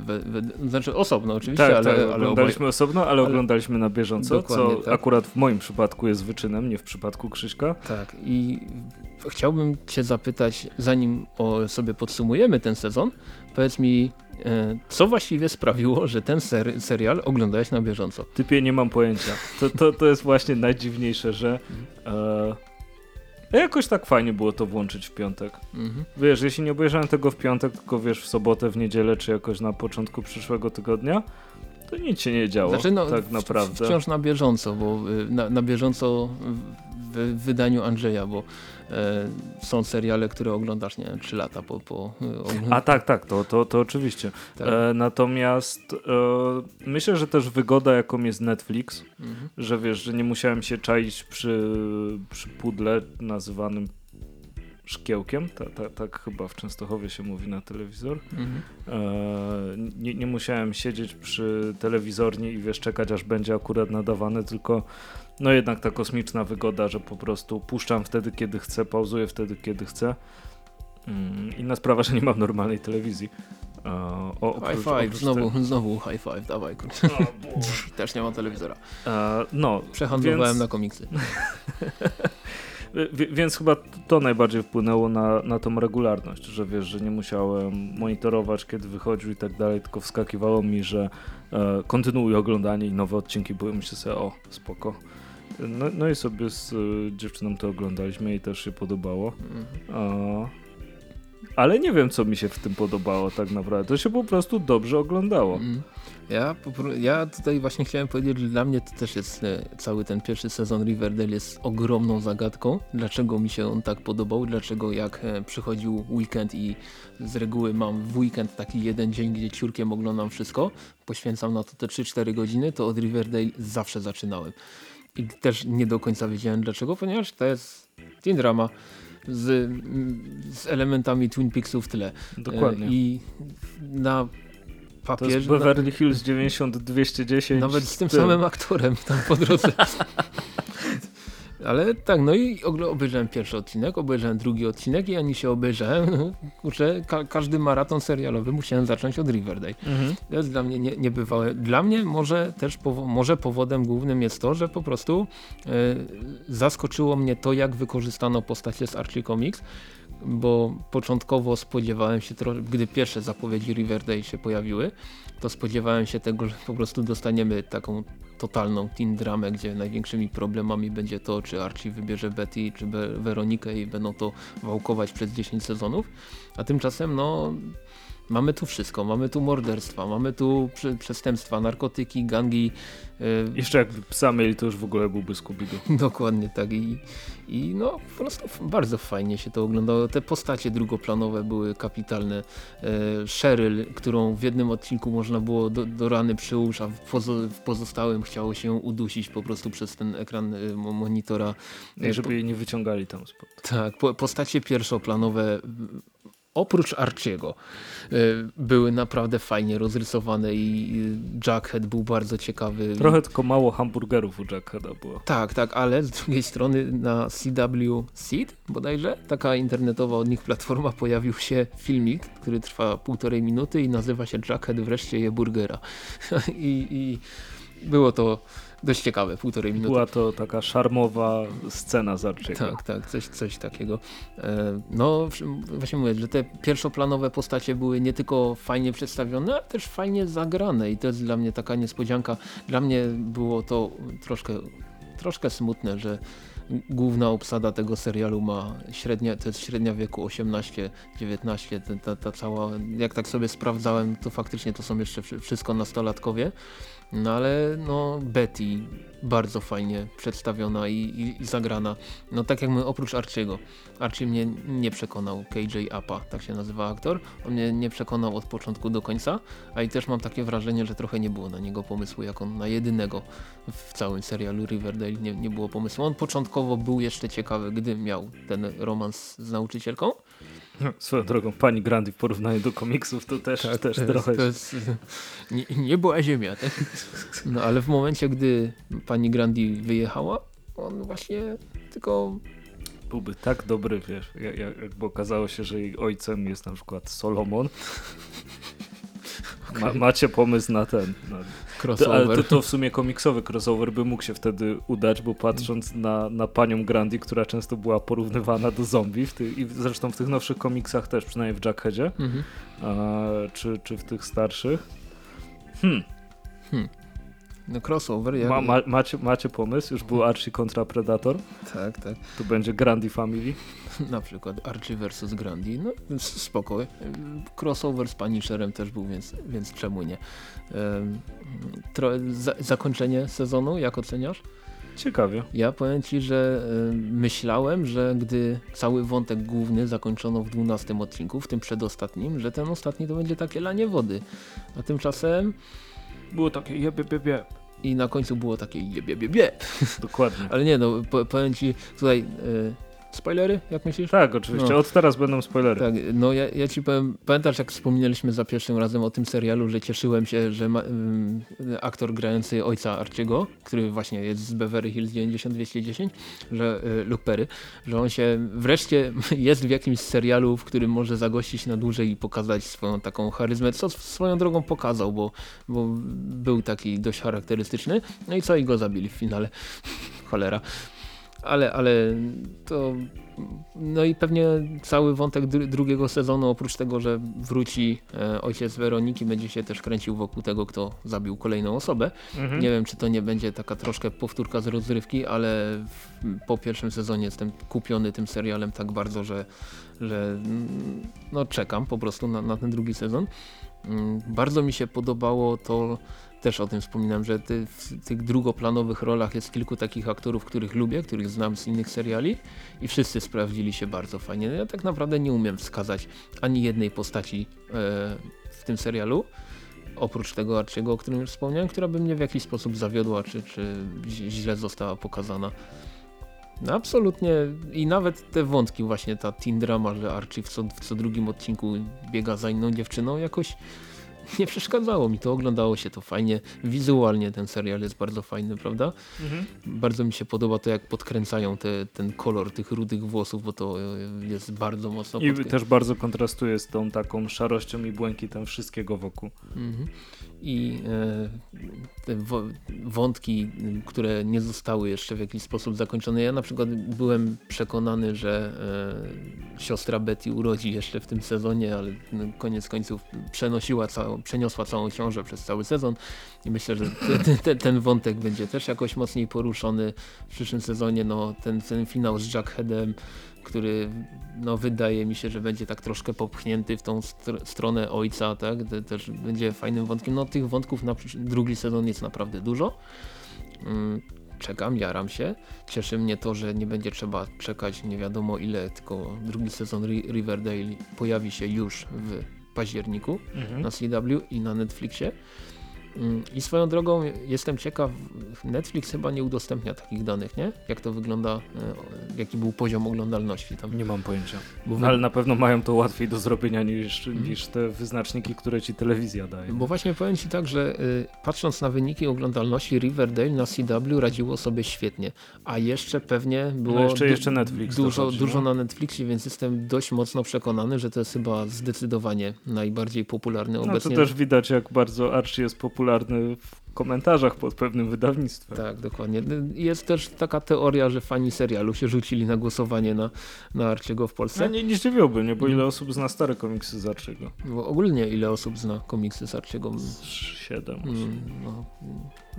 we, we, znaczy osobno oczywiście, tak, ale, tak, ale oglądaliśmy obaj... osobno, ale, ale, oglądaliśmy na bieżąco, co tak. akurat w moim przypadku jest wyczynem, nie w przypadku Krzyśka. Tak i chciałbym cię zapytać, zanim o, sobie podsumujemy ten sezon, powiedz mi E, co właściwie sprawiło, że ten ser serial oglądałeś na bieżąco? Typie nie mam pojęcia. To, to, to jest właśnie najdziwniejsze, że e, jakoś tak fajnie było to włączyć w piątek. Mhm. Wiesz, jeśli nie obejrzałem tego w piątek, tylko wiesz w sobotę, w niedzielę, czy jakoś na początku przyszłego tygodnia, to nic się nie działo, znaczy, no, tak naprawdę. Wciąż na bieżąco, bo y, na, na bieżąco w wydaniu Andrzeja, bo e, są seriale, które oglądasz, nie wiem, 3 lata po... po e, A tak, tak, to, to, to oczywiście. Tak. E, natomiast e, myślę, że też wygoda, jaką jest Netflix, mhm. że wiesz, że nie musiałem się czaić przy, przy pudle nazywanym szkiełkiem, tak ta, ta, chyba w Częstochowie się mówi na telewizor. Mhm. E, nie, nie, musiałem siedzieć przy telewizorni i wiesz, czekać aż będzie akurat nadawany, tylko no jednak ta kosmiczna wygoda, że po prostu puszczam wtedy, kiedy chcę, pauzuję wtedy, kiedy chcę. Mm, inna sprawa, że nie mam normalnej telewizji. O, oprócz, high five, znowu, te... znowu high five, dawaj. No, Też nie mam telewizora. E, no, Przehandlowałem więc... na komiksy. Więc chyba to najbardziej wpłynęło na, na tą regularność, że wiesz, że nie musiałem monitorować, kiedy wychodził i tak dalej, tylko wskakiwało mi, że e, kontynuuję oglądanie i nowe odcinki były. Myślę sobie, o, spoko. No, no i sobie z y, dziewczyną to oglądaliśmy i też się podobało. Mhm. ale nie wiem, co mi się w tym podobało tak naprawdę. To się po prostu dobrze oglądało. Mhm. Ja, ja tutaj właśnie chciałem powiedzieć, że dla mnie to też jest e, cały ten pierwszy sezon Riverdale jest ogromną zagadką. Dlaczego mi się on tak podobał, dlaczego jak e, przychodził weekend i z reguły mam w weekend taki jeden dzień, gdzie ciurkiem oglądam wszystko, poświęcam na to te 3-4 godziny, to od Riverdale zawsze zaczynałem. I też nie do końca wiedziałem dlaczego, ponieważ to jest teen drama z, z elementami Twin Peaksu w tle. Dokładnie. E, I na papież... To jest Beverly Hills 90210. Nawet z tym samym aktorem tam po drodze. Ale tak, no i obejrzałem pierwszy odcinek, obejrzałem drugi odcinek i ani się obejrzałem. No, kurczę, ka każdy maraton serialowy musiałem zacząć od Riverdale. Mhm. To jest dla mnie nie, niebywałe. Dla mnie może też powo może powodem głównym jest to, że po prostu e, zaskoczyło mnie to, jak wykorzystano postacie z Archie Comics bo początkowo spodziewałem się, gdy pierwsze zapowiedzi Riverdale się pojawiły, to spodziewałem się tego, że po prostu dostaniemy taką totalną teen dramę, gdzie największymi problemami będzie to, czy Archie wybierze Betty, czy Weronikę i będą to wałkować przez 10 sezonów. A tymczasem no Mamy tu wszystko, mamy tu morderstwa, mamy tu przestępstwa, narkotyki, gangi. Yy. Jeszcze jakby psa mieli, to już w ogóle byłby scooby -Doo. Dokładnie tak I, i no po prostu bardzo fajnie się to oglądało. Te postacie drugoplanowe były kapitalne. Yy, Cheryl, którą w jednym odcinku można było do, do rany przyłóż, a w, pozo w, pozostałym chciało się udusić po prostu przez ten ekran yy, monitora. I żeby jej nie wyciągali tam spod. Tak, po, postacie pierwszoplanowe oprócz Archiego e, były naprawdę fajnie rozrysowane i Jackhead był bardzo ciekawy. Trochę tylko mało hamburgerów u Jackheada było. Tak, tak, ale z drugiej strony na CW Seed bodajże, taka internetowa od nich platforma, pojawił się filmik, który trwa półtorej minuty i nazywa się Jackhead wreszcie je burgera. I, I było to dość ciekawe, półtorej minuty. Była to taka szarmowa scena z Archiego. Tak, tak, coś, coś takiego. E, no właśnie mówię, że te pierwszoplanowe postacie były nie tylko fajnie przedstawione, ale też fajnie zagrane i to jest dla mnie taka niespodzianka. Dla mnie było to troszkę, troszkę smutne, że główna obsada tego serialu ma średnia, to jest średnia wieku 18-19, ta, ta cała, jak tak sobie sprawdzałem, to faktycznie to są jeszcze wszystko nastolatkowie. No ale no Betty bardzo fajnie przedstawiona i, i, zagrana. No tak jak my oprócz Archiego. Archie mnie nie przekonał, KJ Appa, tak się nazywa aktor. On mnie nie przekonał od początku do końca, a i też mam takie wrażenie, że trochę nie było na niego pomysłu, jak on na jedynego w całym serialu Riverdale nie, nie było pomysłu. On początkowo był jeszcze ciekawy, gdy miał ten romans z nauczycielką, Swoją drogą, pani Grandi w porównaniu do komiksów to też, tak, też to trochę... To jest, nie, nie była ziemia. Tak? No ale w momencie, gdy pani Grandi wyjechała, on właśnie tylko... Byłby tak dobry, wiesz, jakby okazało się, że jej ojcem jest na przykład Solomon. Okay. Ma, macie pomysł na ten. Na, crossover. To, ale to, to, w sumie komiksowy crossover by mógł się wtedy udać, bo patrząc na, na panią Grandi, która często była porównywana do zombie, w i zresztą w tych nowszych komiksach też, przynajmniej w Jackheadzie, mhm. a, czy, czy w tych starszych. Hmm. hmm. No crossover. Jak... Ma, ma, macie, macie pomysł? Już był Archie kontra Predator? Tak, tak. Tu będzie Grandi Family? Na przykład Archie vs Grandi. No spoko. Crossover z Punisherem też był, więc, więc czemu nie. Tro, za, zakończenie sezonu, jak oceniasz? Ciekawie. Ja powiem Ci, że y, myślałem, że gdy cały wątek główny zakończono w 12 odcinku, w tym przedostatnim, że ten ostatni to będzie takie lanie wody. A tymczasem Było takie jeb, jeb, jeb. I na końcu było takie jeb, jeb, jeb, jeb. Dokładnie. Ale nie no, po, powiem Ci tutaj y, spoilery, jak myślisz? Tak, oczywiście. No. Od teraz będą spoilery. Tak, no ja, ja ci powiem, pamiętasz jak wspominaliśmy za pierwszym razem o tym serialu, że cieszyłem się, że ma, ym, aktor grający ojca Archiego, który właśnie jest z Beverly Hills 90210, że y, Luke Perry, że on się wreszcie jest w jakimś serialu, w którym może zagościć na dłużej i pokazać swoją taką charyzmę, co swoją drogą pokazał, bo, bo był taki dość charakterystyczny. No i co i go zabili w finale. Cholera. Ale, ale to no i pewnie cały wątek dru drugiego sezonu, oprócz tego, że wróci e, ojciec Weroniki, będzie się też kręcił wokół tego, kto zabił kolejną osobę. Mhm. Nie wiem, czy to nie będzie taka troszkę powtórka z rozrywki, ale w, po pierwszym sezonie jestem kupiony tym serialem tak bardzo, że, że mm, no, czekam po prostu na, na ten drugi sezon. Mm, Bardzo mi się podobało to, też o tym wspominałem, że ty, w tych drugoplanowych rolach jest kilku takich aktorów, których lubię, których znam z innych seriali i wszyscy sprawdzili się bardzo fajnie. Ja tak naprawdę nie umiem wskazać ani jednej postaci e, w tym serialu, oprócz tego Archiego, o którym już wspomniałem, która by mnie w jakiś sposób zawiodła, czy, czy źle została pokazana. No absolutnie i nawet te wątki właśnie, ta teen drama, że Archie w co, w co drugim odcinku biega za inną dziewczyną, jakoś nie przeszkadzało mi to, oglądało się to fajnie, wizualnie ten serial jest bardzo fajny, prawda? Mhm. Bardzo mi się podoba to, jak podkręcają te, ten kolor tych rudych włosów, bo to e, jest bardzo mocno I też bardzo kontrastuje z tą taką szarością i błękitem wszystkiego wokół. Mhm. I e, te wątki, które nie zostały jeszcze w jakiś sposób zakończone. Ja na przykład byłem przekonany, że e, siostra Betty urodzi jeszcze w tym sezonie, ale no, koniec końców przenosiła całą, przeniosła całą ciążę przez cały sezon i myślę, że te, te, te, ten wątek będzie też jakoś mocniej poruszony w przyszłym sezonie. No, ten, ten finał z Jackheadem, który no, wydaje mi się, że będzie tak troszkę popchnięty w tą str stronę ojca, tak? Też będzie fajnym wątkiem. No tych wątków na drugi sezon jest naprawdę dużo. Mm, Czekam, jaram się. Cieszy mnie to, że nie będzie trzeba czekać nie wiadomo ile, tylko drugi sezon Ri- Riverdale pojawi się już w październiku Mhm. na CW i na Netflixie. Mm, I swoją drogą jestem ciekaw, Netflix chyba nie udostępnia takich danych, nie? Jak to wygląda, e, jaki był poziom oglądalności tam. Nie mam pojęcia. Wy- Ale na pewno mają to łatwiej do zrobienia niż, Mhm. niż te wyznaczniki, które ci telewizja daje. bo właśnie powiem Ci tak, że y, patrząc na wyniki oglądalności Riverdale na CW radziło sobie świetnie, a jeszcze pewnie było No jeszcze- jeszcze Netflix dużo, dochodzi, dużo no. na Netflixie, więc jestem dość mocno przekonany, że to jest chyba zdecydowanie najbardziej popularny no to obecnie. też widać, jak bardzo Archie jest popularny w komentarzach pod pewnym wydawnictwem. Tak, dokładnie. Jest też taka teoria, że fani serialu się rzucili na głosowanie na, na Arciego w No, Polsce. nie, nie zdziwiłby mnie, bo ile osób zna stare komiksy z Archiego? Bo ogólnie ile osób zna komiksy z Arciego? Siedem. Mm, No,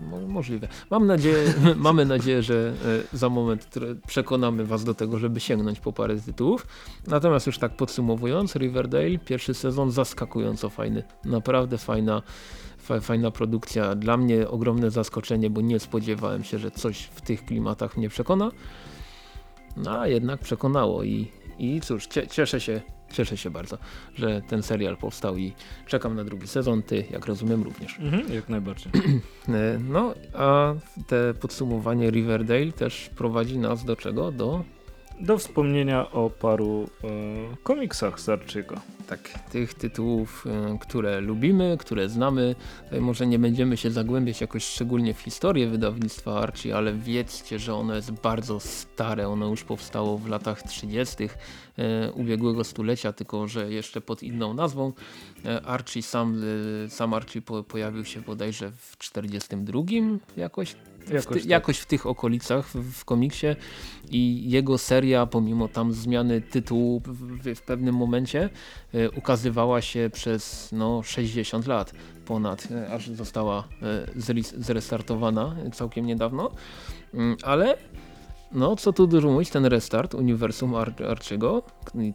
mo- możliwe. Mam nadzieję, mamy nadzieję, że e, za moment przekonamy Was do tego, żeby sięgnąć po parę tytułów. Natomiast już tak podsumowując, Riverdale, pierwszy sezon zaskakująco fajny. Naprawdę fajna, fa fajna produkcja. Dla mnie ogromne zaskoczenie, bo nie spodziewałem się, że coś w tych klimatach mnie przekona. No a jednak przekonało i, i cóż, cie, cieszę się. Cieszę się bardzo, że ten serial powstał i czekam na drugi sezon. Ty, jak rozumiem, również. Mhm, jak najbardziej. E, No, a te podsumowanie Riverdale też prowadzi nas do czego? Do Do wspomnienia o paru e, komiksach Archiego. tak, tych tytułów, e, które lubimy, które znamy. Tutaj może nie będziemy się zagłębiać jakoś szczególnie w historię wydawnictwa Archie, ale wiedzcie, że ono jest bardzo stare. Ono już powstało w latach 30. e, ubiegłego stulecia, tylko że jeszcze pod inną nazwą. E, Archie sam, e, sam Archie po, pojawił się bodajże w 42 jakoś jakoś, w ty, tak. jakoś w tych okolicach w, w, komiksie i jego seria pomimo tam zmiany tytułu w, w pewnym momencie y, ukazywała się przez no, 60 lat ponad, y, aż została y, zrestartowana całkiem niedawno, mm, ale no, co tu dużo mówić, ten restart uniwersum Ar Archiego,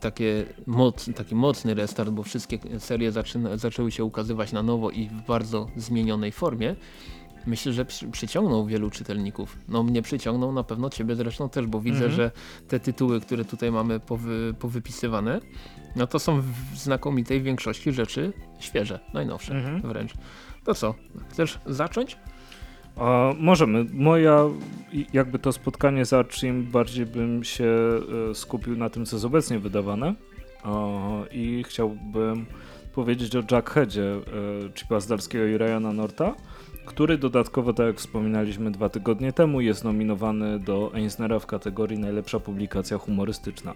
takie moc, taki mocny restart, bo wszystkie serie zaczyna, zaczęły się ukazywać na nowo i w bardzo zmienionej formie, myślę, że przy, przyciągnął wielu czytelników. No mnie przyciągnął, na pewno ciebie zresztą też, bo widzę, mhm. że te tytuły, które tutaj mamy powy, powypisywane, no to są w znakomitej większości rzeczy świeże, najnowsze mhm. wręcz. To co, chcesz zacząć? A możemy. Moja, jakby to spotkanie z Archim, bardziej bym się e, skupił na tym, co jest obecnie wydawane. I chciałbym powiedzieć o Jackheadzie e, Chipa Zdarskiego i Ryana Norta, który dodatkowo, tak jak wspominaliśmy dwa tygodnie temu, jest nominowany do Eisnera w kategorii najlepsza publikacja humorystyczna.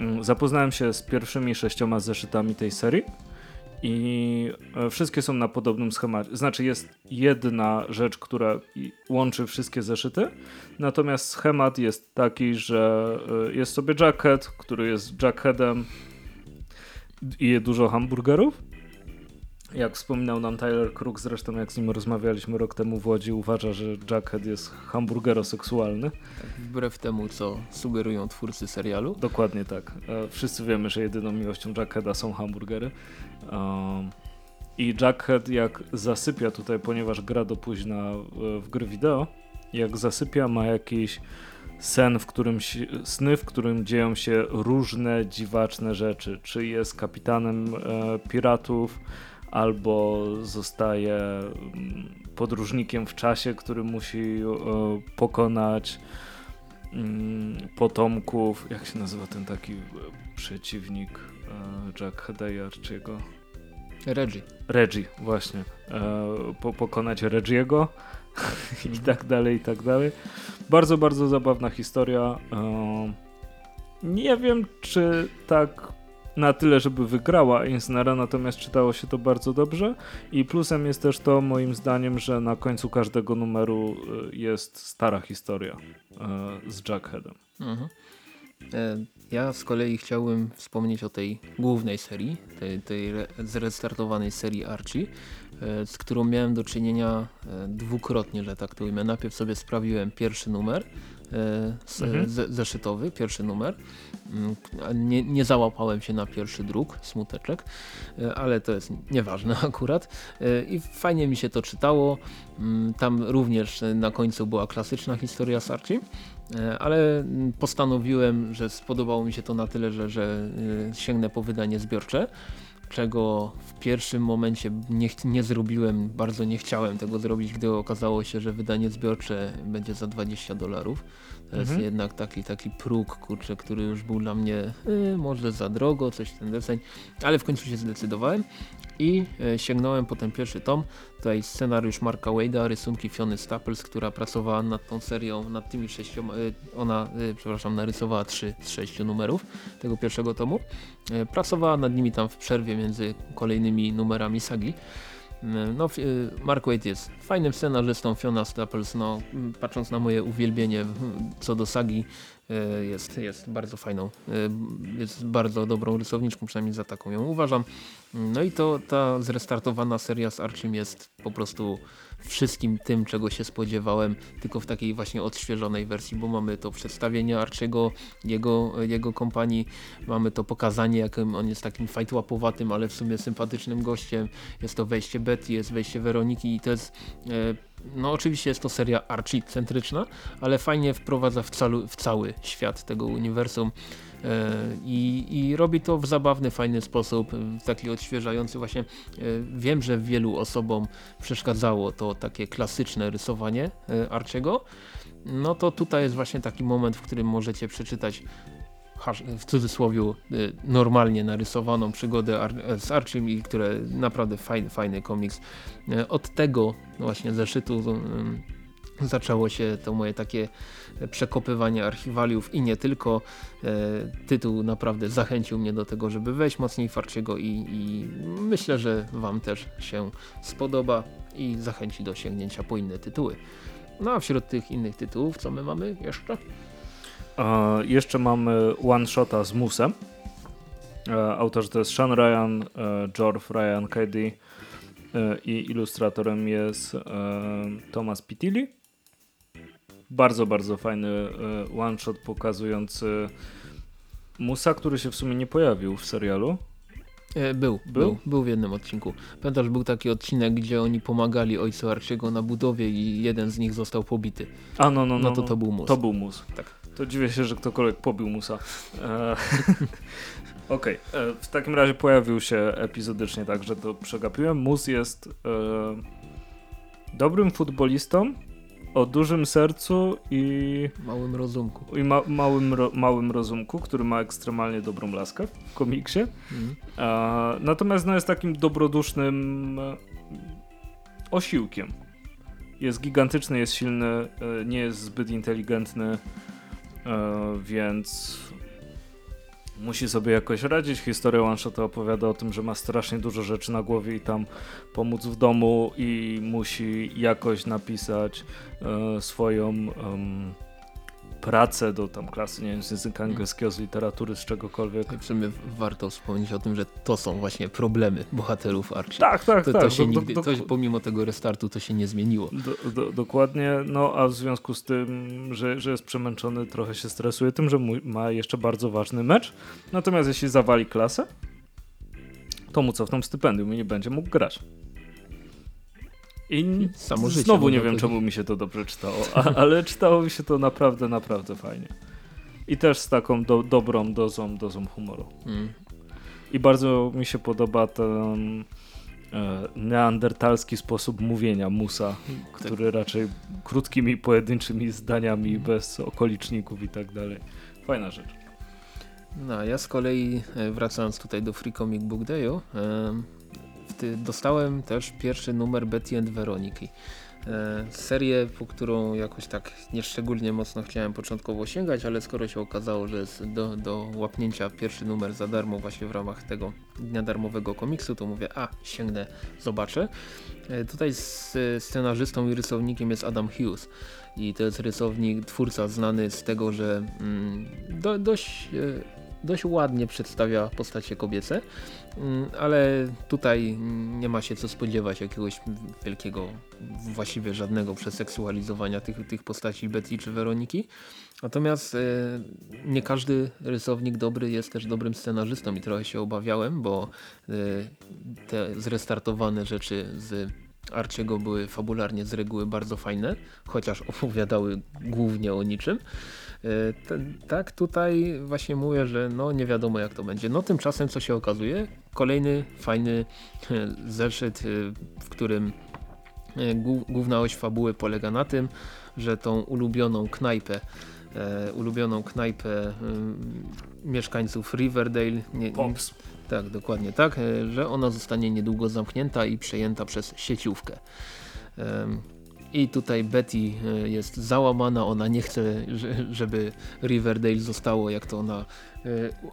Mm, zapoznałem się z pierwszymi sześcioma zeszytami tej serii i e, wszystkie są na podobnym schemacie. Znaczy jest jedna rzecz, która łączy wszystkie zeszyty, natomiast schemat jest taki, że e, jest sobie Jackhead, który jest Jackheadem i je dużo hamburgerów jak wspominał nam Tyler Crook, zresztą jak z nim rozmawialiśmy rok temu w Łodzi, uważa, że Jackhead jest hamburgeroseksualny. Tak, wbrew temu, co sugerują twórcy serialu. Dokładnie tak. E, wszyscy wiemy, że jedyną miłością Jackheada są hamburgery. I Jackhead jak zasypia tutaj, ponieważ gra do późna w gry wideo, jak zasypia ma jakiś sen, w którym sny, w którym dzieją się różne dziwaczne rzeczy. Czy jest kapitanem e, piratów, albo zostaje mm, podróżnikiem w czasie, który musi e, pokonać mm, potomków, jak się nazywa ten taki przeciwnik e, Jack Hedayar, czy jego... Reggie. Reggie, właśnie. E, po, pokonać Reggie'ego i tak dalej, i tak dalej. Bardzo, bardzo zabawna historia. Nie wiem, czy tak na tyle, żeby wygrała Insnera, natomiast czytało się to bardzo dobrze i plusem jest też to moim zdaniem, że na końcu każdego numeru y, jest stara historia y, z Jackheadem. Mhm. E, ja z kolei chciałbym wspomnieć o tej głównej serii, tej, tej zrestartowanej serii Archie, e, z którą miałem do czynienia e, dwukrotnie, że tak to ujmę. Najpierw sobie sprawiłem pierwszy numer, z, mhm. zeszytowy, pierwszy numer. Mm, nie, nie, załapałem się na pierwszy druk, smuteczek, e, ale to jest nieważne akurat. E, I fajnie mi się to czytało. Mm, tam również na końcu była klasyczna historia Sarci, e, ale postanowiłem, że spodobało mi się to na tyle, że, że sięgnę po wydanie zbiorcze czego w pierwszym momencie nie, nie zrobiłem, bardzo nie chciałem tego zrobić, gdy okazało się, że wydanie zbiorcze będzie za 20 dolarów. To mhm. jest jednak taki, taki próg, kurczę, który już był dla mnie y, może za drogo, coś ten deseń, ale w końcu się zdecydowałem i y, sięgnąłem po ten pierwszy tom. Tutaj scenariusz Marka Wade'a, rysunki Fiony Staples, która pracowała nad tą serią, nad tymi sześcioma, y, ona, przepraszam, narysowała trzy z sześciu numerów tego pierwszego tomu. Pracowała nad nimi tam w przerwie między kolejnymi numerami sagi. No, Mark Waid jest fajnym scenarzystą, Fiona Staples, no, patrząc na moje uwielbienie co do sagi, e, jest, jest bardzo fajną, e, jest bardzo dobrą rysowniczką, przynajmniej za taką ją uważam. No i to ta zrestartowana seria z Archim jest po prostu wszystkim tym, czego się spodziewałem, tylko w takiej właśnie odświeżonej wersji, bo mamy to przedstawienie Archiego, jego, jego kompanii, mamy to pokazanie, jakim on jest takim fajtłapowatym, ale w sumie sympatycznym gościem, jest to wejście Betty, jest wejście Weroniki i to jest e, no oczywiście jest to seria Archie-centryczna, ale fajnie wprowadza w, calu, w cały świat tego uniwersum. E, I, I, robi to w zabawny, fajny sposób, taki odświeżający właśnie. E, wiem, że wielu osobom przeszkadzało to takie klasyczne rysowanie e, Arciego. No to tutaj jest właśnie taki moment, w którym możecie przeczytać w cudzysłowie normalnie narysowaną przygodę z Archim i które naprawdę fajny, fajny komiks. Od tego właśnie zeszytu zaczęło się to moje takie przekopywanie archiwaliów i nie tylko. E, tytuł naprawdę zachęcił mnie do tego, żeby wejść mocniej Farciego i, i myślę, że Wam też się spodoba i zachęci do sięgnięcia po inne tytuły. No a wśród tych innych tytułów, co my mamy jeszcze? E, jeszcze mamy One Shota z Musem. E, autorzy to jest Sean Ryan, e, George Ryan Cady e, i ilustratorem jest e, Thomas Pitilli. Bardzo, bardzo fajny e, one shot pokazujący Musa, który się w sumie nie pojawił w serialu. E, był, Był? był, był, w jednym odcinku. Pamiętasz, był taki odcinek, gdzie oni pomagali ojcu Archiego na budowie i jeden z nich został pobity. A no, no, no. No to to był mus. To był mus. Tak. To dziwię się, że ktokolwiek pobił musa. E, Okej, e, w takim razie pojawił się epizodycznie, także to przegapiłem. Mus jest e, dobrym futbolistą o dużym sercu i, Małym rozumku. i ma, małym, ro, małym rozumku, który ma ekstremalnie dobrą laskę w komiksie. Mhm. E, natomiast no, jest takim dobrodusznym e, osiłkiem. Jest gigantyczny, jest silny, e, nie jest zbyt inteligentny, e, więc musi sobie jakoś radzić. Historia One Shota opowiada o tym, że ma strasznie dużo rzeczy na głowie i tam pomóc w domu i musi jakoś napisać e, swoją em, pracę do tam klasy, nie wiem, z języka angielskiego, z literatury, z czegokolwiek. W sumie warto wspomnieć o tym, że to są właśnie problemy bohaterów Archie. Tak, tak, To, tak. to się do- nigdy, do- to, pomimo tego restartu to się nie zmieniło. Do, do, dokładnie, no a w związku z tym, że, że jest przemęczony, trochę się stresuje tym, że ma jeszcze bardzo ważny mecz. Natomiast jeśli zawali klasę, to mu cofną stypendium i nie będzie mógł grać. I Samo życie, znowu nie wiem, czemu mi się to dobrze czytało, ale czytało mi się to naprawdę, naprawdę fajnie. I też z taką do, dobrą dozą, dozą humoru. Mm. I bardzo mi się podoba ten e, neandertalski sposób mówienia Musa, który raczej krótkimi, pojedynczymi zdaniami, bez okoliczników i tak dalej. Fajna rzecz. No, a ja z kolei e, wracając tutaj do Free Comic Book Day'u, dostałem też pierwszy numer Betty and Weroniki. E, serię, po którą jakoś tak nieszczególnie mocno chciałem początkowo sięgać, ale skoro się okazało, że jest do, do łapnięcia pierwszy numer za darmo właśnie w ramach tego dnia darmowego komiksu, to mówię, a sięgnę, zobaczę. E, tutaj z, scenarzystą i rysownikiem jest Adam Hughes i to jest rysownik, twórca znany z tego, że mm, do, dość, e, dość ładnie przedstawia postacie kobiece, mm, ale tutaj nie ma się co spodziewać jakiegoś wielkiego, właściwie żadnego przeseksualizowania tych, tych postaci Betty czy Weroniki. Natomiast e, nie każdy rysownik dobry jest też dobrym scenarzystą i trochę się obawiałem, bo e, te zrestartowane rzeczy z Arciego były fabularnie z reguły bardzo fajne, chociaż opowiadały głównie o niczym. E, tak tutaj właśnie mówię, że no nie wiadomo jak to będzie. No tymczasem co się okazuje? Kolejny fajny e, zeszyt, e, w którym głó- główna oś fabuły polega na tym, że tą ulubioną knajpę ulubioną knajpę mieszkańców Riverdale nie, Pops. tak, dokładnie tak, że ona zostanie niedługo zamknięta i przejęta przez sieciówkę. I tutaj Betty e, jest załamana, ona nie chce, że- żeby Riverdale zostało, jak to ona e,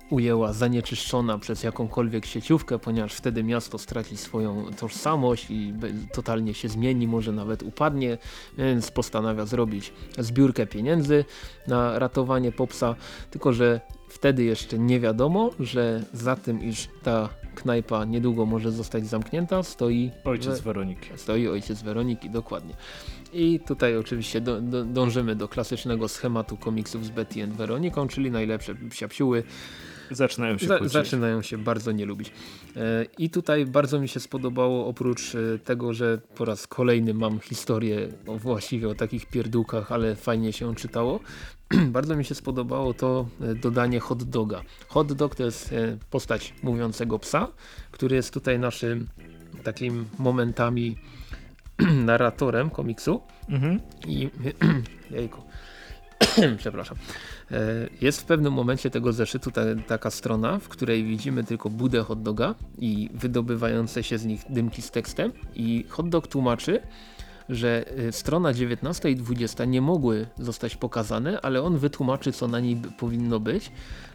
ujęła, zanieczyszczona przez jakąkolwiek sieciówkę, ponieważ wtedy miasto straci swoją tożsamość i totalnie się zmieni, może nawet upadnie, więc postanawia zrobić zbiórkę pieniędzy na ratowanie Popsa, tylko że wtedy jeszcze nie wiadomo, że za tym, iż ta knajpa niedługo może zostać zamknięta, stoi Ojciec we- Weroniki. Stoi ojciec Weroniki, dokładnie. I tutaj oczywiście do, do, dążymy do klasycznego schematu komiksów z Betty and Weroniką, czyli najlepsze psiapsiuły Zaczynają się za, zaczynają się bardzo nie lubić. E, I tutaj bardzo mi się spodobało, oprócz e, tego, że po raz kolejny mam historię o, właściwie o takich pierdółkach, ale fajnie się czytało. bardzo mi się spodobało to e, dodanie hot doga. Hot dog to jest e, postać mówiącego psa, który jest tutaj naszym takim momentami narratorem komiksu. Mhm. I jejku. Przepraszam. E, Jest w pewnym momencie tego zeszytu ta, taka strona, w której widzimy tylko budę hot doga i wydobywające się z nich dymki z tekstem i hot dog tłumaczy, że y, strona 19 i 20 nie mogły zostać pokazane, ale on wytłumaczy co na niej powinno być.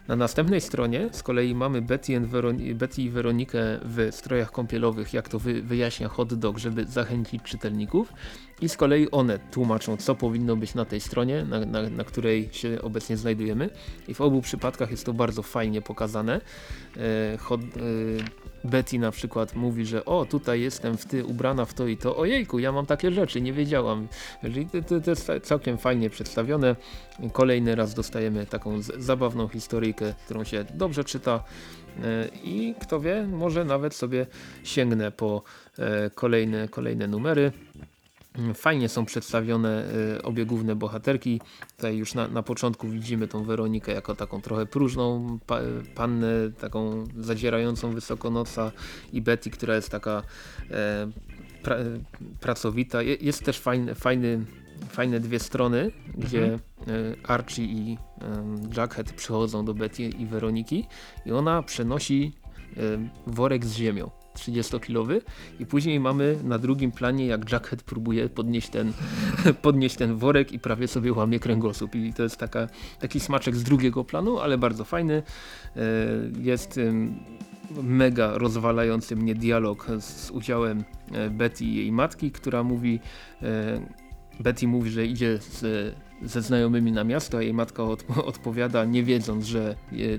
Na następnej stronie z kolei mamy Betty, Betty i Weronikę w strojach kąpielowych, jak to wy wyjaśnia hot dog, żeby zachęcić czytelników. I z kolei one tłumaczą, co powinno być na tej stronie, na, na, na której się obecnie znajdujemy. I w obu przypadkach jest to bardzo fajnie pokazane. E, hot, e, Betty na przykład mówi, że o tutaj jestem w ty ubrana w to i to, ojejku ja mam takie rzeczy, nie wiedziałam. To, to jest całkiem fajnie przedstawione. Kolejny raz dostajemy taką zabawną historyjkę, którą się dobrze czyta e, i kto wie, może nawet sobie sięgnę po e, kolejne, kolejne numery. Fajnie są przedstawione y, obie główne bohaterki. Tutaj już na, na początku widzimy tą Weronikę jako taką trochę próżną pa, pannę, taką zadzierającą wysokonoca i Betty, która jest taka e, pra, pracowita. Je, jest też fajny, fajny, fajne dwie strony, gdzie mhm. E, Archie i Jackhead przychodzą do Betty i Weroniki i ona przenosi e, worek z ziemią 30-kilowy i później mamy na drugim planie jak Jackhead próbuje podnieść ten, podnieść ten worek i prawie sobie łamie kręgosłup i to jest taka, taki smaczek z drugiego planu, ale bardzo fajny. E, jest mega rozwalający mnie dialog z udziałem e, Betty i jej matki, która mówi e, Betty mówi, że idzie z ze znajomymi na miasto, a jej matka od, odpowiada, nie wiedząc, że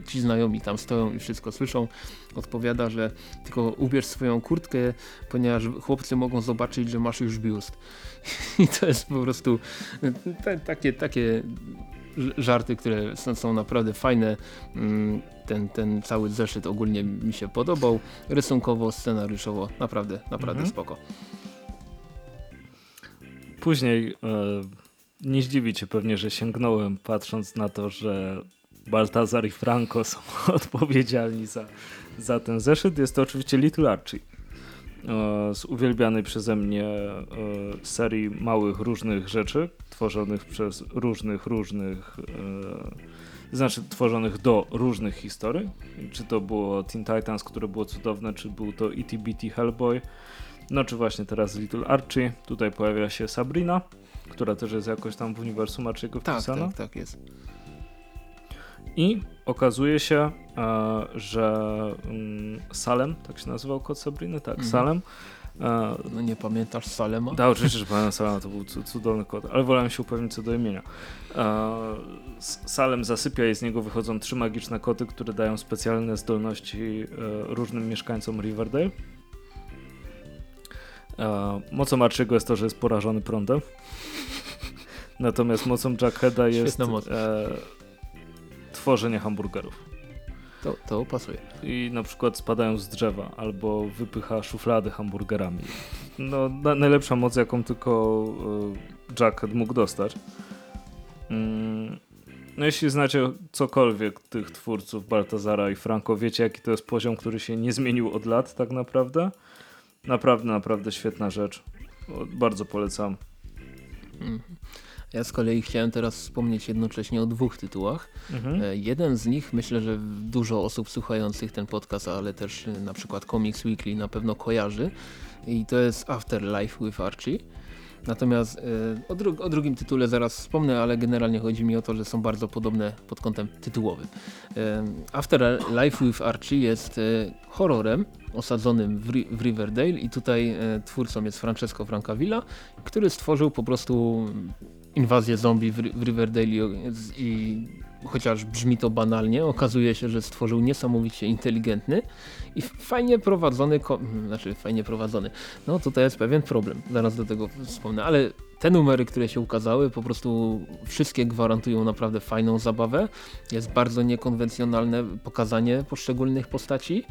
ci znajomi tam stoją i wszystko słyszą, odpowiada, że tylko ubierz swoją kurtkę, ponieważ chłopcy mogą zobaczyć, że masz już biust. I to jest po prostu te, takie, takie żarty, które są, są naprawdę fajne. Mm, ten, ten cały zeszyt ogólnie mi się podobał. Rysunkowo, scenariuszowo, naprawdę, naprawdę mhm. spoko. Później e, nie zdziwi cię pewnie, że sięgnąłem patrząc na to, że Baltazar i Franco są odpowiedzialni za, za ten zeszyt. Jest to oczywiście Little Archie e, z uwielbianej przeze mnie e, serii małych różnych rzeczy, tworzonych przez różnych, różnych, e, znaczy tworzonych do różnych historii. Czy to było Teen Titans, które było cudowne, czy był to E.T.B.T. Hellboy, no czy właśnie teraz Little Archie. Tutaj pojawia się Sabrina która też jest jakoś tam w uniwersum tak, wpisana. Tak, tak, jest. I okazuje się, e, że um, Salem, tak się nazywał kod Sabriny? Tak, mhm. Salem. E, no nie pamiętasz Salema? Tak, oczywiście, że pamiętam Salema, to był cudowny kod, ale wolałem się upewnić co do imienia. E, Salem zasypia i z niego wychodzą trzy magiczne koty, które dają specjalne zdolności różnym mieszkańcom Riverdale. Mocą Archiego jest to, że jest porażony prądem. Natomiast mocą Jackheada jest e, tworzenie hamburgerów. To, to pasuje. I na przykład spadają z drzewa albo wypycha szuflady hamburgerami. No, na, najlepsza moc, jaką tylko e, Jackhead mógł dostać. Mm. No jeśli znacie cokolwiek tych twórców Baltazara i Franco, wiecie jaki to jest poziom, który się nie zmienił od lat tak naprawdę. Naprawdę, naprawdę świetna rzecz. Bardzo polecam. Ja z kolei chciałem teraz wspomnieć jednocześnie o dwóch tytułach. Mhm. E, jeden z nich myślę, że dużo osób słuchających ten podcast, ale też e, na przykład Comics Weekly na pewno kojarzy i to jest Afterlife with Archie. Natomiast e, o, dru o, drugim tytule zaraz wspomnę, ale generalnie chodzi mi o to, że są bardzo podobne pod kątem tytułowym. Afterlife with Archie jest horrorem osadzonym w, Ri w Riverdale i tutaj twórcą jest Francesco Francavilla, który stworzył po prostu inwazję zombie w, Riverdale i chociaż brzmi to banalnie, okazuje się, że stworzył niesamowicie inteligentny i fajnie prowadzony, znaczy fajnie prowadzony. No tutaj jest pewien problem, zaraz do tego wspomnę, ale te numery, które się ukazały, po prostu wszystkie gwarantują naprawdę fajną zabawę. Jest bardzo niekonwencjonalne pokazanie poszczególnych postaci.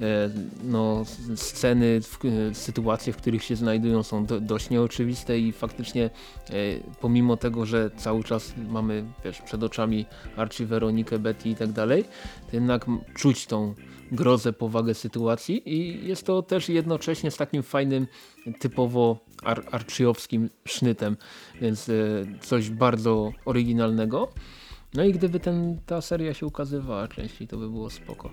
E, no, sceny, sytuacje, w których się znajdują są do, dość nieoczywiste i faktycznie e, pomimo tego, że cały czas mamy wiesz, przed oczami Archie, Weronikę, Betty i tak dalej, to jednak czuć tą grozę, powagę sytuacji i jest to też jednocześnie z takim fajnym, typowo ar sznytem, więc e, coś bardzo oryginalnego. No i gdyby ten, ta seria się ukazywała częściej, to by było spoko.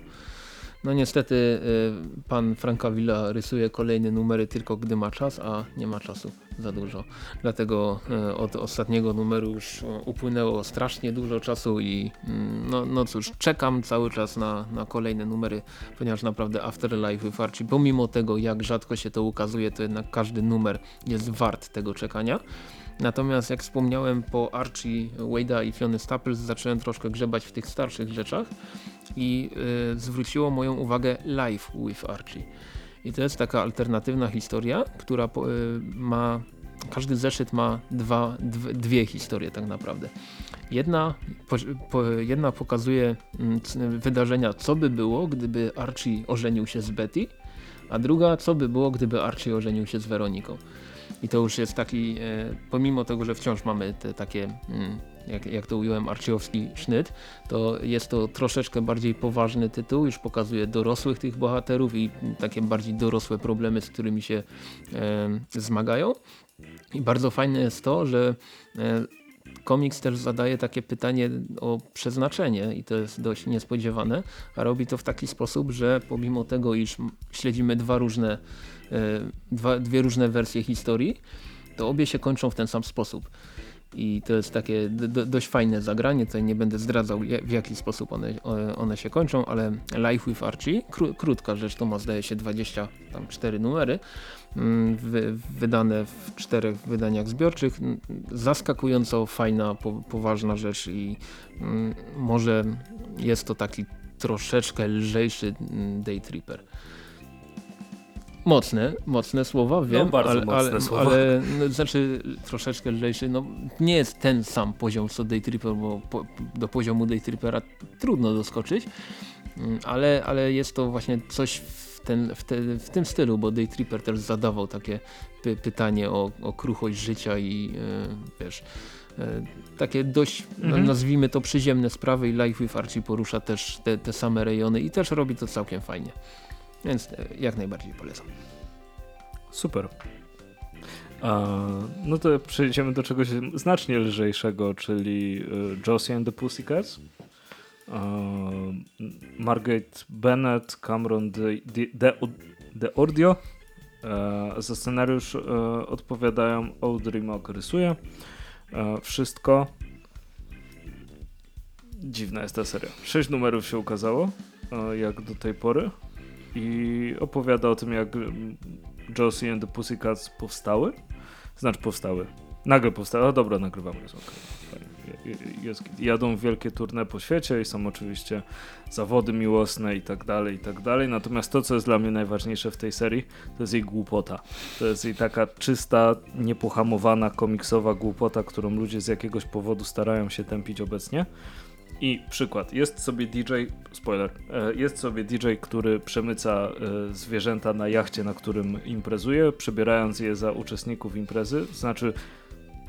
No niestety y, pan Francavilla rysuje kolejne numery tylko gdy ma czas, a nie ma czasu za dużo. Dlatego y, od ostatniego numeru już y, upłynęło strasznie dużo czasu i mm, no, no cóż, czekam cały czas na, na kolejne numery, ponieważ naprawdę Afterlife with Archie, pomimo tego jak rzadko się to ukazuje, to jednak każdy numer jest wart tego czekania. Natomiast jak wspomniałem po Archie, Wade'a i Fiona Staples zacząłem troszkę grzebać w tych starszych rzeczach i y, zwróciło moją uwagę Life with Archie. I to jest taka alternatywna historia, która y, ma, każdy zeszyt ma dwa, dwie historie tak naprawdę. Jedna, po, po, jedna pokazuje y, wydarzenia, co by było, gdyby Archie ożenił się z Betty, a druga, co by było, gdyby Archie ożenił się z Weroniką. I to już jest taki, e, pomimo tego, że wciąż mamy te takie, mm, jak, jak to ująłem, arciowski sznyt, to jest to troszeczkę bardziej poważny tytuł, już pokazuje dorosłych tych bohaterów i takie bardziej dorosłe problemy, z którymi się e, zmagają. I bardzo fajne jest to, że e, komiks też zadaje takie pytanie o przeznaczenie i to jest dość niespodziewane, a robi to w taki sposób, że pomimo tego, iż śledzimy dwa różne dwa, dwie różne wersje historii, to obie się kończą w ten sam sposób. I to jest takie do, dość fajne zagranie, tutaj nie będę zdradzał w jaki sposób one, one się kończą, ale Life with Archie, kró, krótka rzecz, to ma zdaje się 24 numery, mm, wy, wydane w czterech wydaniach zbiorczych, zaskakująco fajna, po, poważna rzecz i mm, może jest to taki troszeczkę lżejszy mm, Day Tripper. Mocne, mocne słowa, no, wiem, no, bardzo ale, mocne ale, słowa. ale no, znaczy troszeczkę lżejszy, no nie jest ten sam poziom co Daytripper, bo po, do poziomu Daytrippera trudno doskoczyć, mm, ale, ale jest to właśnie coś w, ten, w, te, w tym stylu, bo Daytripper też zadawał takie py, pytanie o, o kruchość życia i yy, wiesz, yy, takie dość, mhm. nazwijmy to przyziemne sprawy i Life with Archie porusza też te, te same rejony i też robi to całkiem fajnie. Więc e, jak najbardziej polecam. Super. no to przejdziemy do czegoś znacznie lżejszego, czyli e, Josie and the Pussycats. Margaret Bennett, Cameron De, De, Ordio. E, za scenariusz odpowiadają Audrey Mock rysuje. wszystko. Dziwna jest ta seria. Sześć numerów się ukazało, jak do tej pory i opowiada o tym, jak Josie and the Pussycats powstały. Znaczy powstały. Nagle powstały. O dobra, nagrywamy. Jest okay. jest, jadą wielkie turne po świecie i są oczywiście zawody miłosne i tak dalej, i tak dalej. Natomiast to, co jest dla mnie najważniejsze w tej serii, to jest jej głupota. To jest jej taka czysta, niepohamowana, komiksowa głupota, którą ludzie z jakiegoś powodu starają się tępić obecnie. I przykład, jest sobie DJ, spoiler, e, jest sobie DJ, który przemyca e, zwierzęta na jachcie, na którym imprezuje, przebierając je za uczestników imprezy, znaczy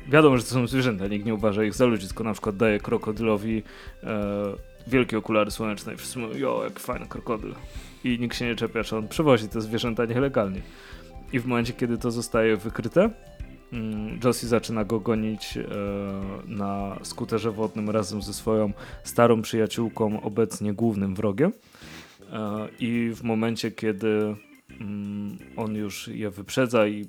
wiadomo, że to są zwierzęta, nikt nie uważa ich za ludzi, tylko na przykład daje krokodylowi e, wielkie okulary słoneczne i wszyscy mówią, jo, jak fajny krokodyl. I nikt się nie czepia, że on przewozi te zwierzęta nielegalnie. I w momencie, kiedy to zostaje wykryte, Josie zaczyna go gonić e, na skuterze wodnym razem ze swoją starą przyjaciółką, obecnie głównym wrogiem. E, I w momencie, kiedy mm, on już je wyprzedza i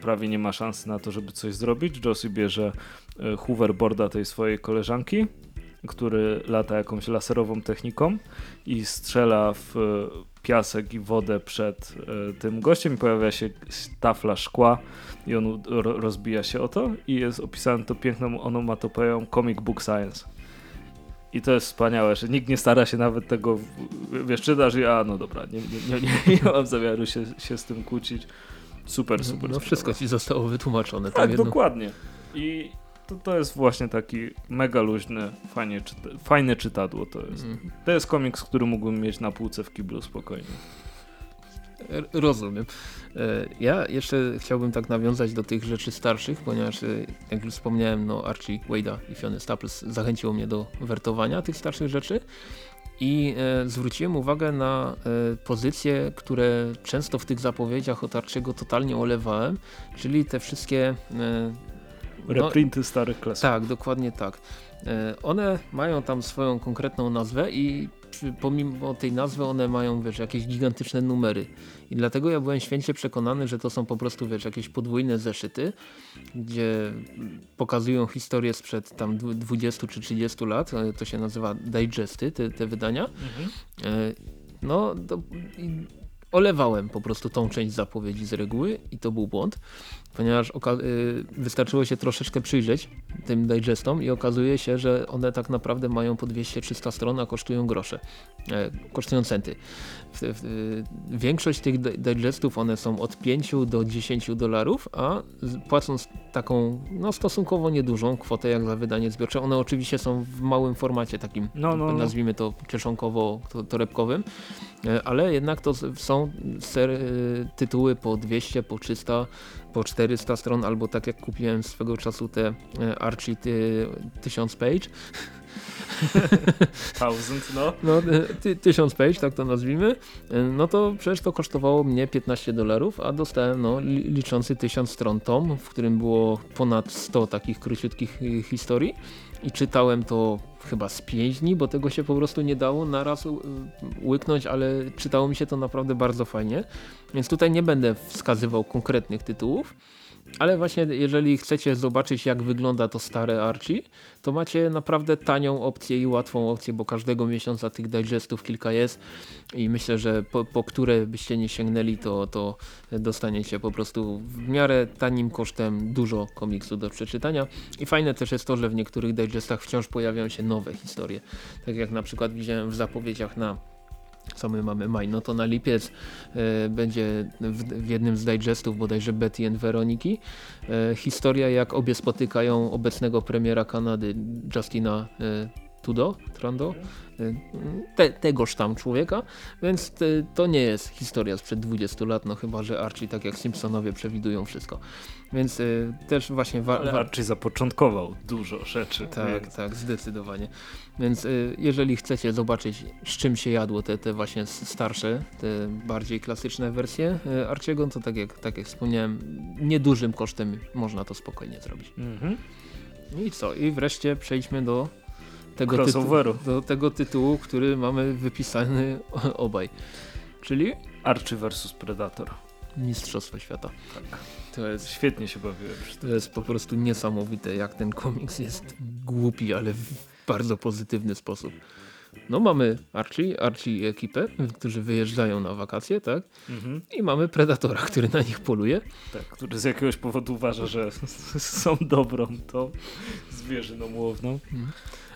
prawie nie ma szansy na to, żeby coś zrobić, Josie bierze e, hoverboarda tej swojej koleżanki, który lata jakąś laserową techniką i strzela w piasek i wodę przed tym gościem i pojawia się tafla szkła, i on rozbija się o to i jest opisane to piękną onomatopeją comic book science. I to jest wspaniałe, że nikt nie stara się nawet tego, wiesz, czytasz i a no dobra, nie, nie, nie, nie mam zamiaru się, się z tym kłócić. Super, super. No, no wszystko ci zostało wytłumaczone. Tak, jedno... dokładnie. I to, to jest właśnie taki mega luźny, fajnie czyta, fajne czytadło to jest. Mm. To jest komiks, który mógłbym mieć na półce w kiblu spokojnie. Rozumiem. E, ja jeszcze chciałbym tak nawiązać do tych rzeczy starszych, ponieważ e, jak już wspomniałem, no Archie Wade'a i Fiona Staples zachęciło mnie do wertowania tych starszych rzeczy i e, zwróciłem uwagę na pozycje, które często w tych zapowiedziach od Archiego totalnie olewałem, czyli te wszystkie no, reprinty starych klasyków. Tak, dokładnie tak. E, one mają tam swoją konkretną nazwę i pomimo tej nazwy one mają wiesz, jakieś gigantyczne numery. I dlatego ja byłem święcie przekonany, że to są po prostu wiesz, jakieś podwójne zeszyty, gdzie pokazują historię sprzed tam 20 czy 30 lat. E, to się nazywa digesty, te, te wydania. Mhm. E, no, to, olewałem po prostu tą część zapowiedzi z reguły i to był błąd ponieważ y, wystarczyło się troszeczkę przyjrzeć tym digestom i okazuje się, że one tak naprawdę mają po 200-300 stron, a kosztują grosze, e, kosztują centy. W, większość tych digestów one są od 5 do 10 dolarów, a płacąc taką no, stosunkowo niedużą kwotę jak za wydanie zbiorcze, one oczywiście są w małym formacie takim, no, no, no. nazwijmy to kieszonkowo-torebkowym, e, ale jednak to są ser, tytuły po 200, po 300 po 400 stron, albo tak jak kupiłem swego czasu te e, Archie 1000 page. Thousand, no. No, e, ty, 1000 page, tak to nazwijmy. E, no to przecież to kosztowało mnie 15 dolarów, a dostałem no, liczący 1000 stron tom, w którym było ponad 100 takich króciutkich historii i czytałem to chyba z 5 dni, bo tego się po prostu nie dało naraz łyknąć, ale czytało mi się to naprawdę bardzo fajnie. Więc tutaj nie będę wskazywał konkretnych tytułów, ale właśnie jeżeli chcecie zobaczyć jak wygląda to stare Archie, to macie naprawdę tanią opcję i łatwą opcję, bo każdego miesiąca tych digestów kilka jest i myślę, że po, po które byście nie sięgnęli, to, to dostaniecie po prostu w miarę tanim kosztem dużo komiksu do przeczytania. I fajne też jest to, że w niektórych digestach wciąż pojawiają się nowe historie. Tak jak na przykład widziałem w zapowiedziach na co my mamy maj, no to na lipiec e, będzie w, w, jednym z digestów bodajże Betty and Weroniki e, historia jak obie spotykają obecnego premiera Kanady Justina e, Tudo, Trando, te, tegoż tam człowieka, więc te, to nie jest historia sprzed 20 lat, no chyba, że Archie tak jak Simpsonowie przewidują wszystko. Więc y, też właśnie... Archie zapoczątkował dużo rzeczy. Tak, więc... tak, zdecydowanie. Więc y, jeżeli chcecie zobaczyć z czym się jadło te, te właśnie starsze, te bardziej klasyczne wersje y, Archiego, to tak jak, tak jak wspomniałem, niedużym kosztem można to spokojnie zrobić. Mhm. I co? I wreszcie przejdźmy do tego, tytułu, do tego tytułu, który mamy wypisany obaj. Czyli? Archie vs Predator. Mistrzostwo Świata. Tak. To jest, Świetnie się bawiłem. To jest po prostu niesamowite, jak ten komiks jest głupi, ale w bardzo pozytywny sposób. No mamy Archie, Archie i ekipę, którzy wyjeżdżają na wakacje, tak? Mhm. I mamy Predatora, który na nich poluje. Tak, który z jakiegoś powodu uważa, że są dobrą tą zwierzyną łowną. Mhm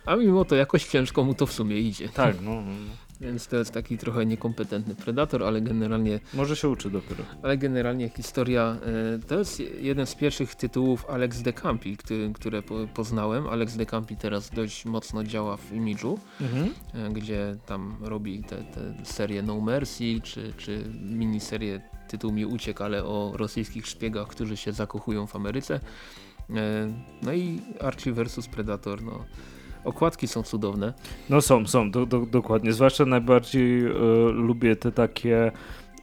a mimo to jakoś ciężko mu to w sumie idzie. Tak, no. no, no. Więc to jest taki trochę niekompetentny predator, ale generalnie... Może się uczy dopiero. Ale generalnie historia, e, to jest jeden z pierwszych tytułów Alex de Campi, który, które poznałem. Alex de Campi teraz dość mocno działa w Image'u, mhm. E, gdzie tam robi te, te serie No Mercy, czy, czy miniserie tytuł mi uciekł, ale o rosyjskich szpiegach, którzy się zakochują w Ameryce. E, no i Archie vs Predator, no Okładki są cudowne. No są, są, do, do, dokładnie. Zwłaszcza najbardziej e, lubię te takie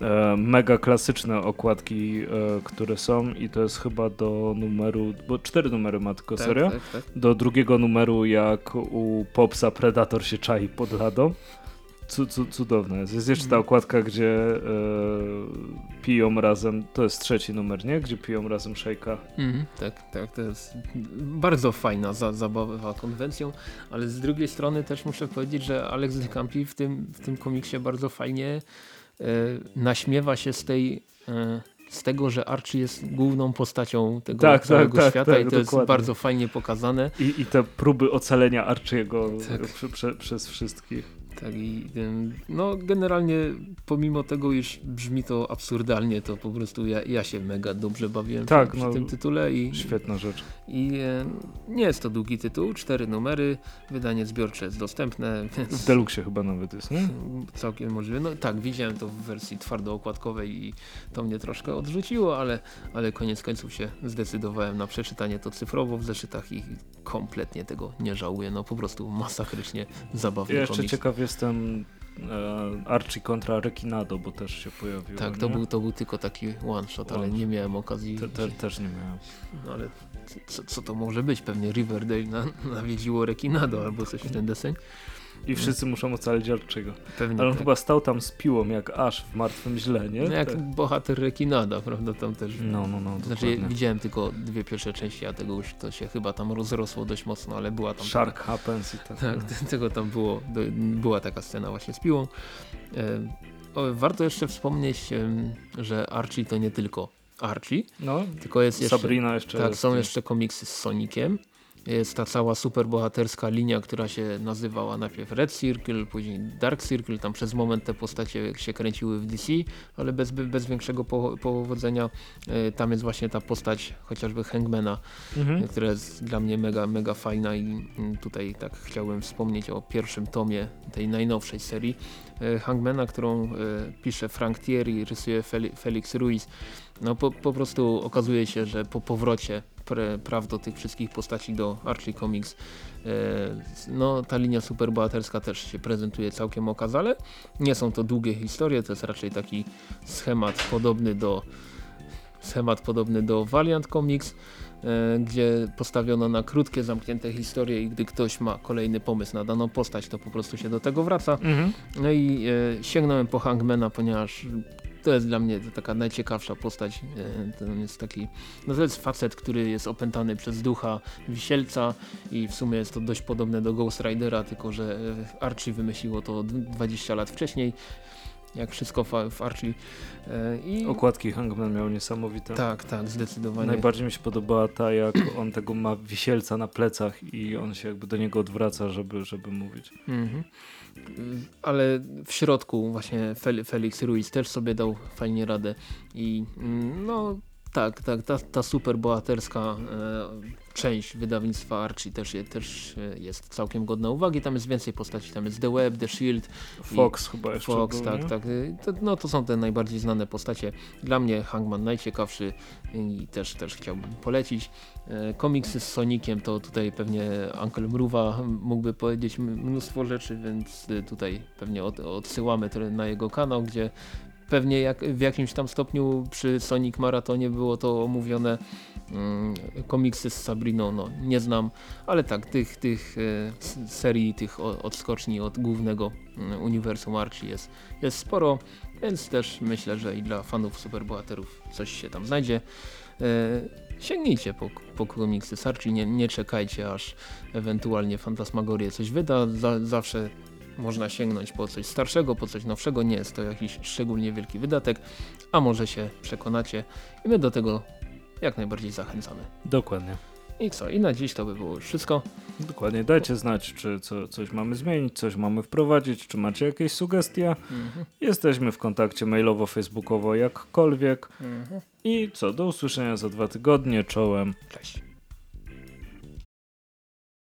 e, mega klasyczne okładki, e, które są i to jest chyba do numeru, bo cztery numery ma tylko tak, serio. Tak, tak. Do drugiego numeru jak u Popsa Predator się czai pod ladą cudowne jest. Jest jeszcze ta mhm. okładka, gdzie e, piją razem, to jest trzeci numer, nie? Gdzie piją razem szejka. Mm, tak, tak, to jest bardzo fajna za, zabawa konwencją, ale z drugiej strony też muszę powiedzieć, że Alex de Campi w tym, w tym komiksie bardzo fajnie e, naśmiewa się z tej e, z tego, że Archie jest główną postacią tego tak, tak całego tak, świata tak, i to dokładnie. jest bardzo fajnie pokazane. I, i te próby ocalenia Archiego tak. prze, prze, przez wszystkich. Tak i no generalnie pomimo tego, iż brzmi to absurdalnie, to po prostu ja, ja się mega dobrze bawiłem tak, przy, no, tym tytule. i Świetna rzecz. I e, nie jest to długi tytuł, cztery numery, wydanie zbiorcze jest dostępne. Więc w Deluxe chyba nawet jest, nie? Całkiem możliwe. No tak, widziałem to w wersji twardookładkowej i to mnie troszkę odrzuciło, ale, ale koniec końców się zdecydowałem na przeczytanie to cyfrowo w zeszytach i kompletnie tego nie żałuję. No po prostu masakrycznie zabawny ja jeszcze ciekaw jestem e, Archie kontra Rekinado, bo też się pojawił. Tak, to był, to był tylko taki one shot, ale nie miałem okazji. Te, te, też nie miałem. No ale co, co to może być? Pewnie Riverdale na, nawiedziło Rekinado albo coś w ten deseń. I wszyscy muszą ocalić Archiego. Pewnie Ale on tak. chyba stał tam z piłą jak aż w martwym źle, nie? No jak Tak. bohater Rekinada, prawda, tam też. No, no, no, Znaczy dokładnie. widziałem tylko dwie pierwsze części, a tego już to się chyba tam rozrosło dość mocno, ale była tam Shark Happens i tak. Tak, te- tego tam było, do, była taka scena właśnie z piłą. E, warto jeszcze wspomnieć, że Archie to nie tylko Archie, No, tylko jest jeszcze, Sabrina jeszcze tak, jest. są jeszcze komiksy z Soniciem. Jest ta cała superbohaterska linia, która się nazywała najpierw Red Circle, później Dark Circle. Tam przez moment te postacie się kręciły w DC, ale bez, bez większego po, powodzenia. E, Tam jest właśnie ta postać chociażby Hangmana, Mhm. która jest dla mnie mega, mega fajna i mm, tutaj tak chciałbym wspomnieć o pierwszym tomie tej najnowszej serii e, Hangmana, którą e, pisze Frank Thierry, rysuje Fel Felix Ruiz. No po, po prostu okazuje się, że po powrocie praw do tych wszystkich postaci do Archie Comics e, no ta linia superbohaterska też się prezentuje całkiem okazale. Nie są to długie historie, to jest raczej taki schemat podobny do schemat podobny do Valiant Comics, e, gdzie postawiono na krótkie, zamknięte historie i gdy ktoś ma kolejny pomysł na daną postać, to po prostu się do tego wraca. Mhm. No i e, sięgnąłem po Hangmana, ponieważ to jest dla mnie taka najciekawsza postać. E, to jest taki, no to jest facet, który jest opętany przez ducha wisielca i w sumie jest to dość podobne do Ghost Ridera, tylko że e, Archie wymyśliło to d- 20 lat wcześniej. Jak wszystko w, w Archie. E, I Okładki Hangman miał niesamowite. tak, tak, zdecydowanie. Najbardziej mi się podobała ta, jak on tego ma wisielca na plecach i on się jakby do niego odwraca, żeby, żeby mówić. Mhm. Ale w środku właśnie Fel Felix Ruiz też sobie dał fajnie radę i mm, no tak, tak, ta, ta super bohaterska e, część wydawnictwa Archie też, je, też e, jest całkiem godna uwagi. Tam jest więcej postaci, tam jest The Web, The Shield, Fox chyba jeszcze Fox, był, tak, nie? tak. To, no to są te najbardziej znane postacie. Dla mnie Hangman najciekawszy i też, też chciałbym polecić. E, Komiksy z Sonikiem to tutaj pewnie Uncle Mruwa mógłby powiedzieć mnóstwo rzeczy, więc y, tutaj pewnie od, odsyłamy na jego kanał, gdzie pewnie jak, w jakimś tam stopniu przy Sonic Maratonie było to omówione. Mm, komiksy z Sabriną, no nie znam, ale tak, tych, tych e, serii, tych odskoczni od głównego mm, uniwersum Archie jest, jest sporo, więc też myślę, że i dla fanów superbohaterów coś się tam znajdzie. E, sięgnijcie po, po komiksy z Archie, nie, nie czekajcie aż ewentualnie Fantasmagorie coś wyda, Za, zawsze można sięgnąć po coś starszego, po coś nowszego, nie jest to jakiś szczególnie wielki wydatek, a może się przekonacie i my do tego jak najbardziej zachęcamy. Dokładnie. I co? I na dziś to by było już wszystko. Dokładnie. Dajcie znać, czy co, coś mamy zmienić, coś mamy wprowadzić, czy macie jakieś sugestie. Jesteśmy w kontakcie mailowo, facebookowo, jakkolwiek. I co, do usłyszenia za dwa tygodnie. Czołem. Cześć.